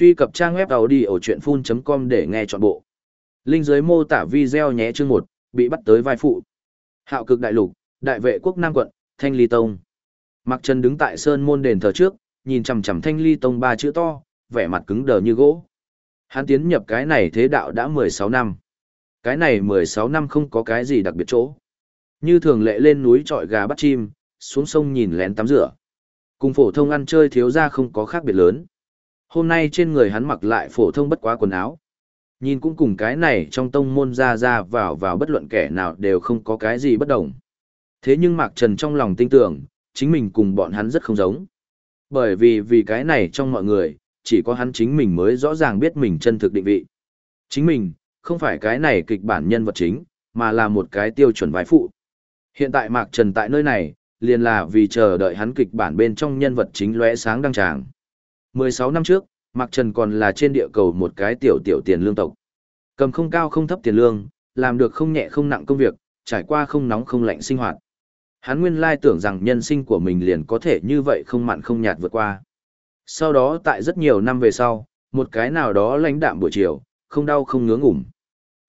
Truy cập trang web đầu đi ở chuyện full.com để nghe trọn bộ. Linh dưới mô tả video nhé chương 1, bị bắt tới vai phụ. Hạo cực đại lục, đại vệ quốc Nam quận, Thanh Ly Tông. Mặc Trần đứng tại sơn môn đền thờ trước, nhìn chằm chằm Thanh Ly Tông ba chữ to, vẻ mặt cứng đờ như gỗ. Hắn tiến nhập cái này thế đạo đã 16 năm. Cái này 16 năm không có cái gì đặc biệt chỗ. Như thường lệ lên núi trọi gà bắt chim, xuống sông nhìn lén tắm rửa. Cùng phổ thông ăn chơi thiếu ra không có khác biệt lớn. Hôm nay trên người hắn mặc lại phổ thông bất quá quần áo. Nhìn cũng cùng cái này trong tông môn ra ra vào vào bất luận kẻ nào đều không có cái gì bất đồng. Thế nhưng Mạc Trần trong lòng tin tưởng, chính mình cùng bọn hắn rất không giống. Bởi vì vì cái này trong mọi người, chỉ có hắn chính mình mới rõ ràng biết mình chân thực định vị. Chính mình, không phải cái này kịch bản nhân vật chính, mà là một cái tiêu chuẩn vai phụ. Hiện tại Mạc Trần tại nơi này, liền là vì chờ đợi hắn kịch bản bên trong nhân vật chính lóe sáng đăng tràng. 16 năm trước, Mạc Trần còn là trên địa cầu một cái tiểu tiểu tiền lương tộc. Cầm không cao không thấp tiền lương, làm được không nhẹ không nặng công việc, trải qua không nóng không lạnh sinh hoạt. Hắn nguyên lai tưởng rằng nhân sinh của mình liền có thể như vậy không mặn không nhạt vượt qua. Sau đó tại rất nhiều năm về sau, một cái nào đó lãnh đạm buổi chiều, không đau không ngứa ngủm.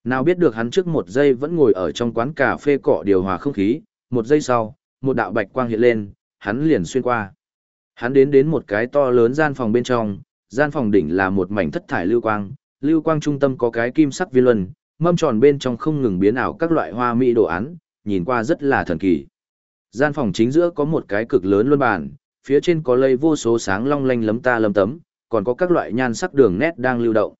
Nào biết được hắn trước một giây vẫn ngồi ở trong quán cà phê cọ điều hòa không khí, một giây sau, một đạo bạch quang hiện lên, hắn liền xuyên qua. Hắn đến đến một cái to lớn gian phòng bên trong, gian phòng đỉnh là một mảnh thất thải lưu quang, lưu quang trung tâm có cái kim sắc viên luân, mâm tròn bên trong không ngừng biến ảo các loại hoa mỹ đồ án, nhìn qua rất là thần kỳ. Gian phòng chính giữa có một cái cực lớn luân bàn, phía trên có lây vô số sáng long lanh lấm ta lấm tấm, còn có các loại nhan sắc đường nét đang lưu động.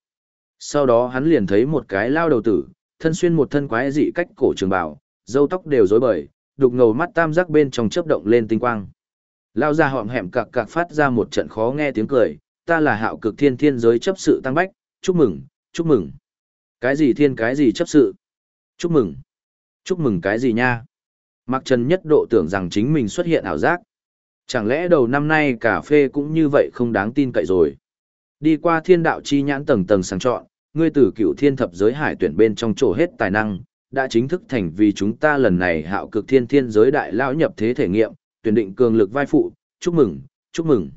Sau đó hắn liền thấy một cái lao đầu tử, thân xuyên một thân quái dị cách cổ trường bào, râu tóc đều rối bời, đục ngầu mắt tam giác bên trong chớp động lên tinh quang. Lao ra họm hẹm cạc cạc phát ra một trận khó nghe tiếng cười, ta là hạo cực thiên thiên giới chấp sự tăng bách, chúc mừng, chúc mừng. Cái gì thiên cái gì chấp sự? Chúc mừng. Chúc mừng cái gì nha? Mạc Trần nhất độ tưởng rằng chính mình xuất hiện ảo giác. Chẳng lẽ đầu năm nay cà phê cũng như vậy không đáng tin cậy rồi. Đi qua thiên đạo chi nhãn tầng tầng sang chọn, ngươi tử cựu thiên thập giới hải tuyển bên trong chỗ hết tài năng, đã chính thức thành vì chúng ta lần này hạo cực thiên thiên giới đại lão nhập thế thể nghiệm, tuyển định cường lực vai phụ, chúc mừng, chúc mừng.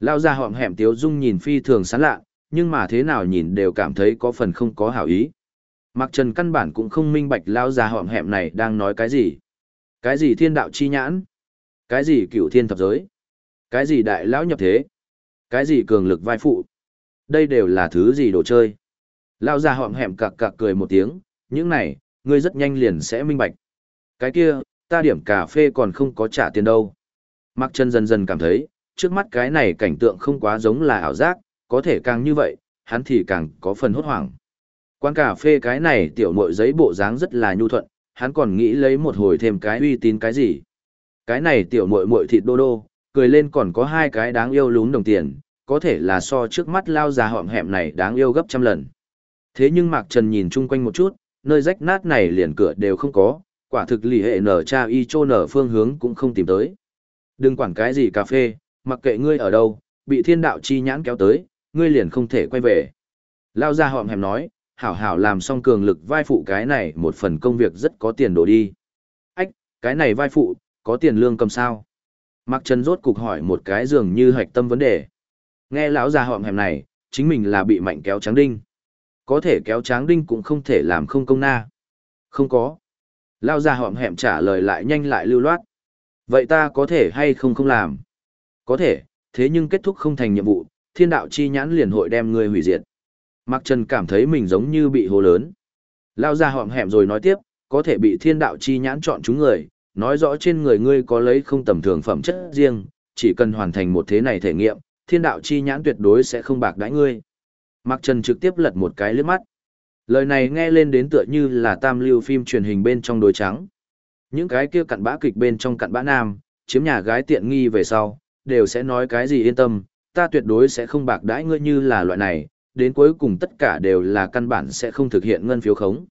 Lao ra họng hẻm tiếu dung nhìn phi thường sán lạ, nhưng mà thế nào nhìn đều cảm thấy có phần không có hảo ý. Mặc trần căn bản cũng không minh bạch lao ra họng hẻm này đang nói cái gì. Cái gì thiên đạo chi nhãn? Cái gì cựu thiên thập giới? Cái gì đại lão nhập thế? Cái gì cường lực vai phụ? Đây đều là thứ gì đồ chơi? Lao ra họng hẻm cặc cặc cười một tiếng, những này, ngươi rất nhanh liền sẽ minh bạch. Cái kia, ta điểm cà phê còn không có trả tiền đâu. Mặc Trần dần dần cảm thấy, trước mắt cái này cảnh tượng không quá giống là ảo giác, có thể càng như vậy, hắn thì càng có phần hốt hoảng. Quán cà phê cái này tiểu mội giấy bộ dáng rất là nhu thuận, hắn còn nghĩ lấy một hồi thêm cái uy tín cái gì. Cái này tiểu mội mội thịt đô đô, cười lên còn có hai cái đáng yêu lún đồng tiền, có thể là so trước mắt lao già họm hẹm này đáng yêu gấp trăm lần. Thế nhưng Mạc Trần nhìn chung quanh một chút, nơi rách nát này liền cửa đều không có, quả thực lì hệ nở cha y chô nở phương hướng cũng không tìm tới. Đừng quản cái gì cà phê, mặc kệ ngươi ở đâu, bị thiên đạo chi nhãn kéo tới, ngươi liền không thể quay về. Lao ra họm hèm nói, hảo hảo làm xong cường lực vai phụ cái này một phần công việc rất có tiền đổ đi. Ách, cái này vai phụ, có tiền lương cầm sao? Mặc Trần rốt cục hỏi một cái dường như hạch tâm vấn đề. Nghe lão già họm hèm này, chính mình là bị mạnh kéo tráng đinh. Có thể kéo tráng đinh cũng không thể làm không công na. Không có. Lao ra họm hẹm trả lời lại nhanh lại lưu loát. Vậy ta có thể hay không không làm? Có thể, thế nhưng kết thúc không thành nhiệm vụ, thiên đạo chi nhãn liền hội đem ngươi hủy diệt. Mạc Trần cảm thấy mình giống như bị hồ lớn. Lao ra họm hẹm rồi nói tiếp, có thể bị thiên đạo chi nhãn chọn chúng người, nói rõ trên người ngươi có lấy không tầm thường phẩm chất riêng, chỉ cần hoàn thành một thế này thể nghiệm, thiên đạo chi nhãn tuyệt đối sẽ không bạc đãi ngươi. Mạc Trần trực tiếp lật một cái lướt mắt. Lời này nghe lên đến tựa như là tam lưu phim truyền hình bên trong đối trắng. Những cái kia cặn bã kịch bên trong cặn bã nam, chiếm nhà gái tiện nghi về sau, đều sẽ nói cái gì yên tâm, ta tuyệt đối sẽ không bạc đãi ngươi như là loại này, đến cuối cùng tất cả đều là căn bản sẽ không thực hiện ngân phiếu khống.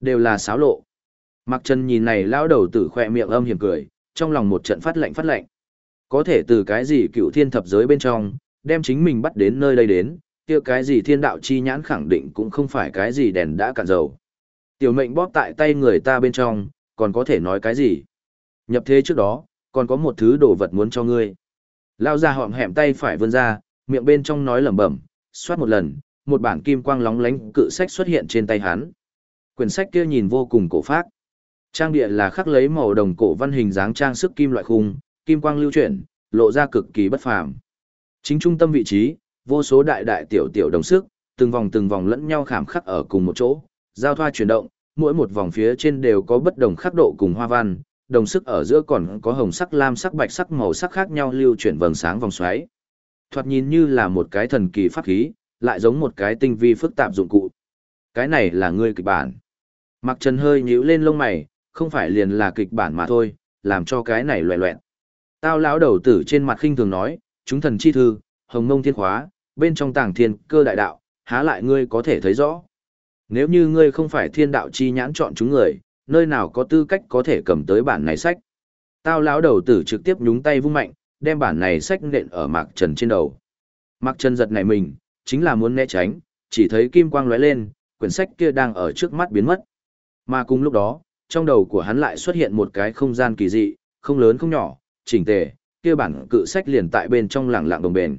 Đều là xáo lộ. mặc Trần nhìn này lão đầu tử khoe miệng âm hiểm cười, trong lòng một trận phát lạnh phát lạnh. Có thể từ cái gì cựu thiên thập giới bên trong, đem chính mình bắt đến nơi đây đến, kia cái gì thiên đạo chi nhãn khẳng định cũng không phải cái gì đèn đã cạn dầu. Tiểu mệnh bóp tại tay người ta bên trong, còn có thể nói cái gì? Nhập thế trước đó, còn có một thứ đồ vật muốn cho ngươi. Lao ra họm hẻm tay phải vươn ra, miệng bên trong nói lẩm bẩm, xoát một lần, một bản kim quang lóng lánh cự sách xuất hiện trên tay hắn. Quyển sách kia nhìn vô cùng cổ phác. Trang địa là khắc lấy màu đồng cổ văn hình dáng trang sức kim loại khung, kim quang lưu chuyển, lộ ra cực kỳ bất phàm. Chính trung tâm vị trí, vô số đại đại tiểu tiểu đồng sức, từng vòng từng vòng lẫn nhau khảm khắc ở cùng một chỗ, giao thoa chuyển động, mỗi một vòng phía trên đều có bất đồng khắc độ cùng hoa văn, đồng sức ở giữa còn có hồng sắc lam sắc bạch sắc màu sắc khác nhau lưu chuyển vầng sáng vòng xoáy. Thoạt nhìn như là một cái thần kỳ pháp khí, lại giống một cái tinh vi phức tạp dụng cụ. Cái này là ngươi kịch bản. Mặc Trần hơi nhíu lên lông mày, không phải liền là kịch bản mà thôi, làm cho cái này loẹ loẹt. Tao lão đầu tử trên mặt khinh thường nói, chúng thần chi thư, hồng mông thiên khóa, bên trong tàng thiên cơ đại đạo, há lại ngươi có thể thấy rõ. Nếu như ngươi không phải thiên đạo chi nhãn chọn chúng người, nơi nào có tư cách có thể cầm tới bản này sách. Tao lão đầu tử trực tiếp nhúng tay vung mạnh, đem bản này sách nện ở Mạc Trần trên đầu. Mạc Trần giật nảy mình, chính là muốn né tránh, chỉ thấy kim quang lóe lên, quyển sách kia đang ở trước mắt biến mất. Mà cùng lúc đó, trong đầu của hắn lại xuất hiện một cái không gian kỳ dị, không lớn không nhỏ, chỉnh tề, kia bản cự sách liền tại bên trong lẳng lặng đồng bền.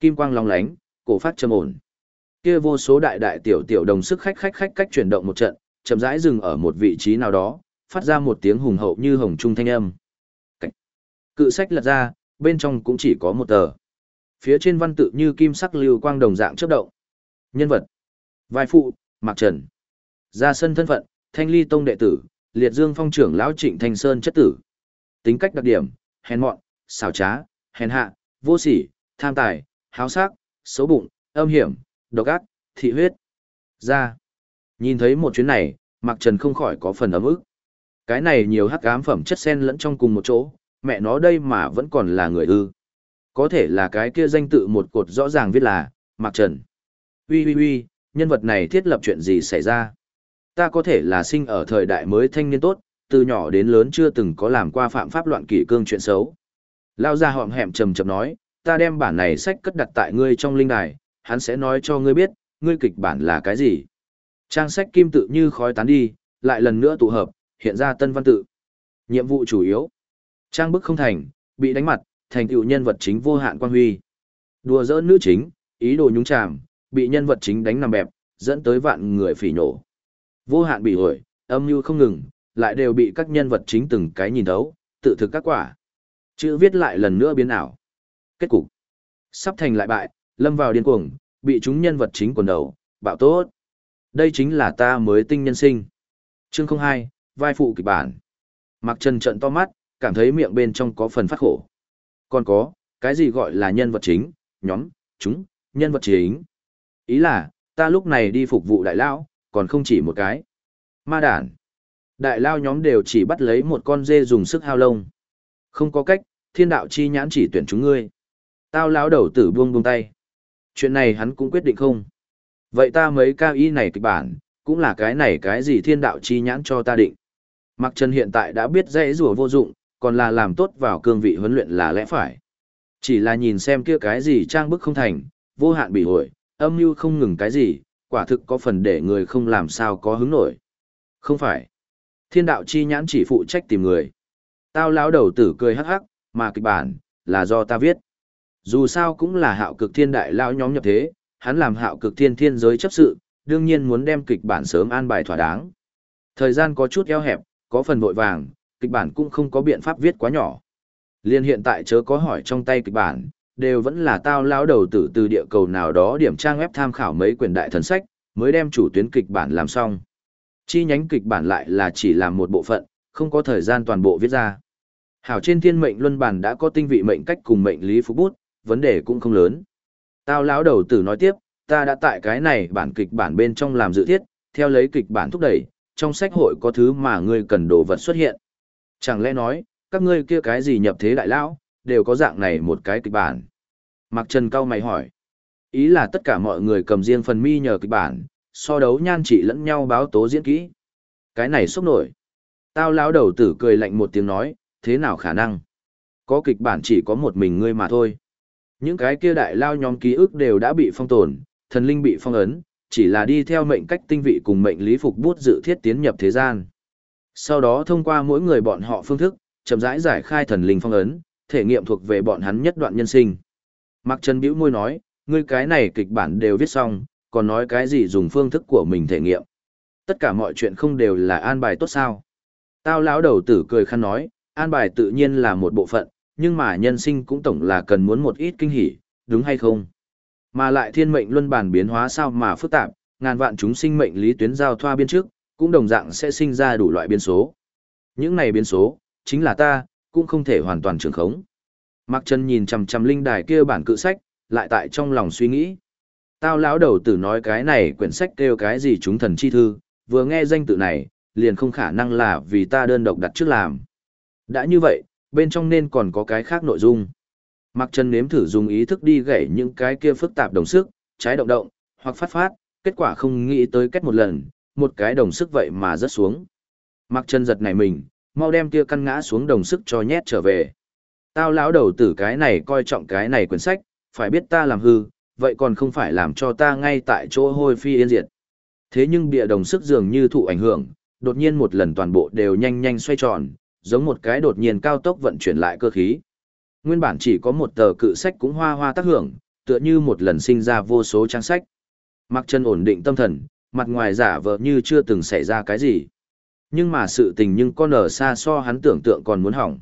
Kim quang long lánh, cổ phát trầm ổn. Kia vô số đại đại tiểu tiểu đồng sức khách khách khách cách chuyển động một trận, chậm rãi dừng ở một vị trí nào đó, phát ra một tiếng hùng hậu như hồng trung thanh âm. Cách. Cự sách lật ra, bên trong cũng chỉ có một tờ. Phía trên văn tự như kim sắc lưu quang đồng dạng chớp động. Nhân vật. Vai phụ, Mạc Trần. Ra sân thân phận, Thanh Ly Tông đệ tử, Liệt Dương Phong trưởng lão Trịnh Thanh Sơn chất tử. Tính cách đặc điểm, hèn mọn, xảo trá, hèn hạ, vô sỉ, tham tài, háo sắc, xấu bụng, âm hiểm, độc ác, thị huyết. Ra. Nhìn thấy một chuyến này, Mạc Trần không khỏi có phần ấm ức. Cái này nhiều hắc ám phẩm chất xen lẫn trong cùng một chỗ, mẹ nó đây mà vẫn còn là người ư. Có thể là cái kia danh tự một cột rõ ràng viết là, Mạc Trần. Ui ui ui, nhân vật này thiết lập chuyện gì xảy ra? Ta có thể là sinh ở thời đại mới thanh niên tốt, từ nhỏ đến lớn chưa từng có làm qua phạm pháp loạn kỷ cương chuyện xấu. Lao ra họng hẹm trầm trầm nói, ta đem bản này sách cất đặt tại ngươi trong linh đài, hắn sẽ nói cho ngươi biết, ngươi kịch bản là cái gì. Trang sách kim tự như khói tán đi, lại lần nữa tụ hợp, hiện ra tân văn tự. Nhiệm vụ chủ yếu. Trang bức không thành, bị đánh mặt, thành tựu nhân vật chính vô hạn quan huy. Đùa giỡn nữ chính, ý đồ nhúng chàm, bị nhân vật chính đánh nằm bẹp, dẫn tới vạn người phỉ nổ. Vô hạn bị hồi, âm mưu không ngừng, lại đều bị các nhân vật chính từng cái nhìn thấu, tự thực các quả. Chữ viết lại lần nữa biến ảo. Kết cục. Sắp thành lại bại, lâm vào điên cuồng, bị chúng nhân vật chính quần đầu, bạo tốt. Đây chính là ta mới tinh nhân sinh. Chương 02, vai phụ kịch bản. Mặc Trần trận to mắt, cảm thấy miệng bên trong có phần phát khổ. Còn có, cái gì gọi là nhân vật chính, nhóm, chúng, nhân vật chính. Ý là, ta lúc này đi phục vụ đại lão, còn không chỉ một cái. Ma đản. Đại lao nhóm đều chỉ bắt lấy một con dê dùng sức hao lông. Không có cách, thiên đạo chi nhãn chỉ tuyển chúng ngươi. Tao lão đầu tử buông buông tay. Chuyện này hắn cũng quyết định không. Vậy ta mấy cao y này kịch bản, cũng là cái này cái gì thiên đạo chi nhãn cho ta định. Mặc Trần hiện tại đã biết dễ rùa vô dụng, còn là làm tốt vào cương vị huấn luyện là lẽ phải. Chỉ là nhìn xem kia cái gì trang bức không thành, vô hạn bị hội, âm mưu không ngừng cái gì, quả thực có phần để người không làm sao có hứng nổi. Không phải. Thiên đạo chi nhãn chỉ phụ trách tìm người. Tao lão đầu tử cười hắc hắc, mà kịch bản, là do ta viết. Dù sao cũng là hạo cực thiên đại lão nhóm nhập thế, hắn làm hạo cực thiên thiên giới chấp sự, đương nhiên muốn đem kịch bản sớm an bài thỏa đáng. Thời gian có chút eo hẹp, có phần vội vàng, kịch bản cũng không có biện pháp viết quá nhỏ. Liên hiện tại chớ có hỏi trong tay kịch bản, đều vẫn là tao lão đầu tử từ địa cầu nào đó điểm trang web tham khảo mấy quyển đại thần sách, mới đem chủ tuyến kịch bản làm xong. Chi nhánh kịch bản lại là chỉ làm một bộ phận, không có thời gian toàn bộ viết ra. Hảo trên thiên mệnh luân bản đã có tinh vị mệnh cách cùng mệnh lý phú bút, vấn đề cũng không lớn. Tao lão đầu tử nói tiếp, ta đã tại cái này bản kịch bản bên trong làm dự thiết, theo lấy kịch bản thúc đẩy, trong sách hội có thứ mà ngươi cần đồ vật xuất hiện. Chẳng lẽ nói, các ngươi kia cái gì nhập thế đại lão, đều có dạng này một cái kịch bản. Mạc Trần cao mày hỏi. Ý là tất cả mọi người cầm riêng phần mi nhờ kịch bản, so đấu nhan trị lẫn nhau báo tố diễn kỹ. Cái này sốc nổi. Tao lão đầu tử cười lạnh một tiếng nói, thế nào khả năng? Có kịch bản chỉ có một mình ngươi mà thôi. Những cái kia đại lao nhóm ký ức đều đã bị phong tồn, thần linh bị phong ấn, chỉ là đi theo mệnh cách tinh vị cùng mệnh lý phục bút dự thiết tiến nhập thế gian. Sau đó thông qua mỗi người bọn họ phương thức, chậm rãi giải khai thần linh phong ấn, thể nghiệm thuộc về bọn hắn nhất đoạn nhân sinh. Mạc Trần bĩu môi nói, ngươi cái này kịch bản đều viết xong, còn nói cái gì dùng phương thức của mình thể nghiệm. Tất cả mọi chuyện không đều là an bài tốt sao. Tao lão đầu tử cười khăn nói, an bài tự nhiên là một bộ phận, nhưng mà nhân sinh cũng tổng là cần muốn một ít kinh hỉ, đúng hay không? Mà lại thiên mệnh luân bản biến hóa sao mà phức tạp, ngàn vạn chúng sinh mệnh lý tuyến giao thoa biên trước, cũng đồng dạng sẽ sinh ra đủ loại biến số. Những này biến số, chính là ta, cũng không thể hoàn toàn trường khống. Mạc Trần nhìn chằm chằm linh đài kia bản cự sách, lại tại trong lòng suy nghĩ. Tao lão đầu tử nói cái này quyển sách kêu cái gì chúng thần chi thư, vừa nghe danh tự này, liền không khả năng là vì ta đơn độc đặt trước làm. Đã như vậy, bên trong nên còn có cái khác nội dung. Mạc Trần nếm thử dùng ý thức đi gãy những cái kia phức tạp đồng sức, trái động động, hoặc phát phát, kết quả không nghĩ tới kết một lần, một cái đồng sức vậy mà rớt xuống. Mạc Trần giật này mình, mau đem kia căn ngã xuống đồng sức cho nhét trở về. Tao lão đầu tử cái này coi trọng cái này quyển sách, phải biết ta làm hư, vậy còn không phải làm cho ta ngay tại chỗ hôi phi yên diệt. Thế nhưng bịa đồng sức dường như thụ ảnh hưởng, đột nhiên một lần toàn bộ đều nhanh nhanh xoay tròn, giống một cái đột nhiên cao tốc vận chuyển lại cơ khí. Nguyên bản chỉ có một tờ cự sách cũng hoa hoa tác hưởng, tựa như một lần sinh ra vô số trang sách. Mặc chân ổn định tâm thần, mặt ngoài giả vờ như chưa từng xảy ra cái gì. Nhưng mà sự tình nhưng con ở xa so hắn tưởng tượng còn muốn hỏng.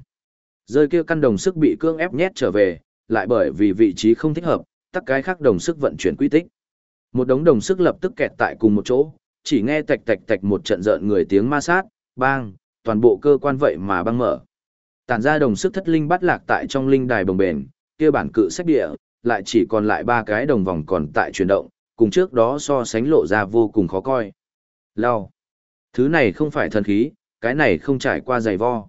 Rơi kia căn đồng sức bị cương ép nhét trở về, lại bởi vì vị trí không thích hợp, tắc cái khác đồng sức vận chuyển quy tích. Một đống đồng sức lập tức kẹt tại cùng một chỗ, chỉ nghe tạch tạch tạch một trận rợn người tiếng ma sát, bang, toàn bộ cơ quan vậy mà băng mở. Tản ra đồng sức thất linh bắt lạc tại trong linh đài bồng bền, kia bản cự sách địa, lại chỉ còn lại ba cái đồng vòng còn tại chuyển động, cùng trước đó so sánh lộ ra vô cùng khó coi. Lao. Thứ này không phải thần khí, cái này không trải qua giày vo.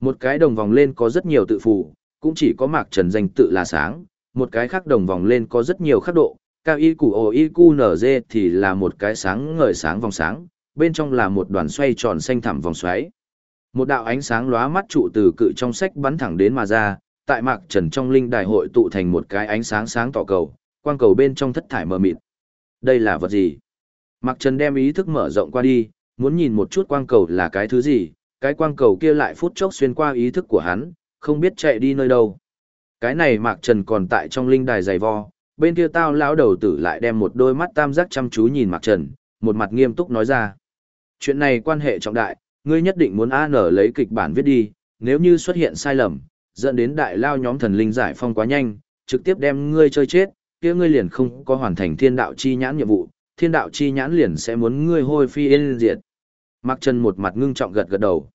Một cái đồng vòng lên có rất nhiều tự phụ, cũng chỉ có mạc trần danh tự là sáng, một cái khác đồng vòng lên có rất nhiều khắc độ, cao y củ ồ y cu nở dê thì là một cái sáng ngời sáng vòng sáng, bên trong là một đoàn xoay tròn xanh thẳm vòng xoáy. Một đạo ánh sáng lóa mắt trụ từ cự trong sách bắn thẳng đến mà ra, tại mạc trần trong linh đài hội tụ thành một cái ánh sáng sáng tỏ cầu, quang cầu bên trong thất thải mờ mịt. Đây là vật gì? Mạc trần đem ý thức mở rộng qua đi, muốn nhìn một chút quang cầu là cái thứ gì, cái quang cầu kia lại phút chốc xuyên qua ý thức của hắn, không biết chạy đi nơi đâu. Cái này Mạc Trần còn tại trong linh đài dày vo, bên kia tao lão đầu tử lại đem một đôi mắt tam giác chăm chú nhìn Mạc Trần, một mặt nghiêm túc nói ra. Chuyện này quan hệ trọng đại, ngươi nhất định muốn AN lấy kịch bản viết đi, nếu như xuất hiện sai lầm, dẫn đến đại lao nhóm thần linh giải phong quá nhanh, trực tiếp đem ngươi chơi chết, kia ngươi liền không có hoàn thành thiên đạo chi nhãn nhiệm vụ, thiên đạo chi nhãn liền sẽ muốn ngươi hôi phi yên diệt. Mạc Trần một mặt ngưng trọng gật gật đầu.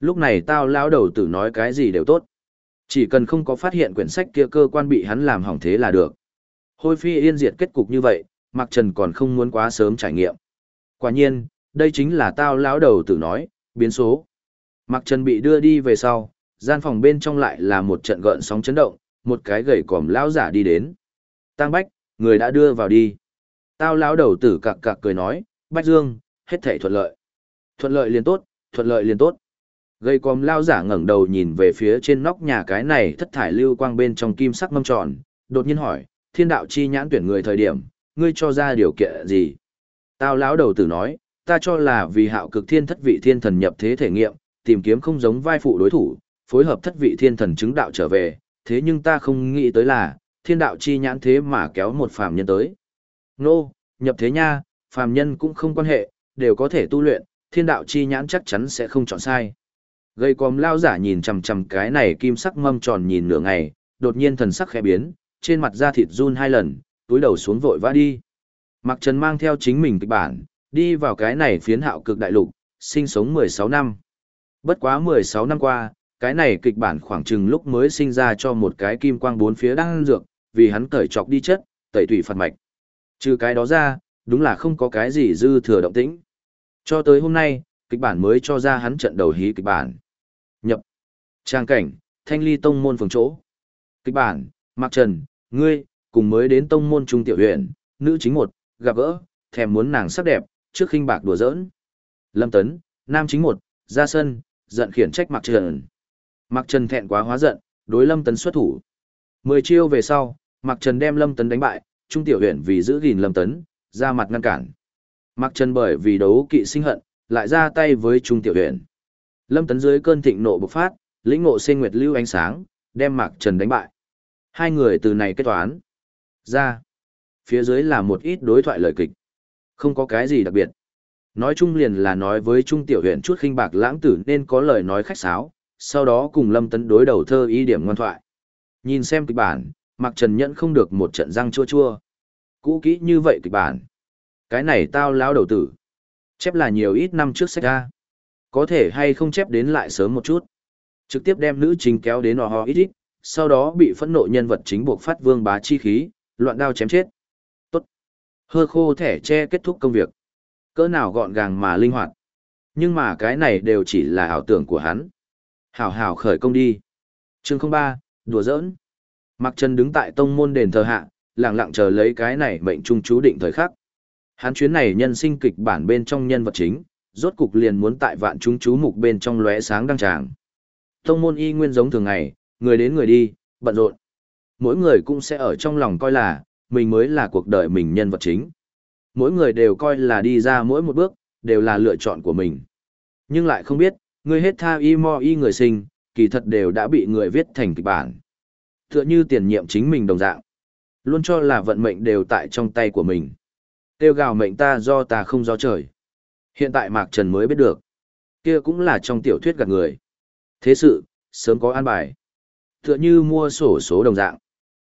Lúc này tao lão đầu tử nói cái gì đều tốt. Chỉ cần không có phát hiện quyển sách kia cơ quan bị hắn làm hỏng thế là được. Hôi phi yên diệt kết cục như vậy, Mạc Trần còn không muốn quá sớm trải nghiệm. Quả nhiên, đây chính là tao lão đầu tử nói, biến số. Mặc Trần bị đưa đi về sau, gian phòng bên trong lại là một trận gợn sóng chấn động, một cái gầy còm lão giả đi đến. Tăng Bách, người đã đưa vào đi. Tao lão đầu tử cặc cặc cười nói, Bách Dương, hết thảy thuận lợi. Thuận lợi liền tốt, thuận lợi liền tốt. Gây còm lao giả ngẩng đầu nhìn về phía trên nóc nhà cái này thất thải lưu quang bên trong kim sắc mâm tròn, đột nhiên hỏi, thiên đạo chi nhãn tuyển người thời điểm, ngươi cho ra điều kiện gì? Tao lão đầu tử nói, ta cho là vì hạo cực thiên thất vị thiên thần nhập thế thể nghiệm, tìm kiếm không giống vai phụ đối thủ, phối hợp thất vị thiên thần chứng đạo trở về, thế nhưng ta không nghĩ tới là, thiên đạo chi nhãn thế mà kéo một phàm nhân tới. Nô, nhập thế nha, phàm nhân cũng không quan hệ, đều có thể tu luyện, thiên đạo chi nhãn chắc chắn sẽ không chọn sai. Gây còm lao giả nhìn chằm chằm cái này kim sắc mâm tròn nhìn nửa ngày, đột nhiên thần sắc khẽ biến, trên mặt da thịt run hai lần, túi đầu xuống vội vã đi. Mặc Trần mang theo chính mình kịch bản, đi vào cái này phiến hạo cực đại lục, sinh sống 16 năm. Bất quá 16 năm qua, cái này kịch bản khoảng chừng lúc mới sinh ra cho một cái kim quang bốn phía đang dược, vì hắn cởi chọc đi chất, tẩy tủy phạt mạch. Trừ cái đó ra, đúng là không có cái gì dư thừa động tĩnh. Cho tới hôm nay, kịch bản mới cho ra hắn trận đầu hí kịch bản. Nhập. Trang cảnh, thanh ly tông môn phường chỗ. Kịch bản, Mạc Trần, ngươi, cùng mới đến tông môn trung tiểu huyện, nữ chính một, gặp gỡ, thèm muốn nàng sắc đẹp, trước khinh bạc đùa giỡn. Lâm Tấn, nam chính một, ra sân, giận khiển trách Mạc Trần. Mạc Trần thẹn quá hóa giận, đối Lâm Tấn xuất thủ. Mười chiêu về sau, Mạc Trần đem Lâm Tấn đánh bại, trung tiểu huyện vì giữ gìn Lâm Tấn, ra mặt ngăn cản. Mạc Trần bởi vì đấu kỵ sinh hận, lại ra tay với Trung Tiểu Huyền. Lâm Tấn dưới cơn thịnh nộ bộc phát, lĩnh ngộ sinh nguyệt lưu ánh sáng, đem Mạc Trần đánh bại. Hai người từ này kết toán. Ra. phía dưới là một ít đối thoại lời kịch. Không có cái gì đặc biệt. Nói chung liền là nói với Trung Tiểu huyện chút khinh bạc lãng tử nên có lời nói khách sáo, sau đó cùng Lâm Tấn đối đầu thơ ý điểm ngoan thoại. Nhìn xem kịch bản, Mạc Trần nhẫn không được một trận răng chua chua. Cũ kỹ như vậy kịch bản. Cái này tao lão đầu tử. Chép là nhiều ít năm trước sách ra. Có thể hay không chép đến lại sớm một chút. Trực tiếp đem nữ chính kéo đến ho ít ít, sau đó bị phẫn nộ nhân vật chính buộc phát vương bá chi khí, loạn đao chém chết. Hơ khô thẻ che kết thúc công việc. Cỡ nào gọn gàng mà linh hoạt. Nhưng mà cái này đều chỉ là ảo tưởng của hắn. Hảo hảo khởi công đi. Chương 03, đùa giỡn. Mặc Trần đứng tại tông môn đền thờ hạ, lặng lặng chờ lấy cái này mệnh trung chú định thời khắc. Hắn chuyến này nhân sinh kịch bản bên trong nhân vật chính, rốt cục liền muốn tại vạn chúng chú mục bên trong lóe sáng đăng tràng. Tông môn y nguyên giống thường ngày, người đến người đi, bận rộn. Mỗi người cũng sẽ ở trong lòng coi là, mình mới là cuộc đời mình nhân vật chính. Mỗi người đều coi là đi ra mỗi một bước, đều là lựa chọn của mình. Nhưng lại không biết, người hết tha y mo y người sinh, kỳ thật đều đã bị người viết thành kịch bản. Tựa như tiền nhiệm chính mình đồng dạng. Luôn cho là vận mệnh đều tại trong tay của mình. Tiêu gào mệnh ta do ta không do trời. Hiện tại Mạc Trần mới biết được. Kia cũng là trong tiểu thuyết gạt người. Thế sự, sớm có an bài. Tựa như mua sổ số đồng dạng.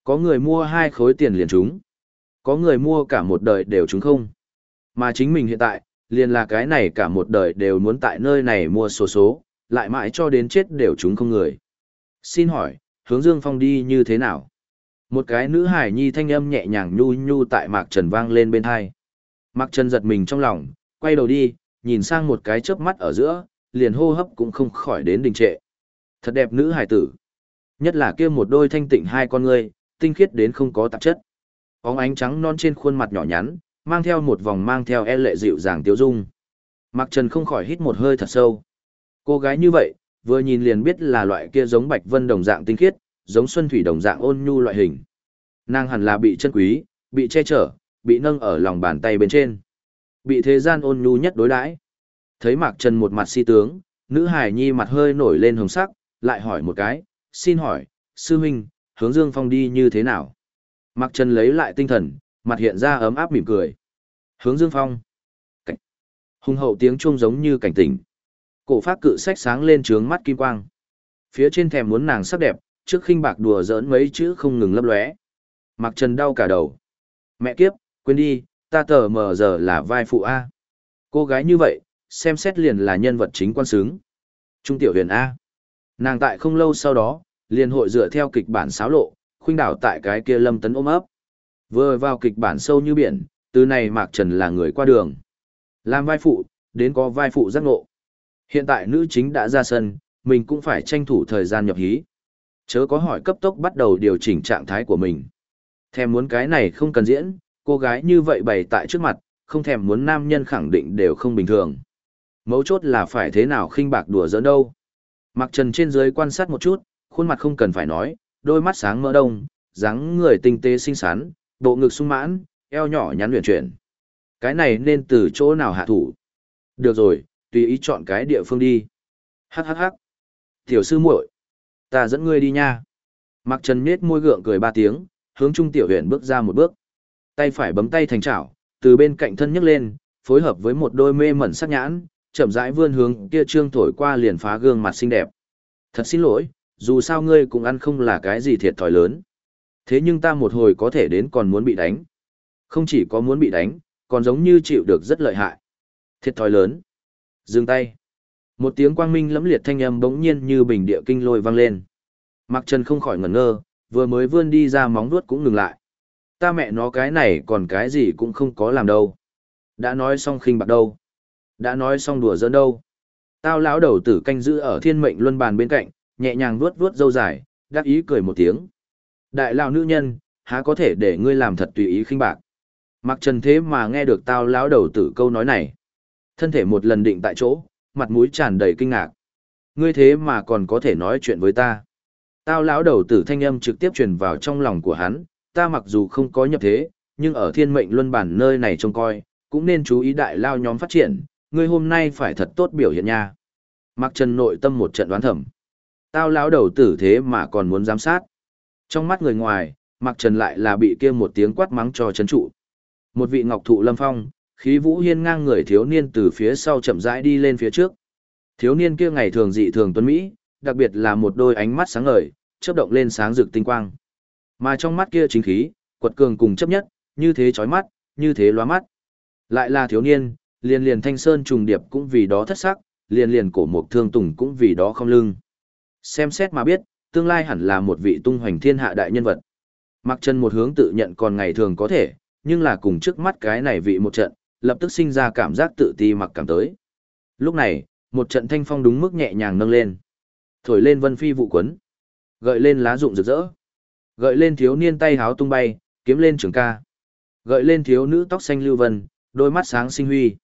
Có người mua hai khối tiền liền trúng. Có người mua cả một đời đều trúng không. Mà chính mình hiện tại, liền là cái này cả một đời đều muốn tại nơi này mua sổ số, lại mãi cho đến chết đều trúng không người. Xin hỏi, hướng Dương Phong đi như thế nào? Một cái nữ hải nhi thanh âm nhẹ nhàng nhu nhu tại Mạc Trần vang lên bên hai. Mạc Trần giật mình trong lòng, quay đầu đi, nhìn sang một cái chớp mắt ở giữa, liền hô hấp cũng không khỏi đến đình trệ. Thật đẹp nữ hải tử. Nhất là kia một đôi thanh tịnh hai con ngươi, tinh khiết đến không có tạp chất. óng ánh trắng non trên khuôn mặt nhỏ nhắn, mang theo một vòng mang theo e lệ dịu dàng tiêu dung. Mạc Trần không khỏi hít một hơi thật sâu. Cô gái như vậy, vừa nhìn liền biết là loại kia giống Bạch Vân đồng dạng tinh khiết, giống Xuân Thủy đồng dạng ôn nhu loại hình. Nàng hẳn là bị chân quý, bị che chở, bị nâng ở lòng bàn tay bên trên. Bị thế gian ôn nhu nhất đối đãi. Thấy Mạc Trần một mặt si tướng, nữ hải nhi mặt hơi nổi lên hồng sắc, lại hỏi một cái, xin hỏi, sư huynh, hướng Dương Phong đi như thế nào? Mạc Trần lấy lại tinh thần, mặt hiện ra ấm áp mỉm cười. Hướng Dương Phong. Cảnh. Hùng hậu tiếng chuông giống như cảnh tỉnh. Cổ phát cự sách sáng lên trướng mắt kim quang. Phía trên thèm muốn nàng sắc đẹp, trước khinh bạc đùa giỡn mấy chữ không ngừng lấp lóe. Mạc Trần đau cả đầu. Mẹ kiếp, quên đi, ta tờ mờ giờ là vai phụ A. Cô gái như vậy, xem xét liền là nhân vật chính quan sướng. Trung tiểu huyền A. Nàng tại không lâu sau đó, liền hội dựa theo kịch bản xáo lộ, khuynh đảo tại cái kia lâm tấn ôm ấp. Vừa vào kịch bản sâu như biển, từ này Mạc Trần là người qua đường. Làm vai phụ, đến có vai phụ giác ngộ. Hiện tại nữ chính đã ra sân, mình cũng phải tranh thủ thời gian nhập hí. Chớ có hỏi cấp tốc bắt đầu điều chỉnh trạng thái của mình. Thèm muốn cái này không cần diễn, cô gái như vậy bày tại trước mặt, không thèm muốn nam nhân khẳng định đều không bình thường. Mấu chốt là phải thế nào khinh bạc đùa giỡn đâu. Mặc trần trên dưới quan sát một chút, khuôn mặt không cần phải nói, đôi mắt sáng mỡ đông, dáng người tinh tế xinh xắn, bộ ngực sung mãn, eo nhỏ nhắn luyện chuyển. Cái này nên từ chỗ nào hạ thủ? Được rồi, tùy ý chọn cái địa phương đi. Hắc hắc hắc. Tiểu sư muội, ta dẫn ngươi đi nha. Mặc Trần nhếch môi gượng cười ba tiếng, hướng Trung Tiểu Huyền bước ra một bước. Tay phải bấm tay thành chảo, từ bên cạnh thân nhấc lên, phối hợp với một đôi mê mẩn sắc nhãn, chậm rãi vươn hướng kia trương thổi qua liền phá gương mặt xinh đẹp. Thật xin lỗi, dù sao ngươi cũng ăn không là cái gì thiệt thòi lớn. Thế nhưng ta một hồi có thể đến còn muốn bị đánh. Không chỉ có muốn bị đánh, còn giống như chịu được rất lợi hại. Thiệt thòi lớn. Dừng tay. Một tiếng quang minh lẫm liệt thanh âm bỗng nhiên như bình địa kinh lôi vang lên. Mặc Trần không khỏi ngẩn ngơ, vừa mới vươn đi ra móng vuốt cũng ngừng lại. Ta mẹ nó cái này còn cái gì cũng không có làm đâu. Đã nói xong khinh bạc đâu. Đã nói xong đùa giỡn đâu. Tao lão đầu tử canh giữ ở thiên mệnh luân bàn bên cạnh, nhẹ nhàng vuốt vuốt râu dài, đáp ý cười một tiếng. Đại lão nữ nhân, há có thể để ngươi làm thật tùy ý khinh bạc. Mặc trần thế mà nghe được tao lão đầu tử câu nói này. Thân thể một lần định tại chỗ, mặt mũi tràn đầy kinh ngạc. Ngươi thế mà còn có thể nói chuyện với ta. Tao lão đầu tử thanh âm trực tiếp truyền vào trong lòng của hắn, ta mặc dù không có nhập thế, nhưng ở thiên mệnh luân bản nơi này trông coi, cũng nên chú ý đại lao nhóm phát triển, ngươi hôm nay phải thật tốt biểu hiện nha. Mặc trần nội tâm một trận đoán thẩm. Tao lão đầu tử thế mà còn muốn giám sát. Trong mắt người ngoài, Mặc Trần lại là bị kia một tiếng quát mắng cho chấn trụ. Một vị ngọc thụ lâm phong, khí vũ hiên ngang người thiếu niên từ phía sau chậm rãi đi lên phía trước. Thiếu niên kia ngày thường dị thường tuấn mỹ, đặc biệt là một đôi ánh mắt sáng ngời, chớp động lên sáng rực tinh quang. Mà trong mắt kia chính khí, quật cường cùng chấp nhất, như thế chói mắt, như thế lóa mắt. Lại là thiếu niên, liền liền thanh sơn trùng điệp cũng vì đó thất sắc, liền liền cổ mục thương tùng cũng vì đó không lưng. Xem xét mà biết, tương lai hẳn là một vị tung hoành thiên hạ đại nhân vật. Mặc chân một hướng tự nhận còn ngày thường có thể, nhưng là cùng trước mắt cái này vị một trận, lập tức sinh ra cảm giác tự ti mặc cảm tới. Lúc này, một trận thanh phong đúng mức nhẹ nhàng nâng lên. Thổi lên vân phi vụ quấn. Gợi lên lá rụng rực rỡ. Gợi lên thiếu niên tay háo tung bay, kiếm lên trường ca. Gợi lên thiếu nữ tóc xanh lưu vân, đôi mắt sáng sinh huy.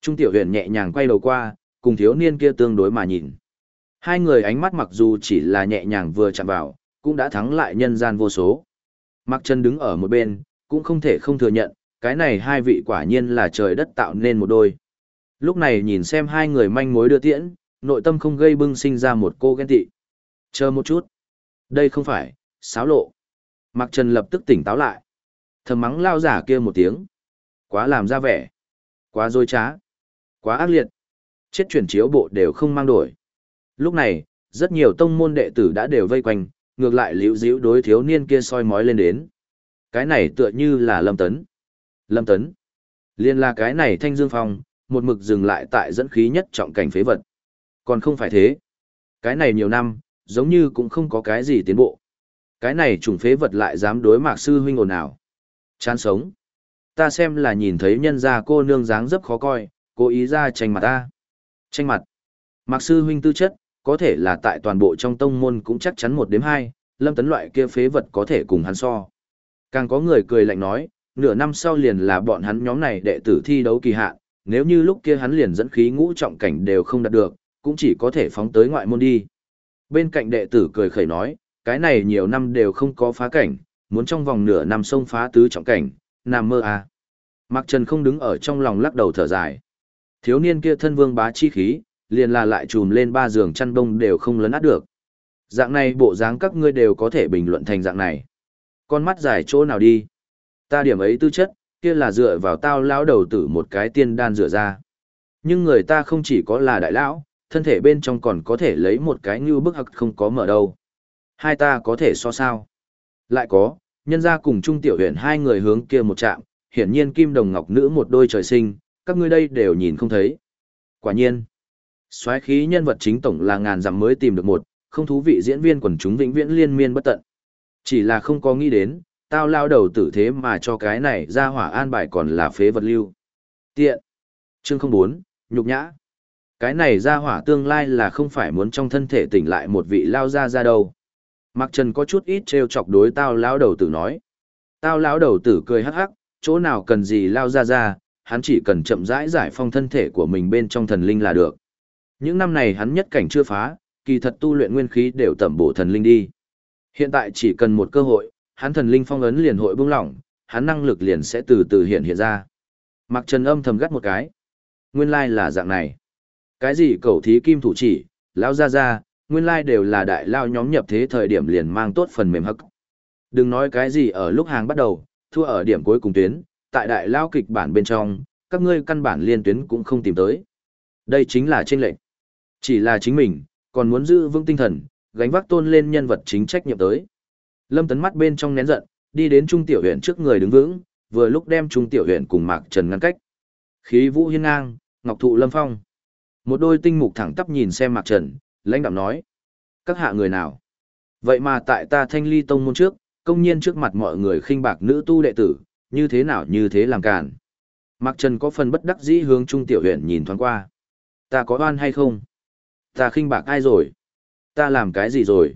Trung tiểu huyền nhẹ nhàng quay đầu qua, cùng thiếu niên kia tương đối mà nhìn. Hai người ánh mắt mặc dù chỉ là nhẹ nhàng vừa chạm vào, cũng đã thắng lại nhân gian vô số. Mặc chân đứng ở một bên, cũng không thể không thừa nhận, cái này hai vị quả nhiên là trời đất tạo nên một đôi. Lúc này nhìn xem hai người manh mối đưa tiễn, nội tâm không gây bưng sinh ra một cô ghen tị. Chờ một chút. Đây không phải, xáo lộ. Mặc Trần lập tức tỉnh táo lại. Thầm mắng lao giả kia một tiếng. Quá làm ra vẻ. Quá dối trá. Quá ác liệt. Chết chuyển chiếu bộ đều không mang đổi. Lúc này, rất nhiều tông môn đệ tử đã đều vây quanh, ngược lại liễu díu đối thiếu niên kia soi mói lên đến. Cái này tựa như là Lâm Tấn. Lâm Tấn. Liên là cái này thanh dương phong, một mực dừng lại tại dẫn khí nhất trọng cảnh phế vật. Còn không phải thế. Cái này nhiều năm, giống như cũng không có cái gì tiến bộ. Cái này trùng phế vật lại dám đối mạc sư huynh ồn ào. Chán sống. Ta xem là nhìn thấy nhân gia cô nương dáng dấp khó coi, cố ý ra tranh mặt ta. Tranh mặt. Mạc sư huynh tư chất, có thể là tại toàn bộ trong tông môn cũng chắc chắn một đếm hai, lâm tấn loại kia phế vật có thể cùng hắn so. Càng có người cười lạnh nói, nửa năm sau liền là bọn hắn nhóm này đệ tử thi đấu kỳ hạn, nếu như lúc kia hắn liền dẫn khí ngũ trọng cảnh đều không đạt được, cũng chỉ có thể phóng tới ngoại môn đi. Bên cạnh đệ tử cười khẩy nói, cái này nhiều năm đều không có phá cảnh, muốn trong vòng nửa năm xông phá tứ trọng cảnh, nằm mơ à. Mạc Trần không đứng ở trong lòng lắc đầu thở dài. Thiếu niên kia thân vương bá chi khí, liền là lại trùm lên ba giường chăn đông đều không lấn át được. Dạng này bộ dáng các ngươi đều có thể bình luận thành dạng này. Con mắt dài chỗ nào đi? Ta điểm ấy tư chất, kia là dựa vào tao lão đầu tử một cái tiên đan rửa ra. Nhưng người ta không chỉ có là đại lão, thân thể bên trong còn có thể lấy một cái như bức hặc không có mở đâu. Hai ta có thể so sao. Lại có, nhân ra cùng Trung Tiểu huyện hai người hướng kia một trạm, hiển nhiên kim đồng ngọc nữ một đôi trời sinh, các ngươi đây đều nhìn không thấy. Quả nhiên, soái khí nhân vật chính tổng là ngàn dặm mới tìm được một, không thú vị diễn viên quần chúng vĩnh viễn liên miên bất tận. Chỉ là không có nghĩ đến, tao lao đầu tử thế mà cho cái này ra hỏa an bài còn là phế vật lưu. Tiện. Chương 04, nhục nhã. Cái này ra hỏa tương lai là không phải muốn trong thân thể tỉnh lại một vị lao ra ra đâu. Mặc Trần có chút ít trêu chọc đối tao lão đầu tử nói. Tao lão đầu tử cười hắc hắc, chỗ nào cần gì lao ra ra, hắn chỉ cần chậm rãi giải phong thân thể của mình bên trong thần linh là được. Những năm này hắn nhất cảnh chưa phá, kỳ thật tu luyện nguyên khí đều tẩm bổ thần linh đi. Hiện tại chỉ cần một cơ hội, hắn thần linh phong ấn liền hội buông lỏng, hắn năng lực liền sẽ từ từ hiện hiện ra. Mặc Trần âm thầm gắt một cái. Nguyên lai là dạng này. Cái gì cầu thí kim thủ chỉ, lão ra ra, nguyên lai đều là đại lao nhóm nhập thế thời điểm liền mang tốt phần mềm hắc. Đừng nói cái gì ở lúc hàng bắt đầu, thua ở điểm cuối cùng tuyến, tại đại lao kịch bản bên trong, các ngươi căn bản liên tuyến cũng không tìm tới. Đây chính là trên lệnh. Chỉ là chính mình, còn muốn giữ vững tinh thần, gánh vác tôn lên nhân vật chính trách nhiệm tới. Lâm Tấn mắt bên trong nén giận, đi đến Trung Tiểu Huyền trước người đứng vững, vừa lúc đem Trung Tiểu Huyền cùng Mạc Trần ngăn cách. Khí vũ hiên ngang, ngọc thụ lâm phong. Một đôi tinh mục thẳng tắp nhìn xem Mạc Trần, lãnh đạm nói: "Các hạ người nào? Vậy mà tại ta Thanh Ly tông môn trước, công nhiên trước mặt mọi người khinh bạc nữ tu đệ tử, như thế nào như thế làm cản?" Mạc Trần có phần bất đắc dĩ hướng Trung Tiểu Huyền nhìn thoáng qua. "Ta có oan hay không? Ta khinh bạc ai rồi? Ta làm cái gì rồi?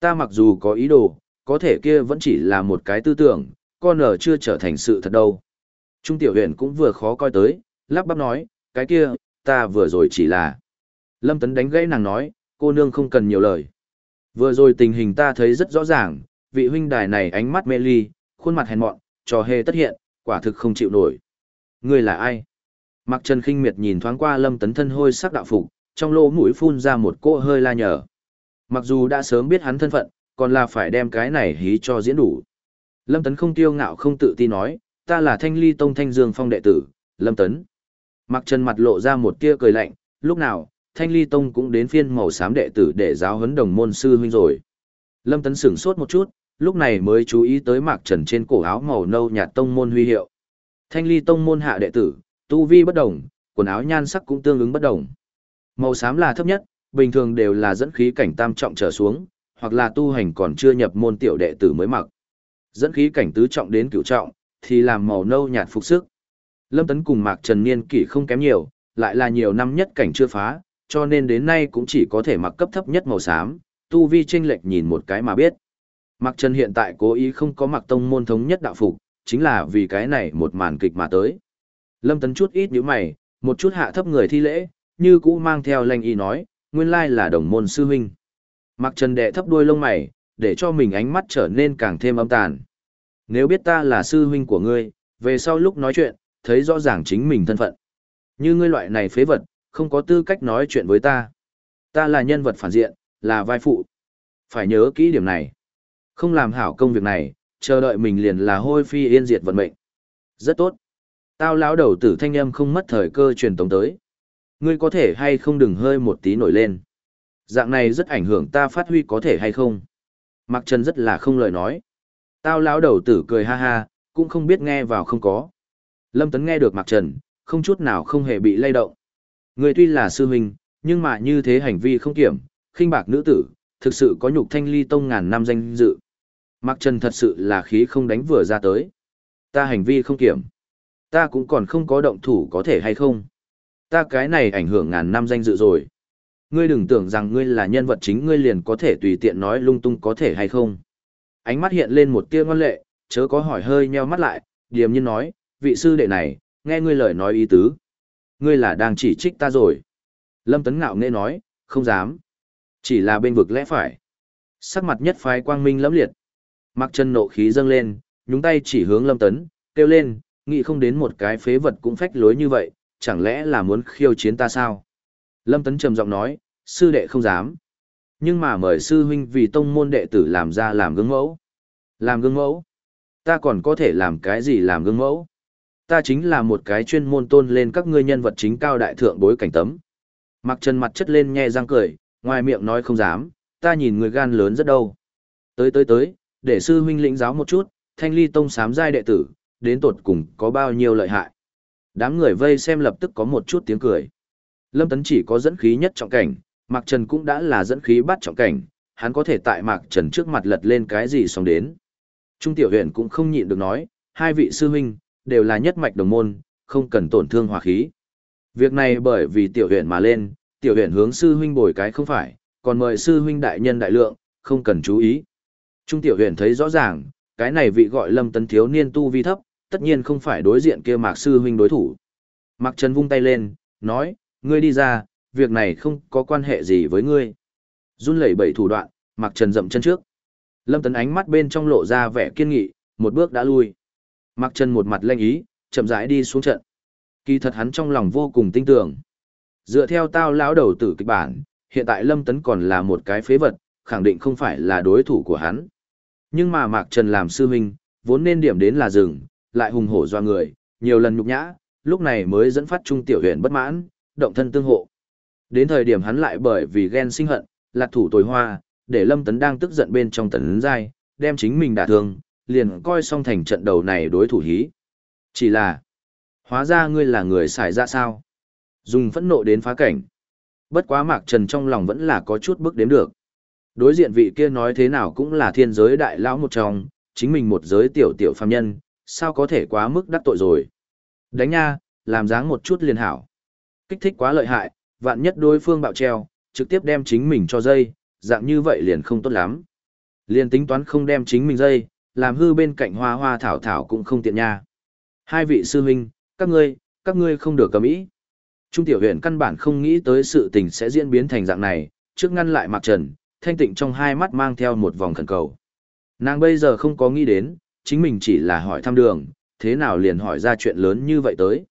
Ta mặc dù có ý đồ, có thể kia vẫn chỉ là một cái tư tưởng, con ở chưa trở thành sự thật đâu. Trung tiểu huyền cũng vừa khó coi tới, lắp bắp nói, cái kia, ta vừa rồi chỉ là. Lâm Tấn đánh gãy nàng nói, cô nương không cần nhiều lời. Vừa rồi tình hình ta thấy rất rõ ràng, vị huynh đài này ánh mắt mê ly, khuôn mặt hèn mọn, trò hề tất hiện, quả thực không chịu nổi. Ngươi là ai? Mặc Trần Kinh Miệt nhìn thoáng qua Lâm Tấn thân hôi sắc đạo phục, trong lỗ mũi phun ra một cỗ hơi la nhở. Mặc dù đã sớm biết hắn thân phận, còn là phải đem cái này hí cho diễn đủ. Lâm Tấn không tiêu ngạo không tự ti nói, ta là Thanh Ly Tông Thanh Dương Phong đệ tử, Lâm Tấn. Mặc Trần mặt lộ ra một tia cười lạnh, lúc nào, Thanh Ly Tông cũng đến phiên màu xám đệ tử để giáo huấn đồng môn sư huynh rồi. Lâm Tấn sửng sốt một chút, lúc này mới chú ý tới Mạc Trần trên cổ áo màu nâu nhạt tông môn huy hiệu. Thanh Ly Tông môn hạ đệ tử, tu vi bất đồng, quần áo nhan sắc cũng tương ứng bất đồng. Màu xám là thấp nhất, bình thường đều là dẫn khí cảnh tam trọng trở xuống, hoặc là tu hành còn chưa nhập môn tiểu đệ tử mới mặc. Dẫn khí cảnh tứ trọng đến cửu trọng, thì làm màu nâu nhạt phục sức. Lâm Tấn cùng Mạc Trần niên kỷ không kém nhiều, lại là nhiều năm nhất cảnh chưa phá, cho nên đến nay cũng chỉ có thể mặc cấp thấp nhất màu xám, tu vi chênh lệch nhìn một cái mà biết. Mạc Trần hiện tại cố ý không có mặc tông môn thống nhất đạo phục, chính là vì cái này một màn kịch mà tới. Lâm Tấn chút ít nhíu mày, một chút hạ thấp người thi lễ, như cũ mang theo lanh y nói, nguyên lai là đồng môn sư huynh. Mạc Trần đệ thấp đuôi lông mày, để cho mình ánh mắt trở nên càng thêm âm tàn. Nếu biết ta là sư huynh của ngươi, về sau lúc nói chuyện, thấy rõ ràng chính mình thân phận. Như ngươi loại này phế vật, không có tư cách nói chuyện với ta. Ta là nhân vật phản diện, là vai phụ. Phải nhớ kỹ điểm này. Không làm hảo công việc này, chờ đợi mình liền là hôi phi yên diệt vận mệnh. Rất tốt. Tao lão đầu tử thanh âm không mất thời cơ truyền tống tới. Ngươi có thể hay không đừng hơi một tí nổi lên. Dạng này rất ảnh hưởng ta phát huy có thể hay không. Mạc Trần rất là không lời nói. Tao lão đầu tử cười ha ha, cũng không biết nghe vào không có. Lâm Tấn nghe được Mạc Trần, không chút nào không hề bị lay động. Người tuy là sư huynh, nhưng mà như thế hành vi không kiểm, khinh bạc nữ tử, thực sự có nhục thanh ly tông ngàn năm danh dự. Mạc Trần thật sự là khí không đánh vừa ra tới. Ta hành vi không kiểm. Ta cũng còn không có động thủ có thể hay không. Ta cái này ảnh hưởng ngàn năm danh dự rồi. Ngươi đừng tưởng rằng ngươi là nhân vật chính ngươi liền có thể tùy tiện nói lung tung có thể hay không. Ánh mắt hiện lên một tia ngoan lệ, chớ có hỏi hơi nheo mắt lại, điềm nhiên nói, vị sư đệ này, nghe ngươi lời nói ý tứ. Ngươi là đang chỉ trích ta rồi. Lâm Tấn ngạo nghe nói, không dám. Chỉ là bên vực lẽ phải. Sắc mặt nhất phái quang minh lẫm liệt. Mặc chân nộ khí dâng lên, nhúng tay chỉ hướng Lâm Tấn, kêu lên, nghĩ không đến một cái phế vật cũng phách lối như vậy, chẳng lẽ là muốn khiêu chiến ta sao? Lâm Tấn trầm giọng nói, sư đệ không dám. Nhưng mà mời sư huynh vì tông môn đệ tử làm ra làm gương mẫu. Làm gương mẫu? Ta còn có thể làm cái gì làm gương mẫu? Ta chính là một cái chuyên môn tôn lên các ngươi nhân vật chính cao đại thượng bối cảnh tấm. Mặc chân mặt chất lên nhe răng cười, ngoài miệng nói không dám, ta nhìn người gan lớn rất đâu. Tới tới tới, để sư huynh lĩnh giáo một chút, thanh ly tông sám giai đệ tử, đến tột cùng có bao nhiêu lợi hại. Đám người vây xem lập tức có một chút tiếng cười. Lâm Tấn chỉ có dẫn khí nhất trọng cảnh, Mạc Trần cũng đã là dẫn khí bát trọng cảnh, hắn có thể tại Mạc Trần trước mặt lật lên cái gì xong đến. Trung tiểu huyện cũng không nhịn được nói, hai vị sư huynh, đều là nhất mạch đồng môn, không cần tổn thương hòa khí. Việc này bởi vì tiểu huyện mà lên, tiểu huyện hướng sư huynh bồi cái không phải, còn mời sư huynh đại nhân đại lượng, không cần chú ý. Trung tiểu huyện thấy rõ ràng, cái này vị gọi lâm tấn thiếu niên tu vi thấp, tất nhiên không phải đối diện kia mạc sư huynh đối thủ. Mạc Trần vung tay lên, nói, ngươi đi ra, việc này không có quan hệ gì với ngươi. Run lẩy bẩy thủ đoạn, Mạc Trần dậm chân trước. Lâm Tấn ánh mắt bên trong lộ ra vẻ kiên nghị, một bước đã lui. Mạc Trần một mặt lanh ý, chậm rãi đi xuống trận. Kỳ thật hắn trong lòng vô cùng tin tưởng. Dựa theo tao lão đầu tử kịch bản, hiện tại Lâm Tấn còn là một cái phế vật, khẳng định không phải là đối thủ của hắn. Nhưng mà Mạc Trần làm sư huynh, vốn nên điểm đến là rừng, lại hùng hổ doa người, nhiều lần nhục nhã, lúc này mới dẫn phát trung tiểu huyện bất mãn, động thân tương hộ. Đến thời điểm hắn lại bởi vì ghen sinh hận, lạc thủ tồi hoa, để Lâm Tấn đang tức giận bên trong tấn giai, đem chính mình đả thương, liền coi xong thành trận đầu này đối thủ hí. Chỉ là, hóa ra ngươi là người xài ra sao? Dùng phẫn nộ đến phá cảnh. Bất quá Mạc Trần trong lòng vẫn là có chút bức đếm được. Đối diện vị kia nói thế nào cũng là thiên giới đại lão một trong, chính mình một giới tiểu tiểu phàm nhân, sao có thể quá mức đắc tội rồi. Đánh nha, làm dáng một chút liền hảo. Kích thích quá lợi hại, vạn nhất đối phương bạo treo, trực tiếp đem chính mình cho dây, dạng như vậy liền không tốt lắm. Liền tính toán không đem chính mình dây, làm hư bên cạnh hoa hoa thảo thảo cũng không tiện nha. Hai vị sư huynh, các ngươi, các ngươi không được cầm ý. Trung tiểu huyện căn bản không nghĩ tới sự tình sẽ diễn biến thành dạng này, trước ngăn lại Mạc Trần, thanh tịnh trong hai mắt mang theo một vòng khẩn cầu. Nàng bây giờ không có nghĩ đến, chính mình chỉ là hỏi thăm đường, thế nào liền hỏi ra chuyện lớn như vậy tới.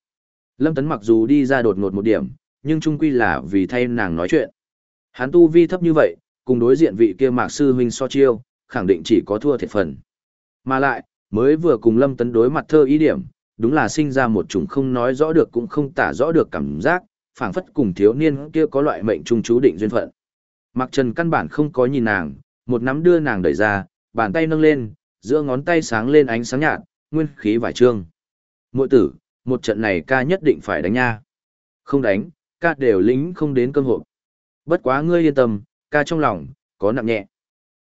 Lâm Tấn mặc dù đi ra đột ngột một điểm, nhưng trung quy là vì thay nàng nói chuyện. Hắn tu vi thấp như vậy, cùng đối diện vị kia mạc sư huynh so chiêu, khẳng định chỉ có thua thiệt phần. Mà lại, mới vừa cùng Lâm Tấn đối mặt thơ ý điểm, đúng là sinh ra một chủng không nói rõ được cũng không tả rõ được cảm giác, phảng phất cùng thiếu niên kia có loại mệnh trung chú định duyên phận. Mặc Trần căn bản không có nhìn nàng, một nắm đưa nàng đẩy ra, bàn tay nâng lên, giữa ngón tay sáng lên ánh sáng nhạt, nguyên khí vải trương. Muội tử, một trận này ca nhất định phải đánh nha. Không đánh, ca đều lính không đến cơm hộp. Bất quá ngươi yên tâm, ca trong lòng, có nặng nhẹ.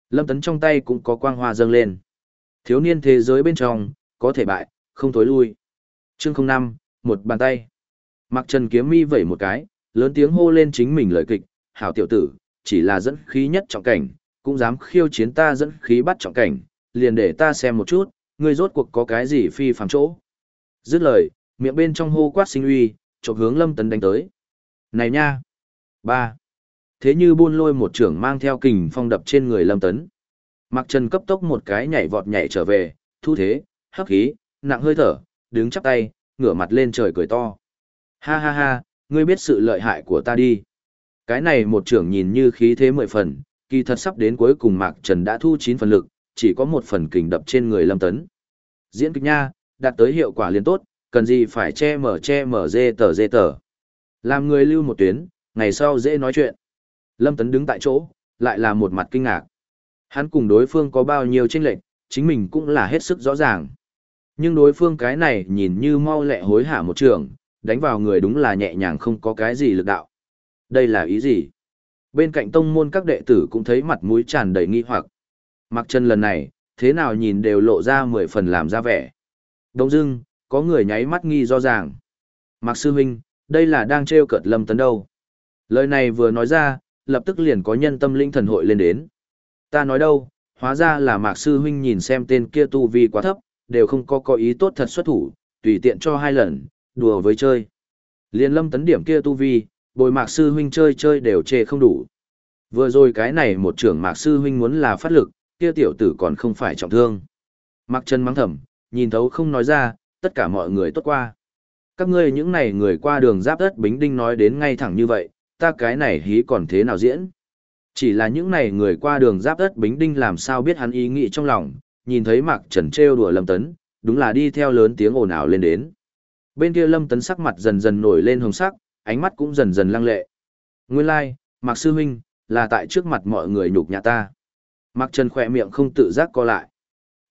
Lâm Tấn trong tay cũng có quang hoa dâng lên. Thiếu niên thế giới bên trong, có thể bại, không thối lui. Chương 05, một bàn tay. Mặc Trần kiếm mi vẩy một cái, lớn tiếng hô lên chính mình lời kịch, hảo tiểu tử, chỉ là dẫn khí nhất trọng cảnh, cũng dám khiêu chiến ta dẫn khí bắt trọng cảnh, liền để ta xem một chút, ngươi rốt cuộc có cái gì phi phàm chỗ. Dứt lời, miệng bên trong hô quát sinh uy, chộp hướng Lâm Tấn đánh tới. Này nha! ba Thế như buôn lôi một trưởng mang theo kình phong đập trên người Lâm Tấn. Mặc Trần cấp tốc một cái nhảy vọt nhảy trở về, thu thế, hấp khí, nặng hơi thở, đứng chắp tay, ngửa mặt lên trời cười to. Ha ha ha, ngươi biết sự lợi hại của ta đi. Cái này một trưởng nhìn như khí thế mười phần, kỳ thật sắp đến cuối cùng Mạc Trần đã thu chín phần lực, chỉ có một phần kình đập trên người Lâm Tấn. Diễn kịch nha, đạt tới hiệu quả liền tốt, cần gì phải che mở che mở dê tờ dê tờ. Làm người lưu một tuyến, ngày sau dễ nói chuyện. Lâm Tấn đứng tại chỗ, lại là một mặt kinh ngạc. Hắn cùng đối phương có bao nhiêu tranh lệch, chính mình cũng là hết sức rõ ràng. Nhưng đối phương cái này nhìn như mau lẹ hối hả một trường, đánh vào người đúng là nhẹ nhàng không có cái gì lực đạo. Đây là ý gì? Bên cạnh tông môn các đệ tử cũng thấy mặt mũi tràn đầy nghi hoặc. Mặc chân lần này, thế nào nhìn đều lộ ra mười phần làm ra vẻ. Đông dưng, có người nháy mắt nghi do ràng. Mặc sư huynh, đây là đang trêu cợt lâm tấn đâu. Lời này vừa nói ra, lập tức liền có nhân tâm linh thần hội lên đến. Ta nói đâu, hóa ra là mạc sư huynh nhìn xem tên kia tu vi quá thấp, đều không có có ý tốt thật xuất thủ, tùy tiện cho hai lần, đùa với chơi. Liên lâm tấn điểm kia tu vi, bồi mạc sư huynh chơi chơi đều chê không đủ. Vừa rồi cái này một trưởng mạc sư huynh muốn là phát lực, kia tiểu tử còn không phải trọng thương. Mạc chân mắng thầm, nhìn thấu không nói ra, tất cả mọi người tốt qua. Các ngươi những này người qua đường giáp đất bính đinh nói đến ngay thẳng như vậy, ta cái này hí còn thế nào diễn. Chỉ là những này người qua đường giáp đất bính đinh làm sao biết hắn ý nghĩ trong lòng, nhìn thấy Mạc Trần trêu đùa Lâm Tấn, đúng là đi theo lớn tiếng ồn ào lên đến. Bên kia Lâm Tấn sắc mặt dần dần nổi lên hồng sắc, ánh mắt cũng dần dần lăng lệ. Nguyên lai, like, Mạc Sư Huynh, là tại trước mặt mọi người nhục nhã ta. Mạc Trần khỏe miệng không tự giác co lại.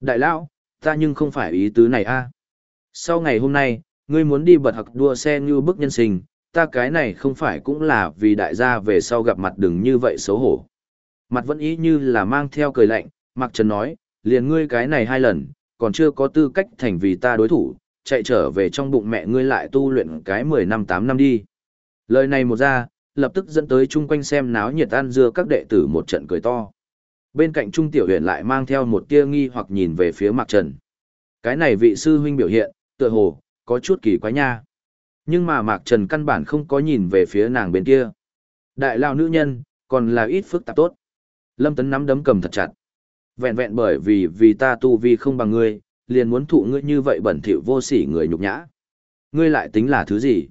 Đại lão, ta nhưng không phải ý tứ này a. À? Sau ngày hôm nay, ngươi muốn đi bật học đua xe như bức nhân sinh, ta cái này không phải cũng là vì đại gia về sau gặp mặt đừng như vậy xấu hổ. Mặt vẫn ý như là mang theo cười lạnh, Mạc Trần nói, liền ngươi cái này hai lần, còn chưa có tư cách thành vì ta đối thủ, chạy trở về trong bụng mẹ ngươi lại tu luyện cái 10 năm 8 năm đi. Lời này một ra, lập tức dẫn tới chung quanh xem náo nhiệt ăn dưa các đệ tử một trận cười to. Bên cạnh Trung Tiểu Huyền lại mang theo một tia nghi hoặc nhìn về phía Mạc Trần. Cái này vị sư huynh biểu hiện, tựa hồ, có chút kỳ quái nha. Nhưng mà Mạc Trần căn bản không có nhìn về phía nàng bên kia. Đại lao nữ nhân, còn là ít phức tạp tốt. Lâm Tấn nắm đấm cầm thật chặt. Vẹn vẹn bởi vì vì ta tu vi không bằng ngươi, liền muốn thụ ngươi như vậy bẩn thỉu vô sỉ người nhục nhã. Ngươi lại tính là thứ gì?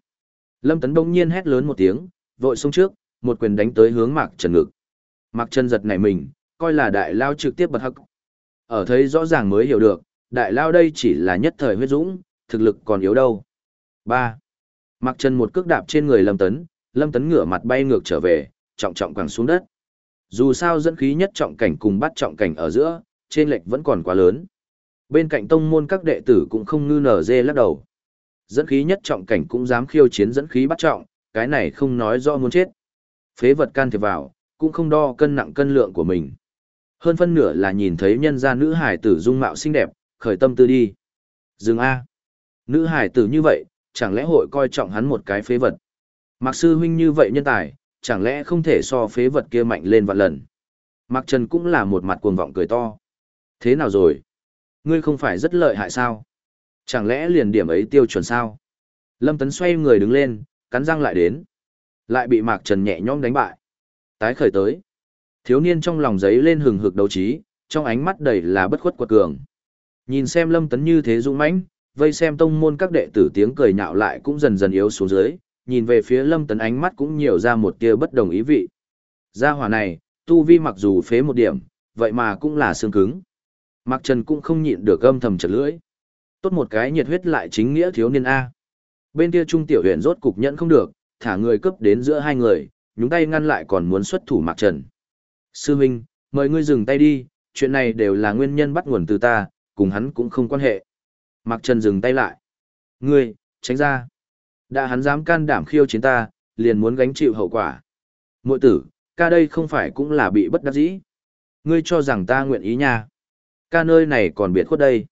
Lâm Tấn bỗng nhiên hét lớn một tiếng, vội xông trước, một quyền đánh tới hướng Mạc Trần ngực. Mạc Trần giật nảy mình, coi là đại lao trực tiếp bật hắc. Ở thấy rõ ràng mới hiểu được, đại lao đây chỉ là nhất thời huyết dũng, thực lực còn yếu đâu. 3. mặc chân một cước đạp trên người Lâm Tấn, Lâm Tấn ngửa mặt bay ngược trở về, trọng trọng quẳng xuống đất. Dù sao dẫn khí nhất trọng cảnh cùng bắt trọng cảnh ở giữa, trên lệch vẫn còn quá lớn. Bên cạnh tông môn các đệ tử cũng không ngư nở dê lắc đầu. Dẫn khí nhất trọng cảnh cũng dám khiêu chiến dẫn khí bắt trọng, cái này không nói do muốn chết. Phế vật can thiệp vào, cũng không đo cân nặng cân lượng của mình. Hơn phân nửa là nhìn thấy nhân gia nữ hải tử dung mạo xinh đẹp, khởi tâm tư đi. Dừng A. Nữ hải tử như vậy, chẳng lẽ hội coi trọng hắn một cái phế vật. Mạc sư huynh như vậy nhân tài, chẳng lẽ không thể so phế vật kia mạnh lên vạn lần. Mạc Trần cũng là một mặt cuồng vọng cười to. Thế nào rồi? Ngươi không phải rất lợi hại sao? Chẳng lẽ liền điểm ấy tiêu chuẩn sao? Lâm Tấn xoay người đứng lên, cắn răng lại đến. Lại bị Mạc Trần nhẹ nhõm đánh bại. Tái khởi tới. Thiếu niên trong lòng giấy lên hừng hực đấu trí, trong ánh mắt đầy là bất khuất quật cường. Nhìn xem Lâm Tấn như thế dũng mãnh, vây xem tông môn các đệ tử tiếng cười nhạo lại cũng dần dần yếu xuống dưới, nhìn về phía Lâm Tấn ánh mắt cũng nhiều ra một tia bất đồng ý vị. Gia hỏa này, tu vi mặc dù phế một điểm, vậy mà cũng là xương cứng. Mạc Trần cũng không nhịn được âm thầm chật lưỡi. Tốt một cái nhiệt huyết lại chính nghĩa thiếu niên A. Bên kia Trung Tiểu Huyền rốt cục nhẫn không được, thả người cấp đến giữa hai người, nhúng tay ngăn lại còn muốn xuất thủ Mạc Trần. Sư Minh, mời ngươi dừng tay đi, chuyện này đều là nguyên nhân bắt nguồn từ ta, cùng hắn cũng không quan hệ. Mạc Trần dừng tay lại. Ngươi, tránh ra. Đã hắn dám can đảm khiêu chiến ta, liền muốn gánh chịu hậu quả. Mội tử, ca đây không phải cũng là bị bất đắc dĩ. Ngươi cho rằng ta nguyện ý nha. Ca nơi này còn biệt khuất đây.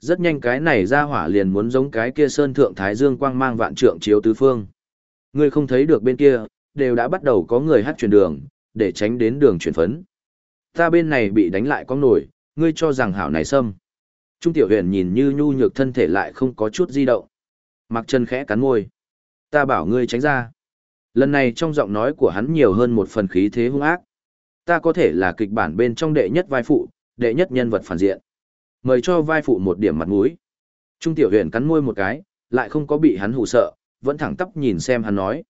Rất nhanh cái này ra hỏa liền muốn giống cái kia sơn thượng thái dương quang mang vạn trượng chiếu tứ phương. Ngươi không thấy được bên kia, đều đã bắt đầu có người hát chuyển đường, để tránh đến đường chuyển phấn. Ta bên này bị đánh lại con nổi, ngươi cho rằng hảo này xâm. Trung tiểu huyền nhìn như nhu nhược thân thể lại không có chút di động. Mặc chân khẽ cắn môi. Ta bảo ngươi tránh ra. Lần này trong giọng nói của hắn nhiều hơn một phần khí thế hung ác. Ta có thể là kịch bản bên trong đệ nhất vai phụ, đệ nhất nhân vật phản diện. Mời cho vai phụ một điểm mặt mũi. Trung tiểu huyền cắn môi một cái, lại không có bị hắn hù sợ, vẫn thẳng tắp nhìn xem hắn nói.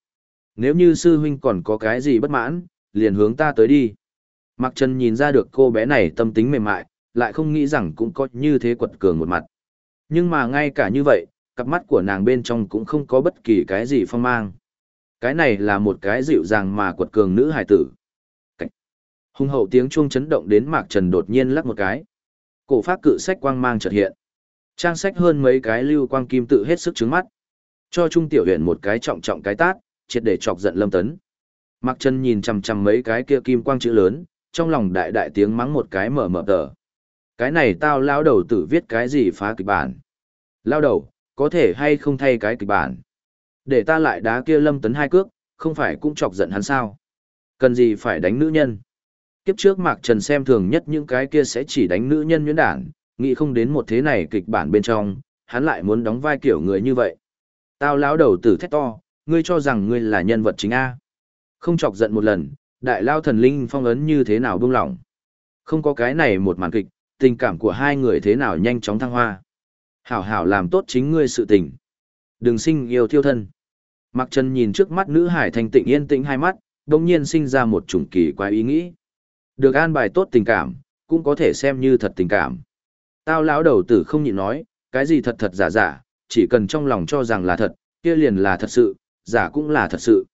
Nếu như sư huynh còn có cái gì bất mãn, liền hướng ta tới đi. Mặc Trần nhìn ra được cô bé này tâm tính mềm mại, lại không nghĩ rằng cũng có như thế quật cường một mặt. Nhưng mà ngay cả như vậy, cặp mắt của nàng bên trong cũng không có bất kỳ cái gì phong mang. Cái này là một cái dịu dàng mà quật cường nữ hài tử. Cảnh. Hùng hậu tiếng chuông chấn động đến Mạc Trần đột nhiên lắc một cái. Cổ phát cự sách quang mang chợt hiện. Trang sách hơn mấy cái lưu quang kim tự hết sức trứng mắt. Cho Trung Tiểu huyện một cái trọng trọng cái tát, triệt để chọc giận Lâm Tấn. Mạc Trần nhìn chằm chằm mấy cái kia kim quang chữ lớn, trong lòng đại đại tiếng mắng một cái mở mở tờ. Cái này tao lao đầu tử viết cái gì phá kịch bản. Lao đầu, có thể hay không thay cái kịch bản. Để ta lại đá kia lâm tấn hai cước, không phải cũng chọc giận hắn sao. Cần gì phải đánh nữ nhân. Kiếp trước Mạc Trần xem thường nhất những cái kia sẽ chỉ đánh nữ nhân nhuyễn đản, nghĩ không đến một thế này kịch bản bên trong, hắn lại muốn đóng vai kiểu người như vậy. Tao lão đầu tử thét to, ngươi cho rằng ngươi là nhân vật chính A. Không chọc giận một lần, đại lao thần linh phong ấn như thế nào buông lỏng. Không có cái này một màn kịch, tình cảm của hai người thế nào nhanh chóng thăng hoa. Hảo hảo làm tốt chính ngươi sự tình. Đừng sinh yêu thiêu thân. Mặc Trần nhìn trước mắt nữ hải thành tịnh yên tĩnh hai mắt, đồng nhiên sinh ra một chủng kỳ quái ý nghĩ. Được an bài tốt tình cảm, cũng có thể xem như thật tình cảm. Tao lão đầu tử không nhịn nói, cái gì thật thật giả giả, chỉ cần trong lòng cho rằng là thật, kia liền là thật sự, giả cũng là thật sự.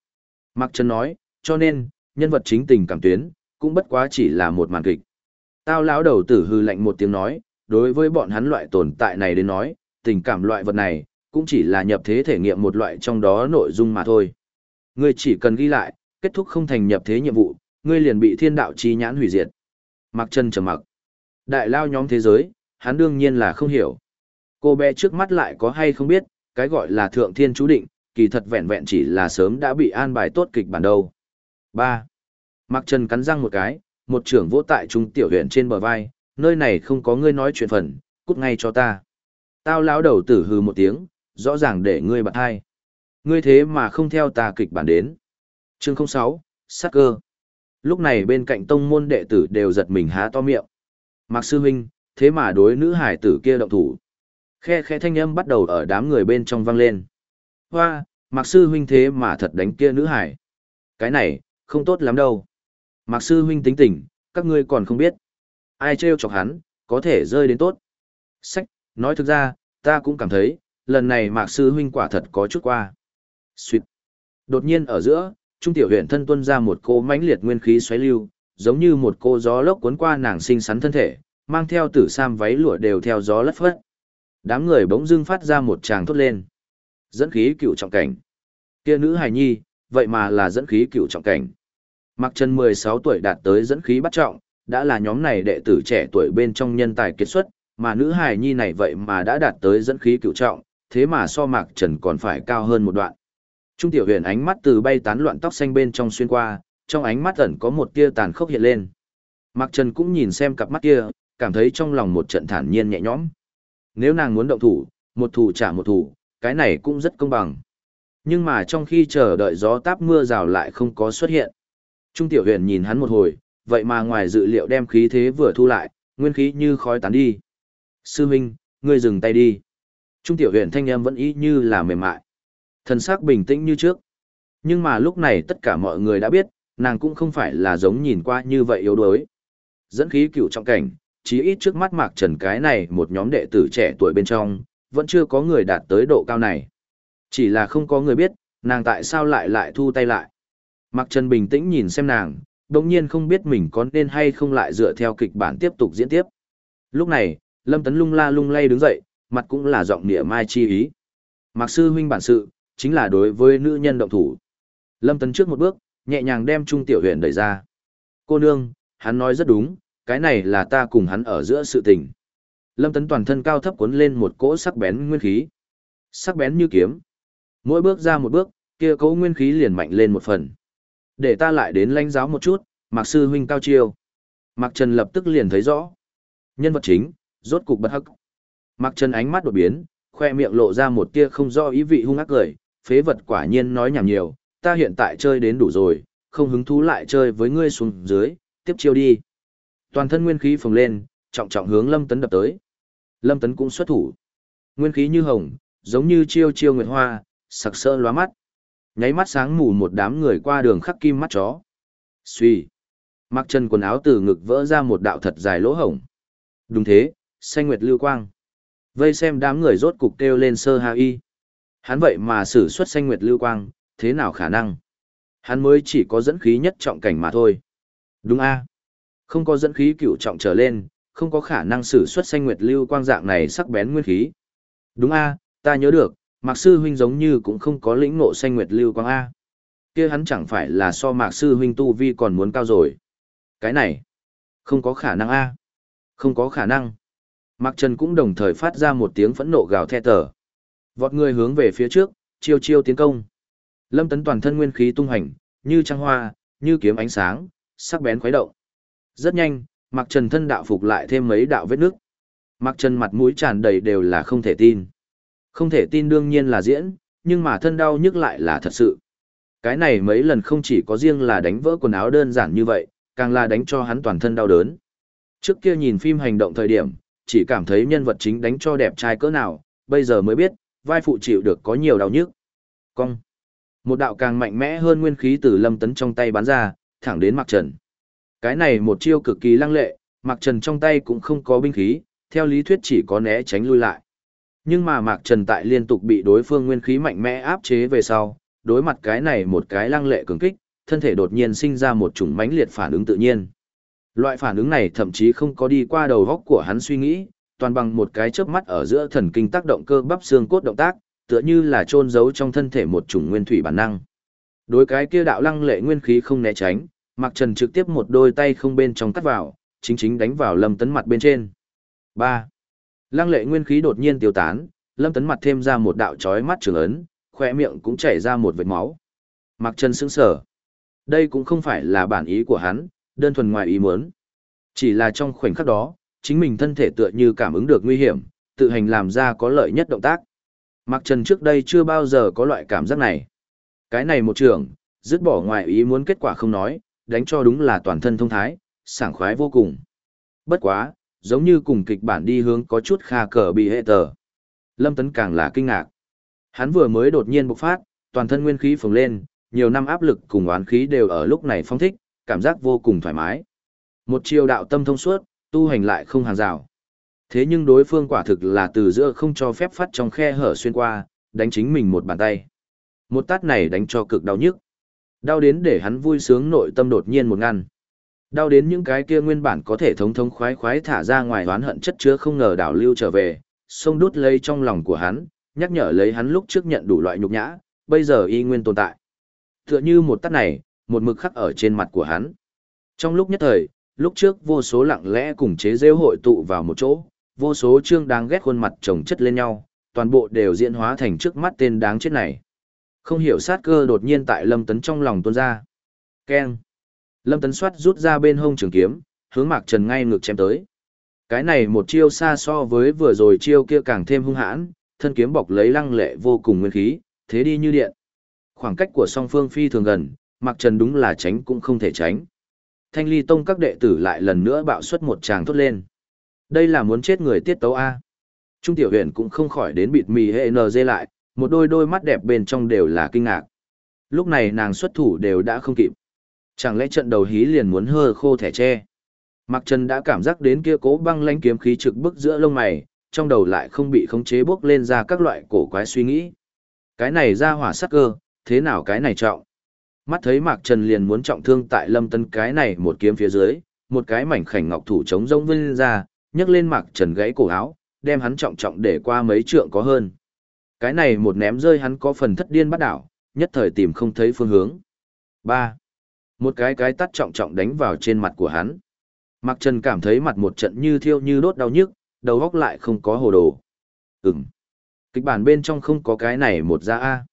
Mặc Trần nói, cho nên, nhân vật chính tình cảm tuyến, cũng bất quá chỉ là một màn kịch. Tao lão đầu tử hư lạnh một tiếng nói, đối với bọn hắn loại tồn tại này đến nói, tình cảm loại vật này, cũng chỉ là nhập thế thể nghiệm một loại trong đó nội dung mà thôi. Ngươi chỉ cần ghi lại, kết thúc không thành nhập thế nhiệm vụ, ngươi liền bị thiên đạo chi nhãn hủy diệt. Mặc chân trầm mặc. Đại lao nhóm thế giới, hắn đương nhiên là không hiểu. Cô bé trước mắt lại có hay không biết, cái gọi là thượng thiên chú định, kỳ thật vẹn vẹn chỉ là sớm đã bị an bài tốt kịch bản đâu. Ba, Mặc Trần cắn răng một cái, một trưởng vỗ tại trung tiểu huyện trên bờ vai, nơi này không có ngươi nói chuyện phần, cút ngay cho ta. Tao lão đầu tử hừ một tiếng, rõ ràng để ngươi bật hai. Ngươi thế mà không theo ta kịch bản đến. Chương 06, sát cơ. Lúc này bên cạnh tông môn đệ tử đều giật mình há to miệng. Mạc sư huynh, thế mà đối nữ hải tử kia động thủ. Khe khe thanh âm bắt đầu ở đám người bên trong vang lên. Hoa, Mạc sư huynh thế mà thật đánh kia nữ hải. Cái này, không tốt lắm đâu. Mạc sư huynh tính tỉnh, các ngươi còn không biết. Ai trêu chọc hắn, có thể rơi đến tốt. Sách, nói thực ra, ta cũng cảm thấy, lần này Mạc sư huynh quả thật có chút qua. Xuyệt. Đột nhiên ở giữa, trung tiểu huyện thân tuân ra một cô mãnh liệt nguyên khí xoáy lưu, giống như một cô gió lốc cuốn qua nàng xinh xắn thân thể, mang theo tử sam váy lụa đều theo gió lất phất. Đám người bỗng dưng phát ra một tràng thốt lên. Dẫn khí cựu trọng cảnh. Kia nữ hài nhi, vậy mà là dẫn khí cựu trọng cảnh. Mặc Trần 16 tuổi đạt tới dẫn khí bắt trọng, đã là nhóm này đệ tử trẻ tuổi bên trong nhân tài kết xuất, mà nữ hài nhi này vậy mà đã đạt tới dẫn khí cựu trọng, thế mà so Mạc Trần còn phải cao hơn một đoạn. Trung tiểu huyền ánh mắt từ bay tán loạn tóc xanh bên trong xuyên qua, trong ánh mắt ẩn có một tia tàn khốc hiện lên. Mạc Trần cũng nhìn xem cặp mắt kia, cảm thấy trong lòng một trận thản nhiên nhẹ nhõm. Nếu nàng muốn động thủ, một thủ trả một thủ, cái này cũng rất công bằng. Nhưng mà trong khi chờ đợi gió táp mưa rào lại không có xuất hiện. Trung tiểu huyền nhìn hắn một hồi, vậy mà ngoài dự liệu đem khí thế vừa thu lại, nguyên khí như khói tán đi. Sư Minh, ngươi dừng tay đi. Trung tiểu huyền thanh âm vẫn ý như là mềm mại. Thần sắc bình tĩnh như trước. Nhưng mà lúc này tất cả mọi người đã biết, nàng cũng không phải là giống nhìn qua như vậy yếu đuối. Dẫn khí cựu trọng cảnh, chí ít trước mắt Mạc Trần cái này một nhóm đệ tử trẻ tuổi bên trong, vẫn chưa có người đạt tới độ cao này. Chỉ là không có người biết, nàng tại sao lại lại thu tay lại. Mạc Trần bình tĩnh nhìn xem nàng, đồng nhiên không biết mình có nên hay không lại dựa theo kịch bản tiếp tục diễn tiếp. Lúc này, Lâm Tấn lung la lung lay đứng dậy, mặt cũng là giọng nịa mai chi ý. Mạc sư huynh bản sự, chính là đối với nữ nhân động thủ. Lâm Tấn trước một bước, nhẹ nhàng đem Trung Tiểu Huyền đẩy ra. Cô nương, hắn nói rất đúng, cái này là ta cùng hắn ở giữa sự tình. Lâm Tấn toàn thân cao thấp cuốn lên một cỗ sắc bén nguyên khí. Sắc bén như kiếm. Mỗi bước ra một bước, kia cỗ nguyên khí liền mạnh lên một phần. Để ta lại đến lãnh giáo một chút, Mạc sư huynh cao chiêu. Mạc Trần lập tức liền thấy rõ. Nhân vật chính, rốt cục bất hắc. Mạc Trần ánh mắt đột biến, khoe miệng lộ ra một tia không do ý vị hung ác cười, phế vật quả nhiên nói nhảm nhiều, ta hiện tại chơi đến đủ rồi, không hứng thú lại chơi với ngươi xuống dưới, tiếp chiêu đi. Toàn thân nguyên khí phồng lên, trọng trọng hướng Lâm Tấn đập tới. Lâm Tấn cũng xuất thủ. Nguyên khí như hồng, giống như chiêu chiêu nguyệt hoa, sặc sỡ lóa mắt. Nháy mắt sáng mù một đám người qua đường khắc kim mắt chó. Xuy. Mặc chân quần áo từ ngực vỡ ra một đạo thật dài lỗ hổng. Đúng thế, xanh nguyệt lưu quang. Vây xem đám người rốt cục kêu lên sơ ha y. Hắn vậy mà sử xuất xanh nguyệt lưu quang, thế nào khả năng? Hắn mới chỉ có dẫn khí nhất trọng cảnh mà thôi. Đúng a Không có dẫn khí cựu trọng trở lên, không có khả năng sử xuất xanh nguyệt lưu quang dạng này sắc bén nguyên khí. Đúng a ta nhớ được, Mạc Sư Huynh giống như cũng không có lĩnh ngộ xanh nguyệt lưu quang A. kia hắn chẳng phải là so Mạc Sư Huynh tu vi còn muốn cao rồi. Cái này, không có khả năng A. Không có khả năng. Mạc Trần cũng đồng thời phát ra một tiếng phẫn nộ gào the tờ. Vọt người hướng về phía trước, chiêu chiêu tiến công. Lâm Tấn toàn thân nguyên khí tung hành, như trăng hoa, như kiếm ánh sáng, sắc bén khuấy động. Rất nhanh, Mạc Trần thân đạo phục lại thêm mấy đạo vết nước. Mạc Trần mặt mũi tràn đầy đều là không thể tin. Không thể tin đương nhiên là diễn, nhưng mà thân đau nhức lại là thật sự. Cái này mấy lần không chỉ có riêng là đánh vỡ quần áo đơn giản như vậy, càng là đánh cho hắn toàn thân đau đớn. Trước kia nhìn phim hành động thời điểm, chỉ cảm thấy nhân vật chính đánh cho đẹp trai cỡ nào, bây giờ mới biết, vai phụ chịu được có nhiều đau nhức. Cong. Một đạo càng mạnh mẽ hơn nguyên khí từ lâm tấn trong tay bắn ra, thẳng đến Mạc Trần. Cái này một chiêu cực kỳ lăng lệ, Mạc Trần trong tay cũng không có binh khí, theo lý thuyết chỉ có né tránh lui lại. Nhưng mà Mạc Trần tại liên tục bị đối phương nguyên khí mạnh mẽ áp chế về sau, đối mặt cái này một cái lăng lệ cường kích, thân thể đột nhiên sinh ra một chủng mãnh liệt phản ứng tự nhiên. Loại phản ứng này thậm chí không có đi qua đầu góc của hắn suy nghĩ, toàn bằng một cái chớp mắt ở giữa thần kinh tác động cơ bắp xương cốt động tác, tựa như là chôn giấu trong thân thể một chủng nguyên thủy bản năng. Đối cái kia đạo lăng lệ nguyên khí không né tránh, Mạc Trần trực tiếp một đôi tay không bên trong cắt vào, chính chính đánh vào Lâm Tấn mặt bên trên. 3. Lăng lệ nguyên khí đột nhiên tiêu tán, Lâm Tấn mặt thêm ra một đạo chói mắt trường ấn, khỏe miệng cũng chảy ra một vệt máu. Mạc Trần sững sờ. Đây cũng không phải là bản ý của hắn, đơn thuần ngoài ý muốn. Chỉ là trong khoảnh khắc đó, chính mình thân thể tựa như cảm ứng được nguy hiểm, tự hành làm ra có lợi nhất động tác. Mạc Trần trước đây chưa bao giờ có loại cảm giác này. Cái này một trường, dứt bỏ ngoài ý muốn kết quả không nói, đánh cho đúng là toàn thân thông thái, sảng khoái vô cùng. Bất quá, giống như cùng kịch bản đi hướng có chút kha cờ bị hệ tờ. Lâm Tấn càng là kinh ngạc. Hắn vừa mới đột nhiên bộc phát, toàn thân nguyên khí phồng lên, nhiều năm áp lực cùng oán khí đều ở lúc này phong thích, cảm giác vô cùng thoải mái. Một chiều đạo tâm thông suốt, tu hành lại không hàng rào. Thế nhưng đối phương quả thực là từ giữa không cho phép phát trong khe hở xuyên qua, đánh chính mình một bàn tay. Một tát này đánh cho cực đau nhức. Đau đến để hắn vui sướng nội tâm đột nhiên một ngăn. Đau đến những cái kia nguyên bản có thể thống thống khoái khoái thả ra ngoài oán hận chất chứa không ngờ đảo lưu trở về, sông đút lấy trong lòng của hắn, nhắc nhở lấy hắn lúc trước nhận đủ loại nhục nhã, bây giờ y nguyên tồn tại. Tựa như một tắt này, một mực khắc ở trên mặt của hắn. Trong lúc nhất thời, lúc trước vô số lặng lẽ cùng chế rêu hội tụ vào một chỗ, vô số chương đáng ghét khuôn mặt chồng chất lên nhau, toàn bộ đều diễn hóa thành trước mắt tên đáng chết này. Không hiểu sát cơ đột nhiên tại Lâm Tấn trong lòng tuôn ra. Keng. Lâm Tấn Soát rút ra bên hông trường kiếm, hướng Mạc Trần ngay ngược chém tới. Cái này một chiêu xa so với vừa rồi chiêu kia càng thêm hung hãn, thân kiếm bọc lấy lăng lệ vô cùng nguyên khí, thế đi như điện. Khoảng cách của song phương phi thường gần, Mạc Trần đúng là tránh cũng không thể tránh. Thanh Ly Tông các đệ tử lại lần nữa bạo xuất một tràng thốt lên. Đây là muốn chết người tiết tấu A. Trung tiểu huyện cũng không khỏi đến bịt mì hệ NG lại, một đôi đôi mắt đẹp bên trong đều là kinh ngạc. Lúc này nàng xuất thủ đều đã không kịp. Chẳng lẽ trận đầu hí liền muốn hơ khô thẻ tre? Mạc Trần đã cảm giác đến kia cố băng lãnh kiếm khí trực bức giữa lông mày, trong đầu lại không bị khống chế bốc lên ra các loại cổ quái suy nghĩ. Cái này ra hỏa sắc cơ, thế nào cái này trọng? Mắt thấy Mạc Trần liền muốn trọng thương tại Lâm Tân cái này một kiếm phía dưới, một cái mảnh khảnh ngọc thủ chống rông vươn ra, nhấc lên Mạc Trần gãy cổ áo, đem hắn trọng trọng để qua mấy trượng có hơn. Cái này một ném rơi hắn có phần thất điên bắt đảo, nhất thời tìm không thấy phương hướng. 3. Một cái cái tắt trọng trọng đánh vào trên mặt của hắn. Mạc Trần cảm thấy mặt một trận như thiêu như đốt đau nhức, đầu góc lại không có hồ đồ. Ừm. Kịch bản bên trong không có cái này một ra A.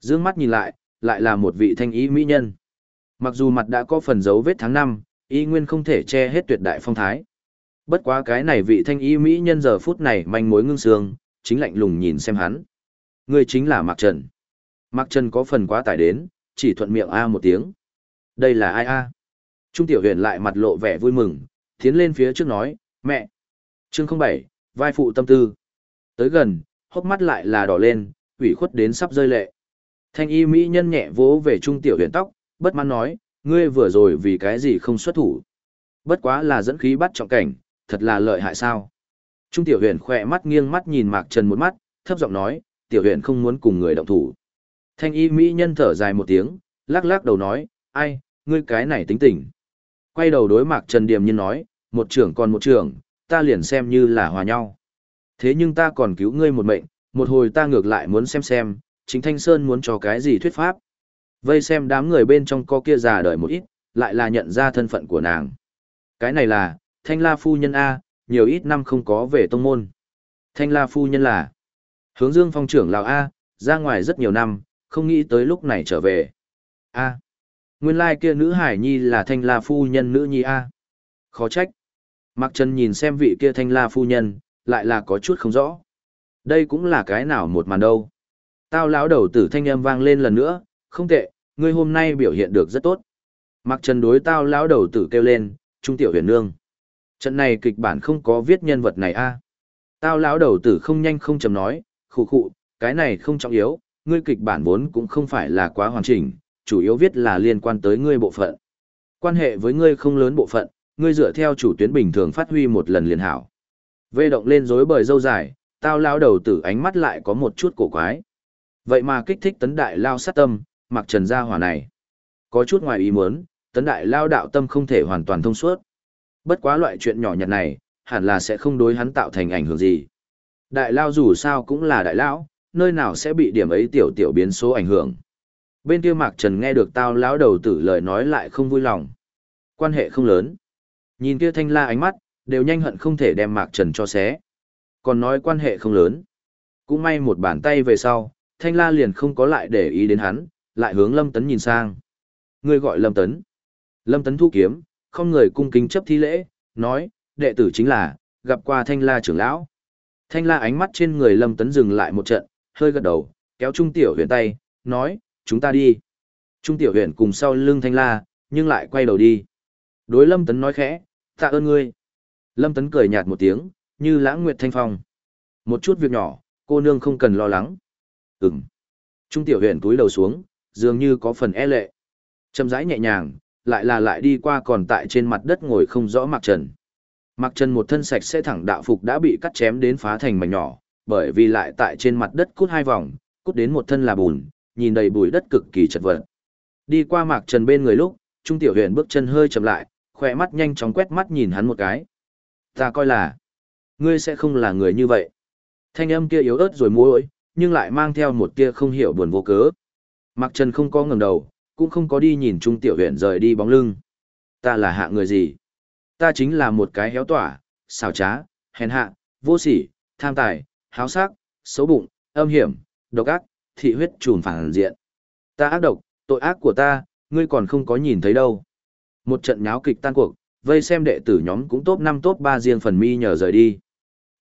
Dương mắt nhìn lại, lại là một vị thanh ý mỹ nhân. Mặc dù mặt đã có phần dấu vết tháng năm, y nguyên không thể che hết tuyệt đại phong thái. Bất quá cái này vị thanh y mỹ nhân giờ phút này manh mối ngưng sương, chính lạnh lùng nhìn xem hắn. Người chính là Mạc Trần. Mạc Trần có phần quá tải đến, chỉ thuận miệng A một tiếng. Đây là ai A? Trung tiểu huyền lại mặt lộ vẻ vui mừng, tiến lên phía trước nói, mẹ. Chương 07, vai phụ tâm tư. Tới gần, hốc mắt lại là đỏ lên, ủy khuất đến sắp rơi lệ. Thanh y mỹ nhân nhẹ vỗ về trung tiểu huyền tóc, bất mãn nói, ngươi vừa rồi vì cái gì không xuất thủ. Bất quá là dẫn khí bắt trọng cảnh, thật là lợi hại sao. Trung tiểu huyền khỏe mắt nghiêng mắt nhìn Mạc Trần một mắt, thấp giọng nói, tiểu huyền không muốn cùng người động thủ. Thanh y mỹ nhân thở dài một tiếng, lắc lắc đầu nói, ai, ngươi cái này tính tình. Quay đầu đối Mạc Trần điềm nhiên nói, một trưởng còn một trưởng, ta liền xem như là hòa nhau. Thế nhưng ta còn cứu ngươi một mệnh, một hồi ta ngược lại muốn xem xem, chính Thanh Sơn muốn cho cái gì thuyết pháp. Vây xem đám người bên trong co kia già đời một ít, lại là nhận ra thân phận của nàng. Cái này là, Thanh La Phu Nhân A, nhiều ít năm không có về tông môn. Thanh La Phu Nhân là, hướng dương phong trưởng Lào A, ra ngoài rất nhiều năm, không nghĩ tới lúc này trở về. A, nguyên lai kia nữ hải nhi là Thanh La Phu Nhân nữ nhi A. Khó trách. Mạc Trần nhìn xem vị kia Thanh La Phu Nhân, lại là có chút không rõ. Đây cũng là cái nào một màn đâu. Tao lão đầu tử thanh âm vang lên lần nữa, không tệ, ngươi hôm nay biểu hiện được rất tốt. Mặc trần đối tao lão đầu tử kêu lên, trung tiểu huyền nương. Trận này kịch bản không có viết nhân vật này a. Tao lão đầu tử không nhanh không chậm nói, khụ khụ, cái này không trọng yếu, ngươi kịch bản vốn cũng không phải là quá hoàn chỉnh, chủ yếu viết là liên quan tới ngươi bộ phận. Quan hệ với ngươi không lớn bộ phận, ngươi dựa theo chủ tuyến bình thường phát huy một lần liền hảo. Vê động lên rối bời dâu dài, tao lao đầu tử ánh mắt lại có một chút cổ quái. Vậy mà kích thích tấn đại lao sát tâm, mặc trần gia hỏa này. Có chút ngoài ý muốn, tấn đại lao đạo tâm không thể hoàn toàn thông suốt. Bất quá loại chuyện nhỏ nhặt này, hẳn là sẽ không đối hắn tạo thành ảnh hưởng gì. Đại lao dù sao cũng là đại lão, nơi nào sẽ bị điểm ấy tiểu tiểu biến số ảnh hưởng. Bên kia Mạc Trần nghe được tao lão đầu tử lời nói lại không vui lòng. Quan hệ không lớn. Nhìn kia thanh la ánh mắt, đều nhanh hận không thể đem Mạc Trần cho xé. Còn nói quan hệ không lớn. Cũng may một bàn tay về sau, thanh la liền không có lại để ý đến hắn, lại hướng Lâm Tấn nhìn sang. Người gọi Lâm Tấn. Lâm Tấn thu kiếm, không người cung kính chấp thi lễ, nói, đệ tử chính là, gặp qua thanh la trưởng lão. Thanh la ánh mắt trên người Lâm Tấn dừng lại một trận, hơi gật đầu, kéo Trung Tiểu huyền tay, nói, chúng ta đi. Trung Tiểu huyền cùng sau lưng thanh la, nhưng lại quay đầu đi. Đối Lâm Tấn nói khẽ, tạ ơn ngươi. Lâm Tấn cười nhạt một tiếng, như lãng nguyệt thanh phong. Một chút việc nhỏ, cô nương không cần lo lắng. Ừm. Trung tiểu huyền túi đầu xuống, dường như có phần e lệ. Châm rãi nhẹ nhàng, lại là lại đi qua còn tại trên mặt đất ngồi không rõ mặc trần. Mặc trần một thân sạch sẽ thẳng đạo phục đã bị cắt chém đến phá thành mảnh nhỏ, bởi vì lại tại trên mặt đất cút hai vòng, cút đến một thân là bùn, nhìn đầy bụi đất cực kỳ chật vật. Đi qua mạc trần bên người lúc, Trung tiểu huyền bước chân hơi chậm lại, khỏe mắt nhanh chóng quét mắt nhìn hắn một cái. Ta coi là, ngươi sẽ không là người như vậy. Thanh âm kia yếu ớt rồi muối nhưng lại mang theo một tia không hiểu buồn vô cớ. Mặc Trần không có ngẩng đầu, cũng không có đi nhìn Trung Tiểu Huyền rời đi bóng lưng. Ta là hạ người gì? Ta chính là một cái héo tỏa, xào trá, hèn hạ, vô sỉ, tham tài, háo sắc, xấu bụng, âm hiểm, độc ác, thị huyết trùn phản diện. Ta ác độc, tội ác của ta, ngươi còn không có nhìn thấy đâu. Một trận nháo kịch tan cuộc, vây xem đệ tử nhóm cũng top 5 top 3 riêng phần mi nhờ rời đi.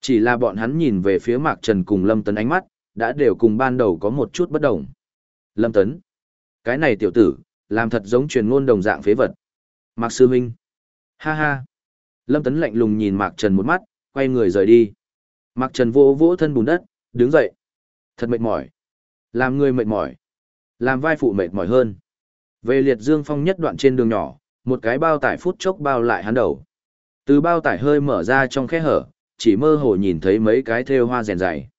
Chỉ là bọn hắn nhìn về phía Mạc Trần cùng Lâm Tấn ánh mắt, đã đều cùng ban đầu có một chút bất đồng. Lâm Tấn. Cái này tiểu tử, làm thật giống truyền ngôn đồng dạng phế vật. Mạc Sư Minh. Ha ha. Lâm Tấn lạnh lùng nhìn Mạc Trần một mắt, quay người rời đi. Mạc Trần vỗ vỗ thân bùn đất, đứng dậy. Thật mệt mỏi. Làm người mệt mỏi. Làm vai phụ mệt mỏi hơn. Về liệt dương phong nhất đoạn trên đường nhỏ, một cái bao tải phút chốc bao lại hắn đầu. Từ bao tải hơi mở ra trong khe hở, chỉ mơ hồ nhìn thấy mấy cái thêu hoa rèn dày.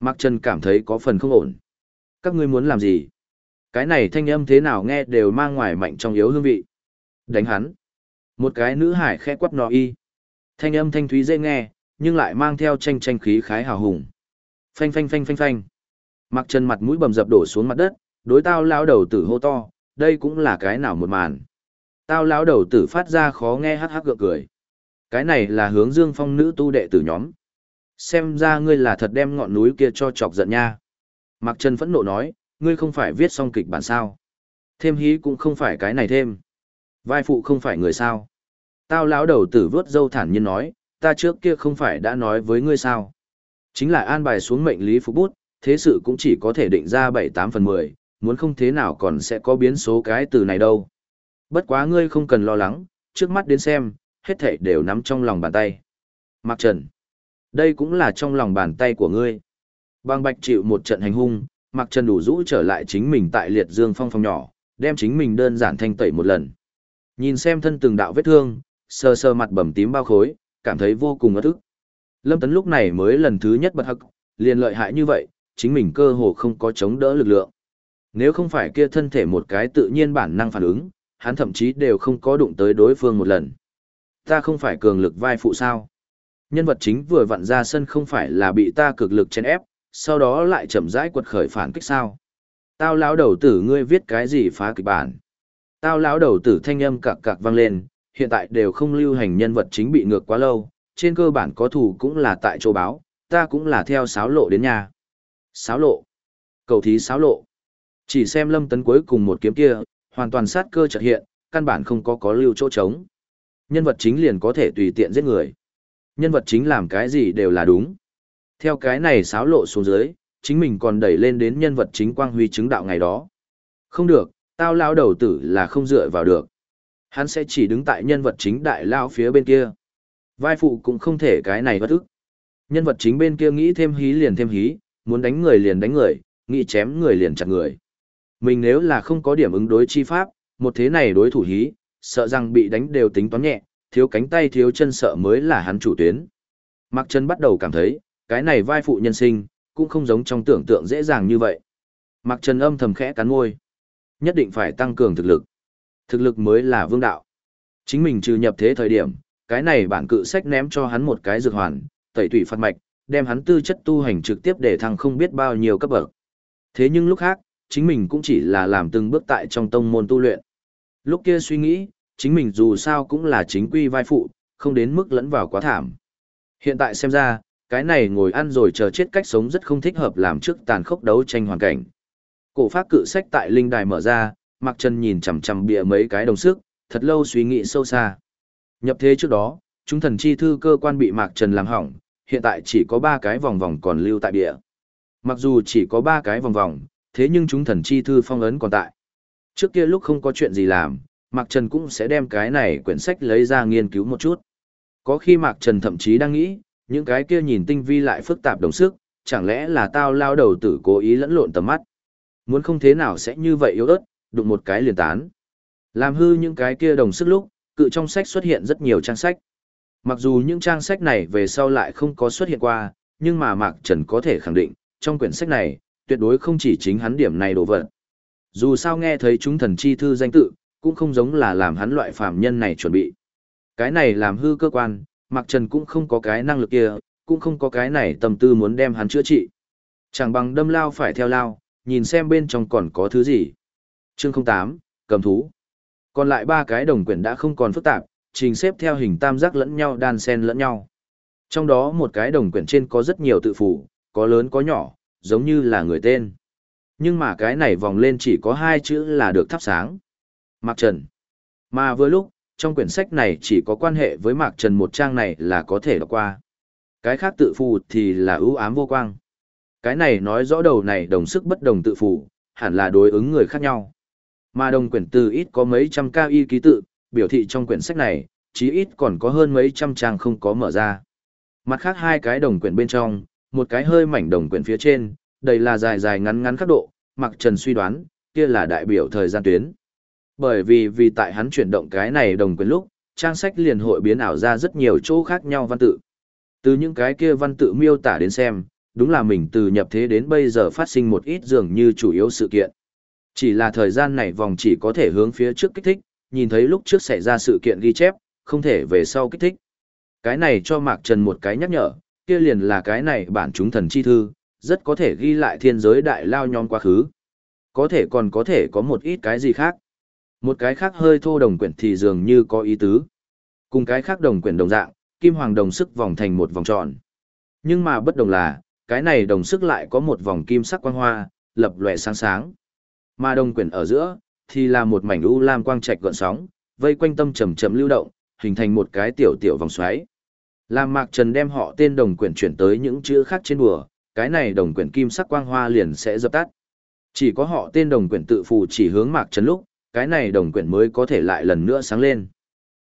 Mạc Trần cảm thấy có phần không ổn. Các ngươi muốn làm gì? Cái này thanh âm thế nào nghe đều mang ngoài mạnh trong yếu hương vị. Đánh hắn. Một cái nữ hải khẽ quắp nọ y. Thanh âm thanh thúy dễ nghe, nhưng lại mang theo tranh tranh khí khái hào hùng. Phanh phanh phanh phanh phanh. Mặc chân mặt mũi bầm dập đổ xuống mặt đất, đối tao lão đầu tử hô to, đây cũng là cái nào một màn. Tao lão đầu tử phát ra khó nghe hắc hắc gượng cười. Cái này là hướng dương phong nữ tu đệ tử nhóm. Xem ra ngươi là thật đem ngọn núi kia cho chọc giận nha. Mặc chân phẫn nộ nói, ngươi không phải viết xong kịch bản sao. Thêm hí cũng không phải cái này thêm. Vai phụ không phải người sao. Tao lão đầu tử vớt dâu thản nhiên nói, ta trước kia không phải đã nói với ngươi sao. Chính là an bài xuống mệnh lý phục bút, thế sự cũng chỉ có thể định ra 7-8 phần 10, muốn không thế nào còn sẽ có biến số cái từ này đâu. Bất quá ngươi không cần lo lắng, trước mắt đến xem, hết thảy đều nắm trong lòng bàn tay. Mạc Trần, đây cũng là trong lòng bàn tay của ngươi. Bang Bạch chịu một trận hành hung, Mạc Trần đủ rũ trở lại chính mình tại liệt dương phong phong nhỏ, đem chính mình đơn giản thanh tẩy một lần. Nhìn xem thân từng đạo vết thương, sờ sờ mặt bầm tím bao khối, cảm thấy vô cùng ớt ức. Lâm Tấn lúc này mới lần thứ nhất bật hắc, liền lợi hại như vậy, chính mình cơ hồ không có chống đỡ lực lượng. Nếu không phải kia thân thể một cái tự nhiên bản năng phản ứng, hắn thậm chí đều không có đụng tới đối phương một lần. Ta không phải cường lực vai phụ sao. Nhân vật chính vừa vặn ra sân không phải là bị ta cực lực chèn ép, sau đó lại chậm rãi quật khởi phản kích sao. Tao lão đầu tử ngươi viết cái gì phá kịch bản. Tao lão đầu tử thanh âm cạc cạc vang lên, hiện tại đều không lưu hành nhân vật chính bị ngược quá lâu, trên cơ bản có thủ cũng là tại chỗ báo, ta cũng là theo sáo lộ đến nhà. Sáo lộ. Cầu thí sáo lộ. Chỉ xem lâm tấn cuối cùng một kiếm kia, hoàn toàn sát cơ chợt hiện, căn bản không có có lưu chỗ trống. Nhân vật chính liền có thể tùy tiện giết người. Nhân vật chính làm cái gì đều là đúng. Theo cái này sáo lộ xuống dưới, chính mình còn đẩy lên đến nhân vật chính quang huy chứng đạo ngày đó. Không được, tao lao đầu tử là không dựa vào được. Hắn sẽ chỉ đứng tại nhân vật chính đại lao phía bên kia. Vai phụ cũng không thể cái này bất ức. Nhân vật chính bên kia nghĩ thêm hí liền thêm hí, muốn đánh người liền đánh người, nghĩ chém người liền chặt người. Mình nếu là không có điểm ứng đối chi pháp, một thế này đối thủ hí, sợ rằng bị đánh đều tính toán nhẹ, thiếu cánh tay thiếu chân sợ mới là hắn chủ tuyến. Mạc Trần bắt đầu cảm thấy, cái này vai phụ nhân sinh, cũng không giống trong tưởng tượng dễ dàng như vậy. Mạc Trần âm thầm khẽ cắn môi. Nhất định phải tăng cường thực lực. Thực lực mới là vương đạo. Chính mình trừ nhập thế thời điểm, cái này bản cự sách ném cho hắn một cái dược hoàn, tẩy tủy phát mạch, đem hắn tư chất tu hành trực tiếp để thăng không biết bao nhiêu cấp bậc. Thế nhưng lúc khác, chính mình cũng chỉ là làm từng bước tại trong tông môn tu luyện. Lúc kia suy nghĩ, chính mình dù sao cũng là chính quy vai phụ, không đến mức lẫn vào quá thảm. Hiện tại xem ra, cái này ngồi ăn rồi chờ chết cách sống rất không thích hợp làm trước tàn khốc đấu tranh hoàn cảnh. Cổ pháp cự sách tại linh đài mở ra, Mạc Trần nhìn chằm chằm bịa mấy cái đồng sức, thật lâu suy nghĩ sâu xa. Nhập thế trước đó, chúng thần chi thư cơ quan bị Mạc Trần làm hỏng, hiện tại chỉ có ba cái vòng vòng còn lưu tại địa. Mặc dù chỉ có ba cái vòng vòng, thế nhưng chúng thần chi thư phong ấn còn tại. Trước kia lúc không có chuyện gì làm, Mạc Trần cũng sẽ đem cái này quyển sách lấy ra nghiên cứu một chút. Có khi Mạc Trần thậm chí đang nghĩ, những cái kia nhìn tinh vi lại phức tạp đồng sức, chẳng lẽ là tao lao đầu tử cố ý lẫn lộn tầm mắt. Muốn không thế nào sẽ như vậy yếu ớt, đụng một cái liền tán. Làm hư những cái kia đồng sức lúc, cự trong sách xuất hiện rất nhiều trang sách. Mặc dù những trang sách này về sau lại không có xuất hiện qua, nhưng mà Mạc Trần có thể khẳng định, trong quyển sách này, tuyệt đối không chỉ chính hắn điểm này đồ vật. Dù sao nghe thấy chúng thần chi thư danh tự, cũng không giống là làm hắn loại phàm nhân này chuẩn bị. Cái này làm hư cơ quan, Mạc Trần cũng không có cái năng lực kia, cũng không có cái này tâm tư muốn đem hắn chữa trị. Chẳng bằng đâm lao phải theo lao, nhìn xem bên trong còn có thứ gì. Chương 08, cầm thú. Còn lại ba cái đồng quyển đã không còn phức tạp, trình xếp theo hình tam giác lẫn nhau đan sen lẫn nhau. Trong đó một cái đồng quyển trên có rất nhiều tự phủ, có lớn có nhỏ, giống như là người tên. Nhưng mà cái này vòng lên chỉ có hai chữ là được thắp sáng. Mạc Trần. Mà vừa lúc, trong quyển sách này chỉ có quan hệ với Mạc Trần một trang này là có thể đọc qua. Cái khác tự phù thì là ưu ám vô quang. Cái này nói rõ đầu này đồng sức bất đồng tự phù, hẳn là đối ứng người khác nhau. Mà đồng quyển từ ít có mấy trăm cao y ký tự, biểu thị trong quyển sách này, chí ít còn có hơn mấy trăm trang không có mở ra. Mặt khác hai cái đồng quyển bên trong, một cái hơi mảnh đồng quyển phía trên, đây là dài dài ngắn ngắn khắc độ, mặc Trần suy đoán, kia là đại biểu thời gian tuyến. Bởi vì vì tại hắn chuyển động cái này đồng quyển lúc, trang sách liền hội biến ảo ra rất nhiều chỗ khác nhau văn tự. Từ những cái kia văn tự miêu tả đến xem, đúng là mình từ nhập thế đến bây giờ phát sinh một ít dường như chủ yếu sự kiện. Chỉ là thời gian này vòng chỉ có thể hướng phía trước kích thích, nhìn thấy lúc trước xảy ra sự kiện ghi chép, không thể về sau kích thích. Cái này cho Mạc Trần một cái nhắc nhở, kia liền là cái này bản chúng thần chi thư, rất có thể ghi lại thiên giới đại lao nhóm quá khứ. Có thể còn có thể có một ít cái gì khác. Một cái khác hơi thô đồng quyển thì dường như có ý tứ. Cùng cái khác đồng quyển đồng dạng, kim hoàng đồng sức vòng thành một vòng tròn. Nhưng mà bất đồng là, cái này đồng sức lại có một vòng kim sắc quang hoa, lập lòe sáng sáng. Mà đồng quyển ở giữa, thì là một mảnh u lam quang trạch gợn sóng, vây quanh tâm trầm trầm lưu động, hình thành một cái tiểu tiểu vòng xoáy. Làm Mạc Trần đem họ tên đồng quyển chuyển tới những chữ khác trên bùa, cái này đồng quyển kim sắc quang hoa liền sẽ dập tắt. Chỉ có họ tên đồng quyển tự phù chỉ hướng Mạc Trần lúc, cái này đồng quyển mới có thể lại lần nữa sáng lên.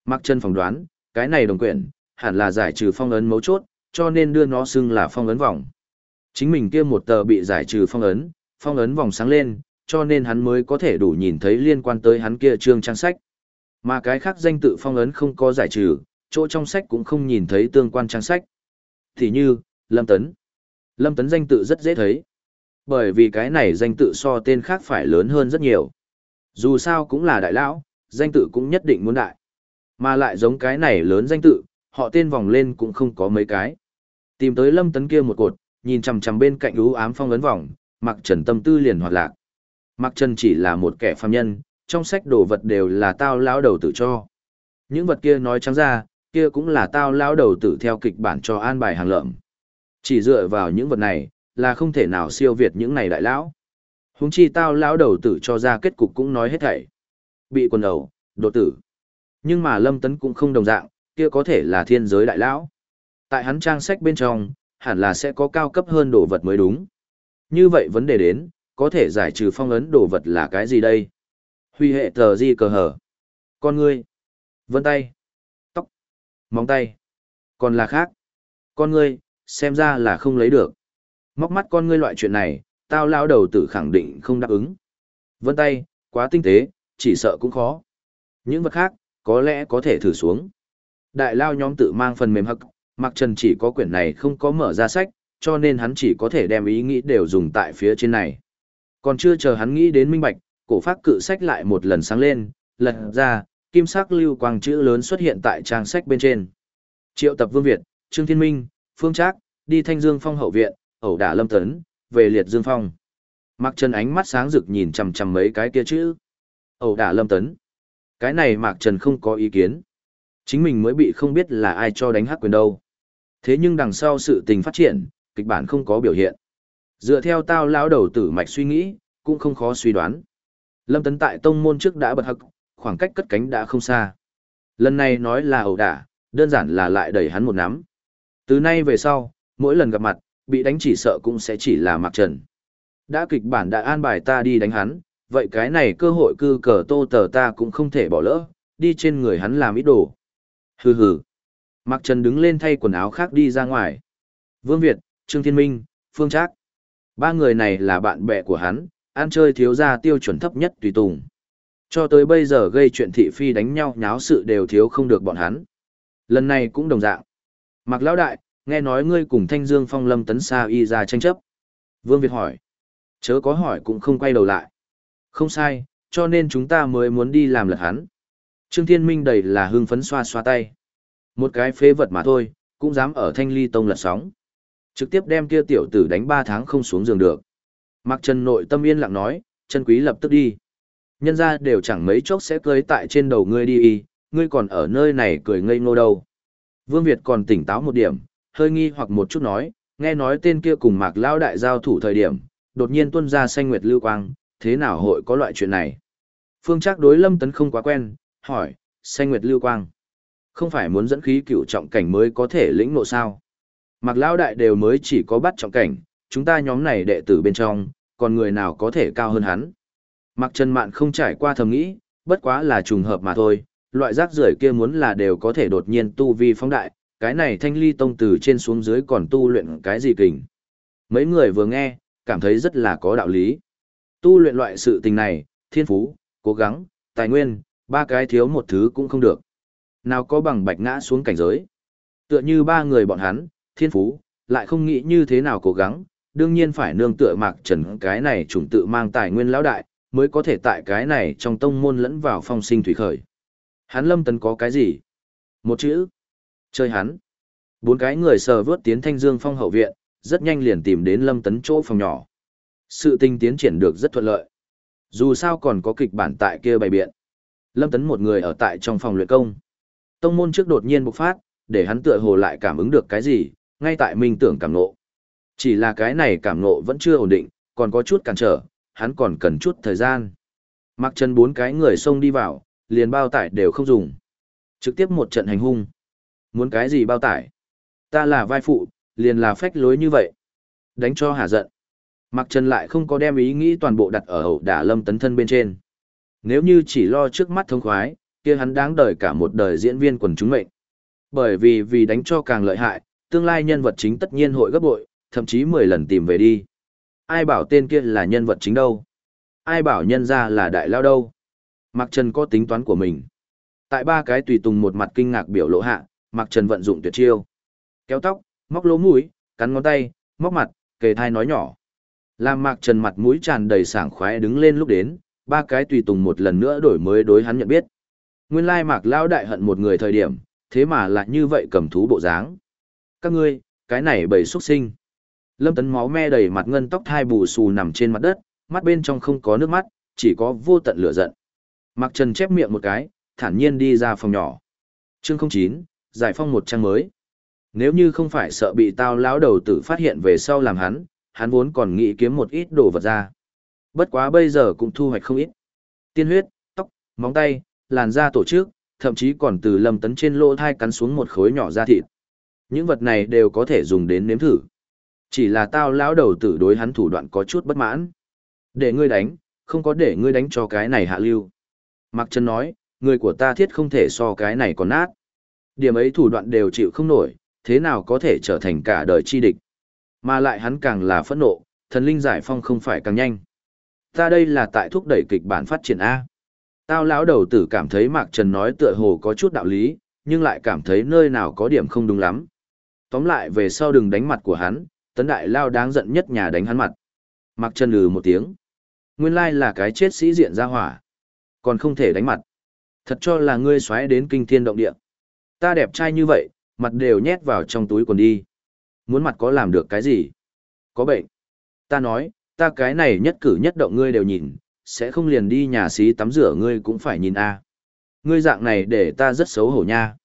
Mạc Trần phỏng đoán, cái này đồng quyển, hẳn là giải trừ phong ấn mấu chốt, cho nên đưa nó xưng là phong ấn vòng. Chính mình kia một tờ bị giải trừ phong ấn, phong ấn vòng sáng lên, cho nên hắn mới có thể đủ nhìn thấy liên quan tới hắn kia chương trang sách. Mà cái khác danh tự phong ấn không có giải trừ, chỗ trong sách cũng không nhìn thấy tương quan trang sách. Thì như, Lâm Tấn. Lâm Tấn danh tự rất dễ thấy. Bởi vì cái này danh tự so tên khác phải lớn hơn rất nhiều. Dù sao cũng là đại lão, danh tự cũng nhất định muốn đại. Mà lại giống cái này lớn danh tự, họ tên vòng lên cũng không có mấy cái. Tìm tới Lâm Tấn kia một cột, nhìn chằm chằm bên cạnh ú ám phong ấn vòng, Mặc Trần tâm tư liền hoạt lạc. Mặc Trần chỉ là một kẻ phàm nhân, trong sách đồ vật đều là tao lão đầu tử cho. Những vật kia nói trắng ra, kia cũng là tao lão đầu tử theo kịch bản cho an bài hàng lợm. Chỉ dựa vào những vật này, là không thể nào siêu việt những này đại lão. Huống chi tao lão đầu tử cho ra kết cục cũng nói hết thảy. Bị quần đầu, đồ tử. Nhưng mà Lâm Tấn cũng không đồng dạng, kia có thể là thiên giới đại lão. Tại hắn trang sách bên trong, hẳn là sẽ có cao cấp hơn đồ vật mới đúng. Như vậy vấn đề đến, có thể giải trừ phong ấn đồ vật là cái gì đây? Huy hệ tờ di cờ hở. Con ngươi. Vân tay. Tóc. Móng tay. Còn là khác. Con ngươi, xem ra là không lấy được. Móc mắt con ngươi loại chuyện này, tao lao đầu tử khẳng định không đáp ứng. Vân tay, quá tinh tế, chỉ sợ cũng khó. Những vật khác, có lẽ có thể thử xuống. Đại lao nhóm tự mang phần mềm hậc, Mặc Trần chỉ có quyển này không có mở ra sách, cho nên hắn chỉ có thể đem ý nghĩ đều dùng tại phía trên này. Còn chưa chờ hắn nghĩ đến minh bạch, cổ phát cự sách lại một lần sáng lên, lật ra, kim sắc lưu quang chữ lớn xuất hiện tại trang sách bên trên. Triệu tập Vương Việt, Trương Thiên Minh, Phương Trác, đi Thanh Dương Phong hậu viện, ẩu đả Lâm Tấn, về liệt Dương Phong. Mạc Trần ánh mắt sáng rực nhìn chằm chằm mấy cái kia chữ. Ẩu đả Lâm Tấn. Cái này Mạc Trần không có ý kiến. Chính mình mới bị không biết là ai cho đánh hắc quyền đâu. Thế nhưng đằng sau sự tình phát triển, kịch bản không có biểu hiện. Dựa theo tao lão đầu tử mạch suy nghĩ, cũng không khó suy đoán. Lâm Tấn tại tông môn trước đã bật hực khoảng cách cất cánh đã không xa. Lần này nói là ẩu đả, đơn giản là lại đẩy hắn một nắm. Từ nay về sau, mỗi lần gặp mặt, bị đánh chỉ sợ cũng sẽ chỉ là mặc trần. Đã kịch bản đã an bài ta đi đánh hắn, vậy cái này cơ hội cư cờ tô tờ ta cũng không thể bỏ lỡ, đi trên người hắn làm ít đồ. Hừ hừ. Mặc trần đứng lên thay quần áo khác đi ra ngoài. Vương Việt, Trương Thiên Minh, Phương Trác. Ba người này là bạn bè của hắn, ăn chơi thiếu gia tiêu chuẩn thấp nhất tùy tùng. Cho tới bây giờ gây chuyện thị phi đánh nhau nháo sự đều thiếu không được bọn hắn. Lần này cũng đồng dạng. Mặc lão đại, nghe nói ngươi cùng Thanh Dương Phong Lâm Tấn Sa y ra tranh chấp. Vương Việt hỏi. Chớ có hỏi cũng không quay đầu lại. Không sai, cho nên chúng ta mới muốn đi làm lật hắn. Trương Thiên Minh đầy là hưng phấn xoa xoa tay. Một cái phế vật mà thôi, cũng dám ở Thanh Ly Tông lật sóng. Trực tiếp đem kia tiểu tử đánh ba tháng không xuống giường được. Mặc Trần nội tâm yên lặng nói, chân quý lập tức đi. Nhân ra đều chẳng mấy chốc sẽ cưới tại trên đầu ngươi đi y, ngươi còn ở nơi này cười ngây ngô đâu. Vương Việt còn tỉnh táo một điểm, hơi nghi hoặc một chút nói, nghe nói tên kia cùng mạc lao đại giao thủ thời điểm, đột nhiên tuân ra xanh nguyệt lưu quang, thế nào hội có loại chuyện này? Phương Trác đối Lâm Tấn không quá quen, hỏi, xanh nguyệt lưu quang. Không phải muốn dẫn khí cựu trọng cảnh mới có thể lĩnh ngộ sao? Mạc lao đại đều mới chỉ có bắt trọng cảnh, chúng ta nhóm này đệ tử bên trong, còn người nào có thể cao hơn hắn? Mạc Trần Mạn không trải qua thầm nghĩ, bất quá là trùng hợp mà thôi, loại rác rưởi kia muốn là đều có thể đột nhiên tu vi phóng đại, cái này thanh ly tông từ trên xuống dưới còn tu luyện cái gì kình. Mấy người vừa nghe, cảm thấy rất là có đạo lý. Tu luyện loại sự tình này, thiên phú, cố gắng, tài nguyên, ba cái thiếu một thứ cũng không được. nào có bằng bạch ngã xuống cảnh giới. Tựa như ba người bọn hắn, thiên phú, lại không nghĩ như thế nào cố gắng, đương nhiên phải nương tựa mạc trần cái này chủng tự mang tài nguyên lão đại, mới có thể tại cái này trong tông môn lẫn vào phong sinh thủy khởi. Hắn lâm tấn có cái gì? Một chữ. Chơi hắn. Bốn cái người sờ vớt tiến thanh dương phong hậu viện, rất nhanh liền tìm đến lâm tấn chỗ phòng nhỏ. Sự tình tiến triển được rất thuận lợi. Dù sao còn có kịch bản tại kia bày biện. Lâm tấn một người ở tại trong phòng luyện công. Tông môn trước đột nhiên bộc phát, để hắn tựa hồ lại cảm ứng được cái gì, ngay tại minh tưởng cảm nộ. Chỉ là cái này cảm nộ vẫn chưa ổn định, còn có chút cản trở, hắn còn cần chút thời gian. Mặc chân bốn cái người xông đi vào, liền bao tải đều không dùng. Trực tiếp một trận hành hung. Muốn cái gì bao tải? Ta là vai phụ, liền là phách lối như vậy. Đánh cho hả giận. Mặc chân lại không có đem ý nghĩ toàn bộ đặt ở hậu đả lâm tấn thân bên trên. Nếu như chỉ lo trước mắt thông khoái, kia hắn đáng đời cả một đời diễn viên quần chúng mệnh. Bởi vì vì đánh cho càng lợi hại, tương lai nhân vật chính tất nhiên hội gấp bội, thậm chí 10 lần tìm về đi. Ai bảo tên kia là nhân vật chính đâu? Ai bảo nhân ra là đại lao đâu? Mạc Trần có tính toán của mình. Tại ba cái tùy tùng một mặt kinh ngạc biểu lộ hạ, Mạc Trần vận dụng tuyệt chiêu. Kéo tóc, móc lỗ mũi, cắn ngón tay, móc mặt, kề thai nói nhỏ. Làm Mạc Trần mặt mũi tràn đầy sảng khoái đứng lên lúc đến, ba cái tùy tùng một lần nữa đổi mới đối hắn nhận biết. Nguyên lai Mạc Lao đại hận một người thời điểm, thế mà lại như vậy cầm thú bộ dáng. Các ngươi, cái này bầy xuất sinh. Lâm Tấn máu me đầy mặt ngân tóc thai bù xù nằm trên mặt đất, mắt bên trong không có nước mắt, chỉ có vô tận lửa giận. Mạc Trần chép miệng một cái, thản nhiên đi ra phòng nhỏ. Chương 09, giải phong một trang mới. Nếu như không phải sợ bị tao lão đầu tử phát hiện về sau làm hắn, hắn vốn còn nghĩ kiếm một ít đồ vật ra. Bất quá bây giờ cũng thu hoạch không ít. Tiên huyết, tóc, móng tay, làn da tổ chức, thậm chí còn từ lâm tấn trên lỗ thai cắn xuống một khối nhỏ da thịt. Những vật này đều có thể dùng đến nếm thử. Chỉ là tao lão đầu tử đối hắn thủ đoạn có chút bất mãn. Để ngươi đánh, không có để ngươi đánh cho cái này hạ lưu. Mặc Trần nói, người của ta thiết không thể so cái này còn nát. Điểm ấy thủ đoạn đều chịu không nổi, thế nào có thể trở thành cả đời chi địch. Mà lại hắn càng là phẫn nộ, thần linh giải phong không phải càng nhanh. Ta đây là tại thúc đẩy kịch bản phát triển A. Tao lão đầu tử cảm thấy Mạc Trần nói tựa hồ có chút đạo lý, nhưng lại cảm thấy nơi nào có điểm không đúng lắm. Tóm lại về sau đừng đánh mặt của hắn, tấn đại lao đáng giận nhất nhà đánh hắn mặt. Mạc Trần lừ một tiếng. Nguyên lai là cái chết sĩ diện ra hỏa. Còn không thể đánh mặt. Thật cho là ngươi xoáy đến kinh thiên động địa. Ta đẹp trai như vậy, mặt đều nhét vào trong túi quần đi. Muốn mặt có làm được cái gì? Có bệnh. Ta nói, ta cái này nhất cử nhất động ngươi đều nhìn, sẽ không liền đi nhà xí tắm rửa ngươi cũng phải nhìn a. Ngươi dạng này để ta rất xấu hổ nha.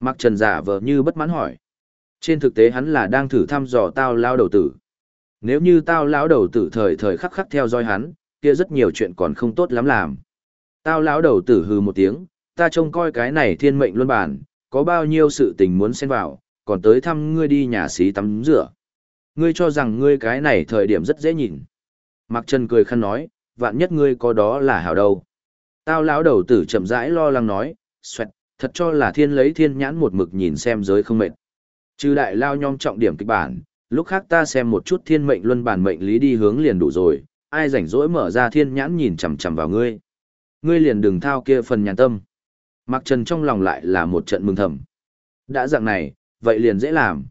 Mặc trần giả vờ như bất mãn hỏi. Trên thực tế hắn là đang thử thăm dò tao lao đầu tử. Nếu như tao lão đầu tử thời thời khắc khắc theo dõi hắn, kia rất nhiều chuyện còn không tốt lắm làm. Tao lão đầu tử hừ một tiếng, ta trông coi cái này thiên mệnh luân bản, có bao nhiêu sự tình muốn xen vào, còn tới thăm ngươi đi nhà xí tắm rửa. Ngươi cho rằng ngươi cái này thời điểm rất dễ nhìn. Mạc Trần cười khăn nói, vạn nhất ngươi có đó là hảo đâu. Tao lão đầu tử chậm rãi lo lắng nói, xoẹt, thật cho là thiên lấy thiên nhãn một mực nhìn xem giới không mệt. Trừ đại lao nhom trọng điểm kịch bản, lúc khác ta xem một chút thiên mệnh luân bản mệnh lý đi hướng liền đủ rồi, ai rảnh rỗi mở ra thiên nhãn nhìn chằm chằm vào ngươi. Ngươi liền đừng thao kia phần nhàn tâm. Mạc Trần trong lòng lại là một trận mừng thầm. Đã dạng này, vậy liền dễ làm.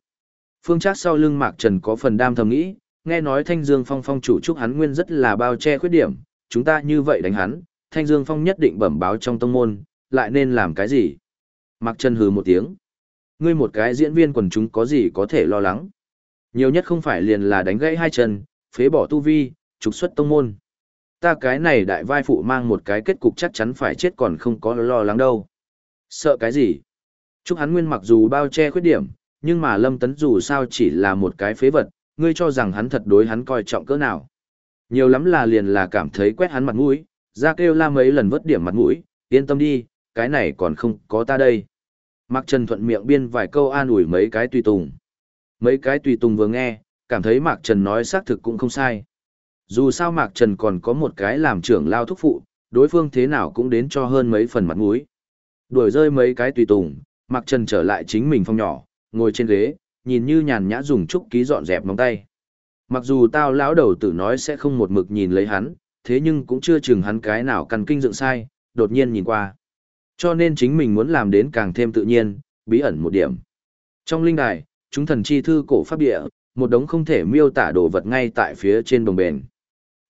Phương Trác sau lưng Mạc Trần có phần đam thầm nghĩ, nghe nói Thanh Dương Phong phong chủ trúc hắn nguyên rất là bao che khuyết điểm, chúng ta như vậy đánh hắn, Thanh Dương Phong nhất định bẩm báo trong tông môn, lại nên làm cái gì? Mạc Trần hừ một tiếng. Ngươi một cái diễn viên quần chúng có gì có thể lo lắng? Nhiều nhất không phải liền là đánh gãy hai chân, phế bỏ tu vi, trục xuất tông môn. Ta cái này đại vai phụ mang một cái kết cục chắc chắn phải chết còn không có lo lắng đâu. Sợ cái gì? Trúc hắn nguyên mặc dù bao che khuyết điểm, nhưng mà Lâm Tấn dù sao chỉ là một cái phế vật, ngươi cho rằng hắn thật đối hắn coi trọng cỡ nào. Nhiều lắm là liền là cảm thấy quét hắn mặt mũi, ra kêu la mấy lần vớt điểm mặt mũi, yên tâm đi, cái này còn không có ta đây. Mạc Trần thuận miệng biên vài câu an ủi mấy cái tùy tùng. Mấy cái tùy tùng vừa nghe, cảm thấy Mạc Trần nói xác thực cũng không sai. Dù sao Mạc Trần còn có một cái làm trưởng lao thúc phụ, đối phương thế nào cũng đến cho hơn mấy phần mặt mũi. Đuổi rơi mấy cái tùy tùng, Mạc Trần trở lại chính mình phòng nhỏ, ngồi trên ghế, nhìn như nhàn nhã dùng trúc ký dọn dẹp móng tay. Mặc dù tao lão đầu tử nói sẽ không một mực nhìn lấy hắn, thế nhưng cũng chưa chừng hắn cái nào căn kinh dựng sai, đột nhiên nhìn qua. Cho nên chính mình muốn làm đến càng thêm tự nhiên, bí ẩn một điểm. Trong linh đài, chúng thần chi thư cổ pháp địa, một đống không thể miêu tả đồ vật ngay tại phía trên đồng bền.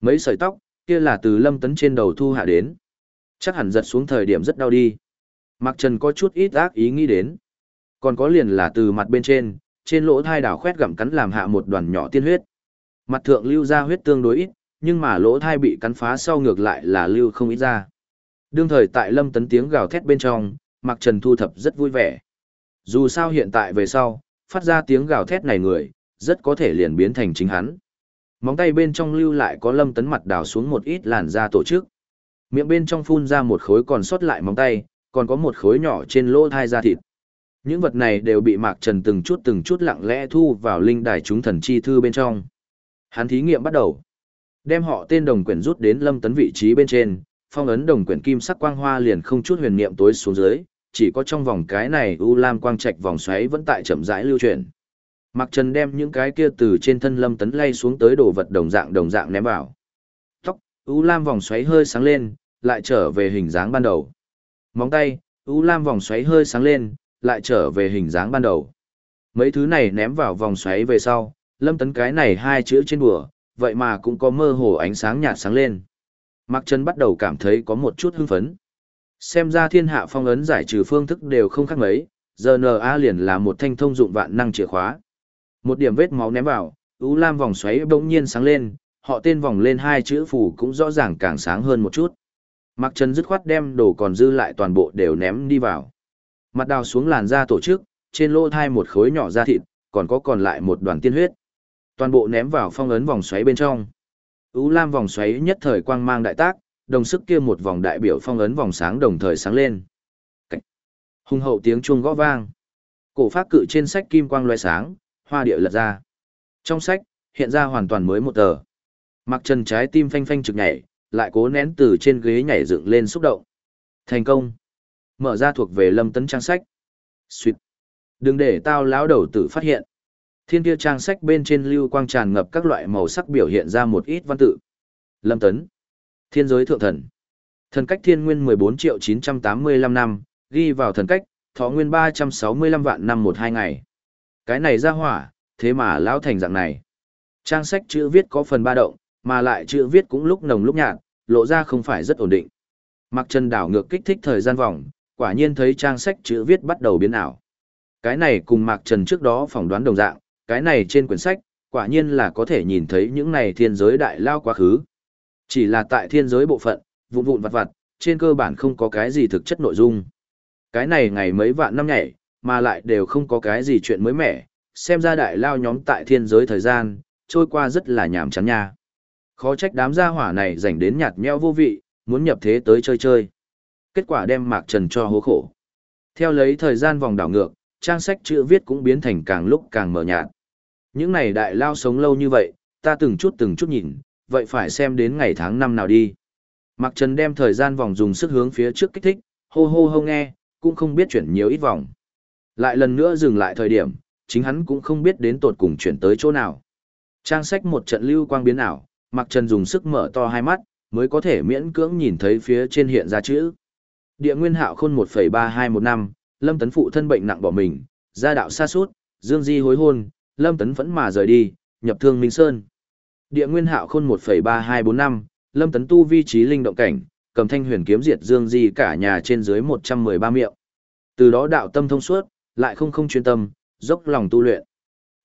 Mấy sợi tóc, kia là từ lâm tấn trên đầu thu hạ đến. Chắc hẳn giật xuống thời điểm rất đau đi. Mặc Trần có chút ít ác ý nghĩ đến. Còn có liền là từ mặt bên trên, trên lỗ thai đảo khoét gặm cắn làm hạ một đoàn nhỏ tiên huyết. Mặt thượng lưu ra huyết tương đối ít, nhưng mà lỗ thai bị cắn phá sau ngược lại là lưu không ít ra. Đương thời tại lâm tấn tiếng gào thét bên trong, Mạc Trần thu thập rất vui vẻ. Dù sao hiện tại về sau, phát ra tiếng gào thét này người, rất có thể liền biến thành chính hắn. Móng tay bên trong lưu lại có lâm tấn mặt đào xuống một ít làn da tổ chức. Miệng bên trong phun ra một khối còn sót lại móng tay, còn có một khối nhỏ trên lỗ thai da thịt. Những vật này đều bị Mạc Trần từng chút từng chút lặng lẽ thu vào linh đài chúng thần chi thư bên trong. Hắn thí nghiệm bắt đầu. Đem họ tên đồng quyển rút đến lâm tấn vị trí bên trên, phong ấn đồng quyển kim sắc quang hoa liền không chút huyền niệm tối xuống dưới, chỉ có trong vòng cái này u lam quang trạch vòng xoáy vẫn tại chậm rãi lưu chuyển. Mạc Trần đem những cái kia từ trên thân lâm tấn lay xuống tới đồ vật đồng dạng đồng dạng ném vào. Tóc, u lam vòng xoáy hơi sáng lên, lại trở về hình dáng ban đầu. Móng tay, u lam vòng xoáy hơi sáng lên, lại trở về hình dáng ban đầu. Mấy thứ này ném vào vòng xoáy về sau, lâm tấn cái này hai chữ trên bùa, vậy mà cũng có mơ hồ ánh sáng nhạt sáng lên. Mạc Trần bắt đầu cảm thấy có một chút hưng phấn. Xem ra thiên hạ phong ấn giải trừ phương thức đều không khác mấy, giờ GNA liền là một thanh thông dụng vạn năng chìa khóa. Một điểm vết máu ném vào, ú lam vòng xoáy bỗng nhiên sáng lên, họ tên vòng lên hai chữ phù cũng rõ ràng càng sáng hơn một chút. Mạc Trần dứt khoát đem đồ còn dư lại toàn bộ đều ném đi vào. Mặt đào xuống làn da tổ chức, trên lỗ thai một khối nhỏ da thịt, còn có còn lại một đoàn tiên huyết. Toàn bộ ném vào phong ấn vòng xoáy bên trong. U lam vòng xoáy nhất thời quang mang đại tác, đồng sức kia một vòng đại biểu phong ấn vòng sáng đồng thời sáng lên. Cách. Hùng hậu tiếng chuông gõ vang. Cổ pháp cự trên sách kim quang loe sáng, hoa địa lật ra. Trong sách, hiện ra hoàn toàn mới một tờ. Mặc trần trái tim phanh phanh trực nhảy, lại cố nén từ trên ghế nhảy dựng lên xúc động. Thành công. Mở ra thuộc về lâm tấn trang sách. Xuyệt. Đừng để tao lão đầu tử phát hiện. Thiên kia trang sách bên trên lưu quang tràn ngập các loại màu sắc biểu hiện ra một ít văn tự. Lâm tấn. Thiên giới thượng thần. Thần cách thiên nguyên 14 triệu 985 năm, ghi vào thần cách, thọ nguyên 365 vạn năm một hai ngày. Cái này ra hỏa, thế mà lão thành dạng này. Trang sách chữ viết có phần ba động, mà lại chữ viết cũng lúc nồng lúc nhạt, lộ ra không phải rất ổn định. Mặc chân đảo ngược kích thích thời gian vòng, quả nhiên thấy trang sách chữ viết bắt đầu biến ảo. Cái này cùng Mạc Trần trước đó phỏng đoán đồng dạng, cái này trên quyển sách, quả nhiên là có thể nhìn thấy những này thiên giới đại lao quá khứ. Chỉ là tại thiên giới bộ phận, vụn vụn vặt vặt, trên cơ bản không có cái gì thực chất nội dung. Cái này ngày mấy vạn năm nhảy, mà lại đều không có cái gì chuyện mới mẻ, xem ra đại lao nhóm tại thiên giới thời gian, trôi qua rất là nhàm chán nha. Khó trách đám gia hỏa này dành đến nhạt nhẽo vô vị, muốn nhập thế tới chơi chơi. Kết quả đem Mạc Trần cho hố khổ. Theo lấy thời gian vòng đảo ngược, trang sách chữ viết cũng biến thành càng lúc càng mờ nhạt. Những này đại lao sống lâu như vậy, ta từng chút từng chút nhìn, vậy phải xem đến ngày tháng năm nào đi. Mạc Trần đem thời gian vòng dùng sức hướng phía trước kích thích, hô hô hô nghe, cũng không biết chuyển nhiều ít vòng. Lại lần nữa dừng lại thời điểm, chính hắn cũng không biết đến tột cùng chuyển tới chỗ nào. Trang sách một trận lưu quang biến ảo, Mạc Trần dùng sức mở to hai mắt, mới có thể miễn cưỡng nhìn thấy phía trên hiện ra chữ. Địa nguyên hạo khôn 1,3215, Lâm Tấn phụ thân bệnh nặng bỏ mình, gia đạo xa suốt, Dương Di hối hôn, Lâm Tấn vẫn mà rời đi, nhập thương Minh Sơn. Địa nguyên hạo khôn 1,3245, Lâm Tấn tu vi trí linh động cảnh, cầm thanh huyền kiếm diệt Dương Di cả nhà trên dưới 113 miệng. Từ đó đạo tâm thông suốt, lại không không chuyên tâm, dốc lòng tu luyện.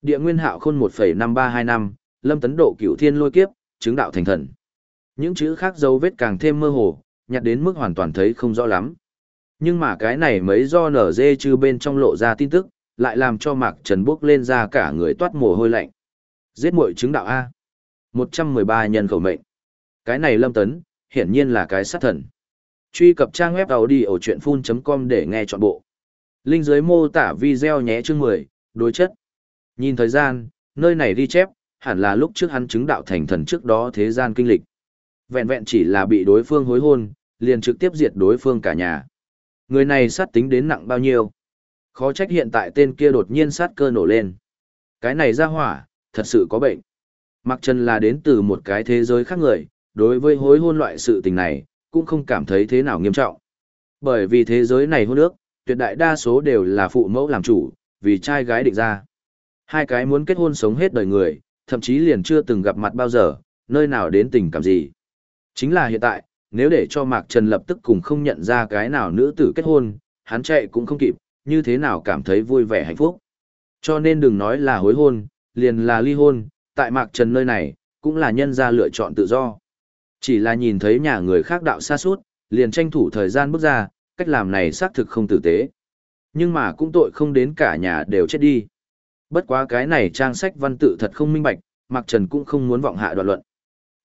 Địa nguyên hạo khôn 1,5325, Lâm Tấn độ cửu thiên lôi kiếp, chứng đạo thành thần. Những chữ khác dấu vết càng thêm mơ hồ, nhặt đến mức hoàn toàn thấy không rõ lắm. Nhưng mà cái này mấy do nở dê chư bên trong lộ ra tin tức, lại làm cho Mạc Trần bốc lên ra cả người toát mồ hôi lạnh. Giết muội chứng đạo A. 113 nhân khẩu mệnh. Cái này lâm tấn, hiển nhiên là cái sát thần. Truy cập trang web đầu đi ở chuyện full.com để nghe trọn bộ. Linh dưới mô tả video nhé chương 10, đối chất. Nhìn thời gian, nơi này ghi chép, hẳn là lúc trước hắn chứng đạo thành thần trước đó thế gian kinh lịch. Vẹn vẹn chỉ là bị đối phương hối hôn, liền trực tiếp diệt đối phương cả nhà. Người này sát tính đến nặng bao nhiêu? Khó trách hiện tại tên kia đột nhiên sát cơ nổ lên. Cái này ra hỏa, thật sự có bệnh. Mặc Trần là đến từ một cái thế giới khác người, đối với hối hôn loại sự tình này, cũng không cảm thấy thế nào nghiêm trọng. Bởi vì thế giới này hôn ước, tuyệt đại đa số đều là phụ mẫu làm chủ, vì trai gái định ra. Hai cái muốn kết hôn sống hết đời người, thậm chí liền chưa từng gặp mặt bao giờ, nơi nào đến tình cảm gì. Chính là hiện tại, nếu để cho Mạc Trần lập tức cùng không nhận ra cái nào nữ tử kết hôn, hắn chạy cũng không kịp, như thế nào cảm thấy vui vẻ hạnh phúc. Cho nên đừng nói là hối hôn, liền là ly hôn, tại Mạc Trần nơi này, cũng là nhân ra lựa chọn tự do. Chỉ là nhìn thấy nhà người khác đạo xa suốt, liền tranh thủ thời gian bước ra, cách làm này xác thực không tử tế. Nhưng mà cũng tội không đến cả nhà đều chết đi. Bất quá cái này trang sách văn tự thật không minh bạch, Mạc Trần cũng không muốn vọng hạ đoạn luận.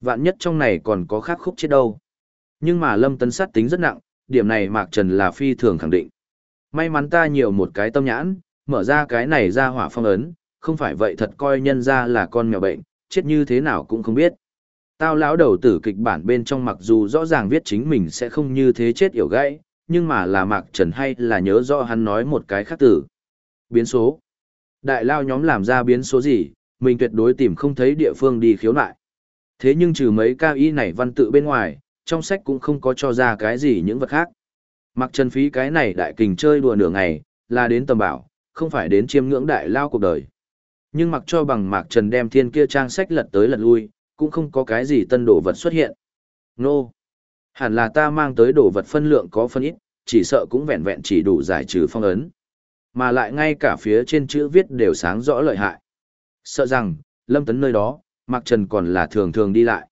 Vạn nhất trong này còn có khác khúc chết đâu. Nhưng mà Lâm Tấn sát tính rất nặng, điểm này Mạc Trần là phi thường khẳng định. May mắn ta nhiều một cái tâm nhãn, mở ra cái này ra hỏa phong ấn, không phải vậy thật coi nhân ra là con mèo bệnh, chết như thế nào cũng không biết. Tao lão đầu tử kịch bản bên trong mặc dù rõ ràng viết chính mình sẽ không như thế chết yểu gãy, nhưng mà là Mạc Trần hay là nhớ rõ hắn nói một cái khác tử. Biến số. Đại lao nhóm làm ra biến số gì, mình tuyệt đối tìm không thấy địa phương đi khiếu nại. Thế nhưng trừ mấy cao y này văn tự bên ngoài, trong sách cũng không có cho ra cái gì những vật khác. Mặc trần phí cái này đại kình chơi đùa nửa ngày, là đến tầm bảo, không phải đến chiêm ngưỡng đại lao cuộc đời. Nhưng mặc cho bằng mạc trần đem thiên kia trang sách lật tới lật lui, cũng không có cái gì tân đồ vật xuất hiện. Nô! Hẳn là ta mang tới đồ vật phân lượng có phân ít, chỉ sợ cũng vẹn vẹn chỉ đủ giải trừ phong ấn. Mà lại ngay cả phía trên chữ viết đều sáng rõ lợi hại. Sợ rằng, Lâm Tấn nơi đó, Mạc Trần còn là thường thường đi lại.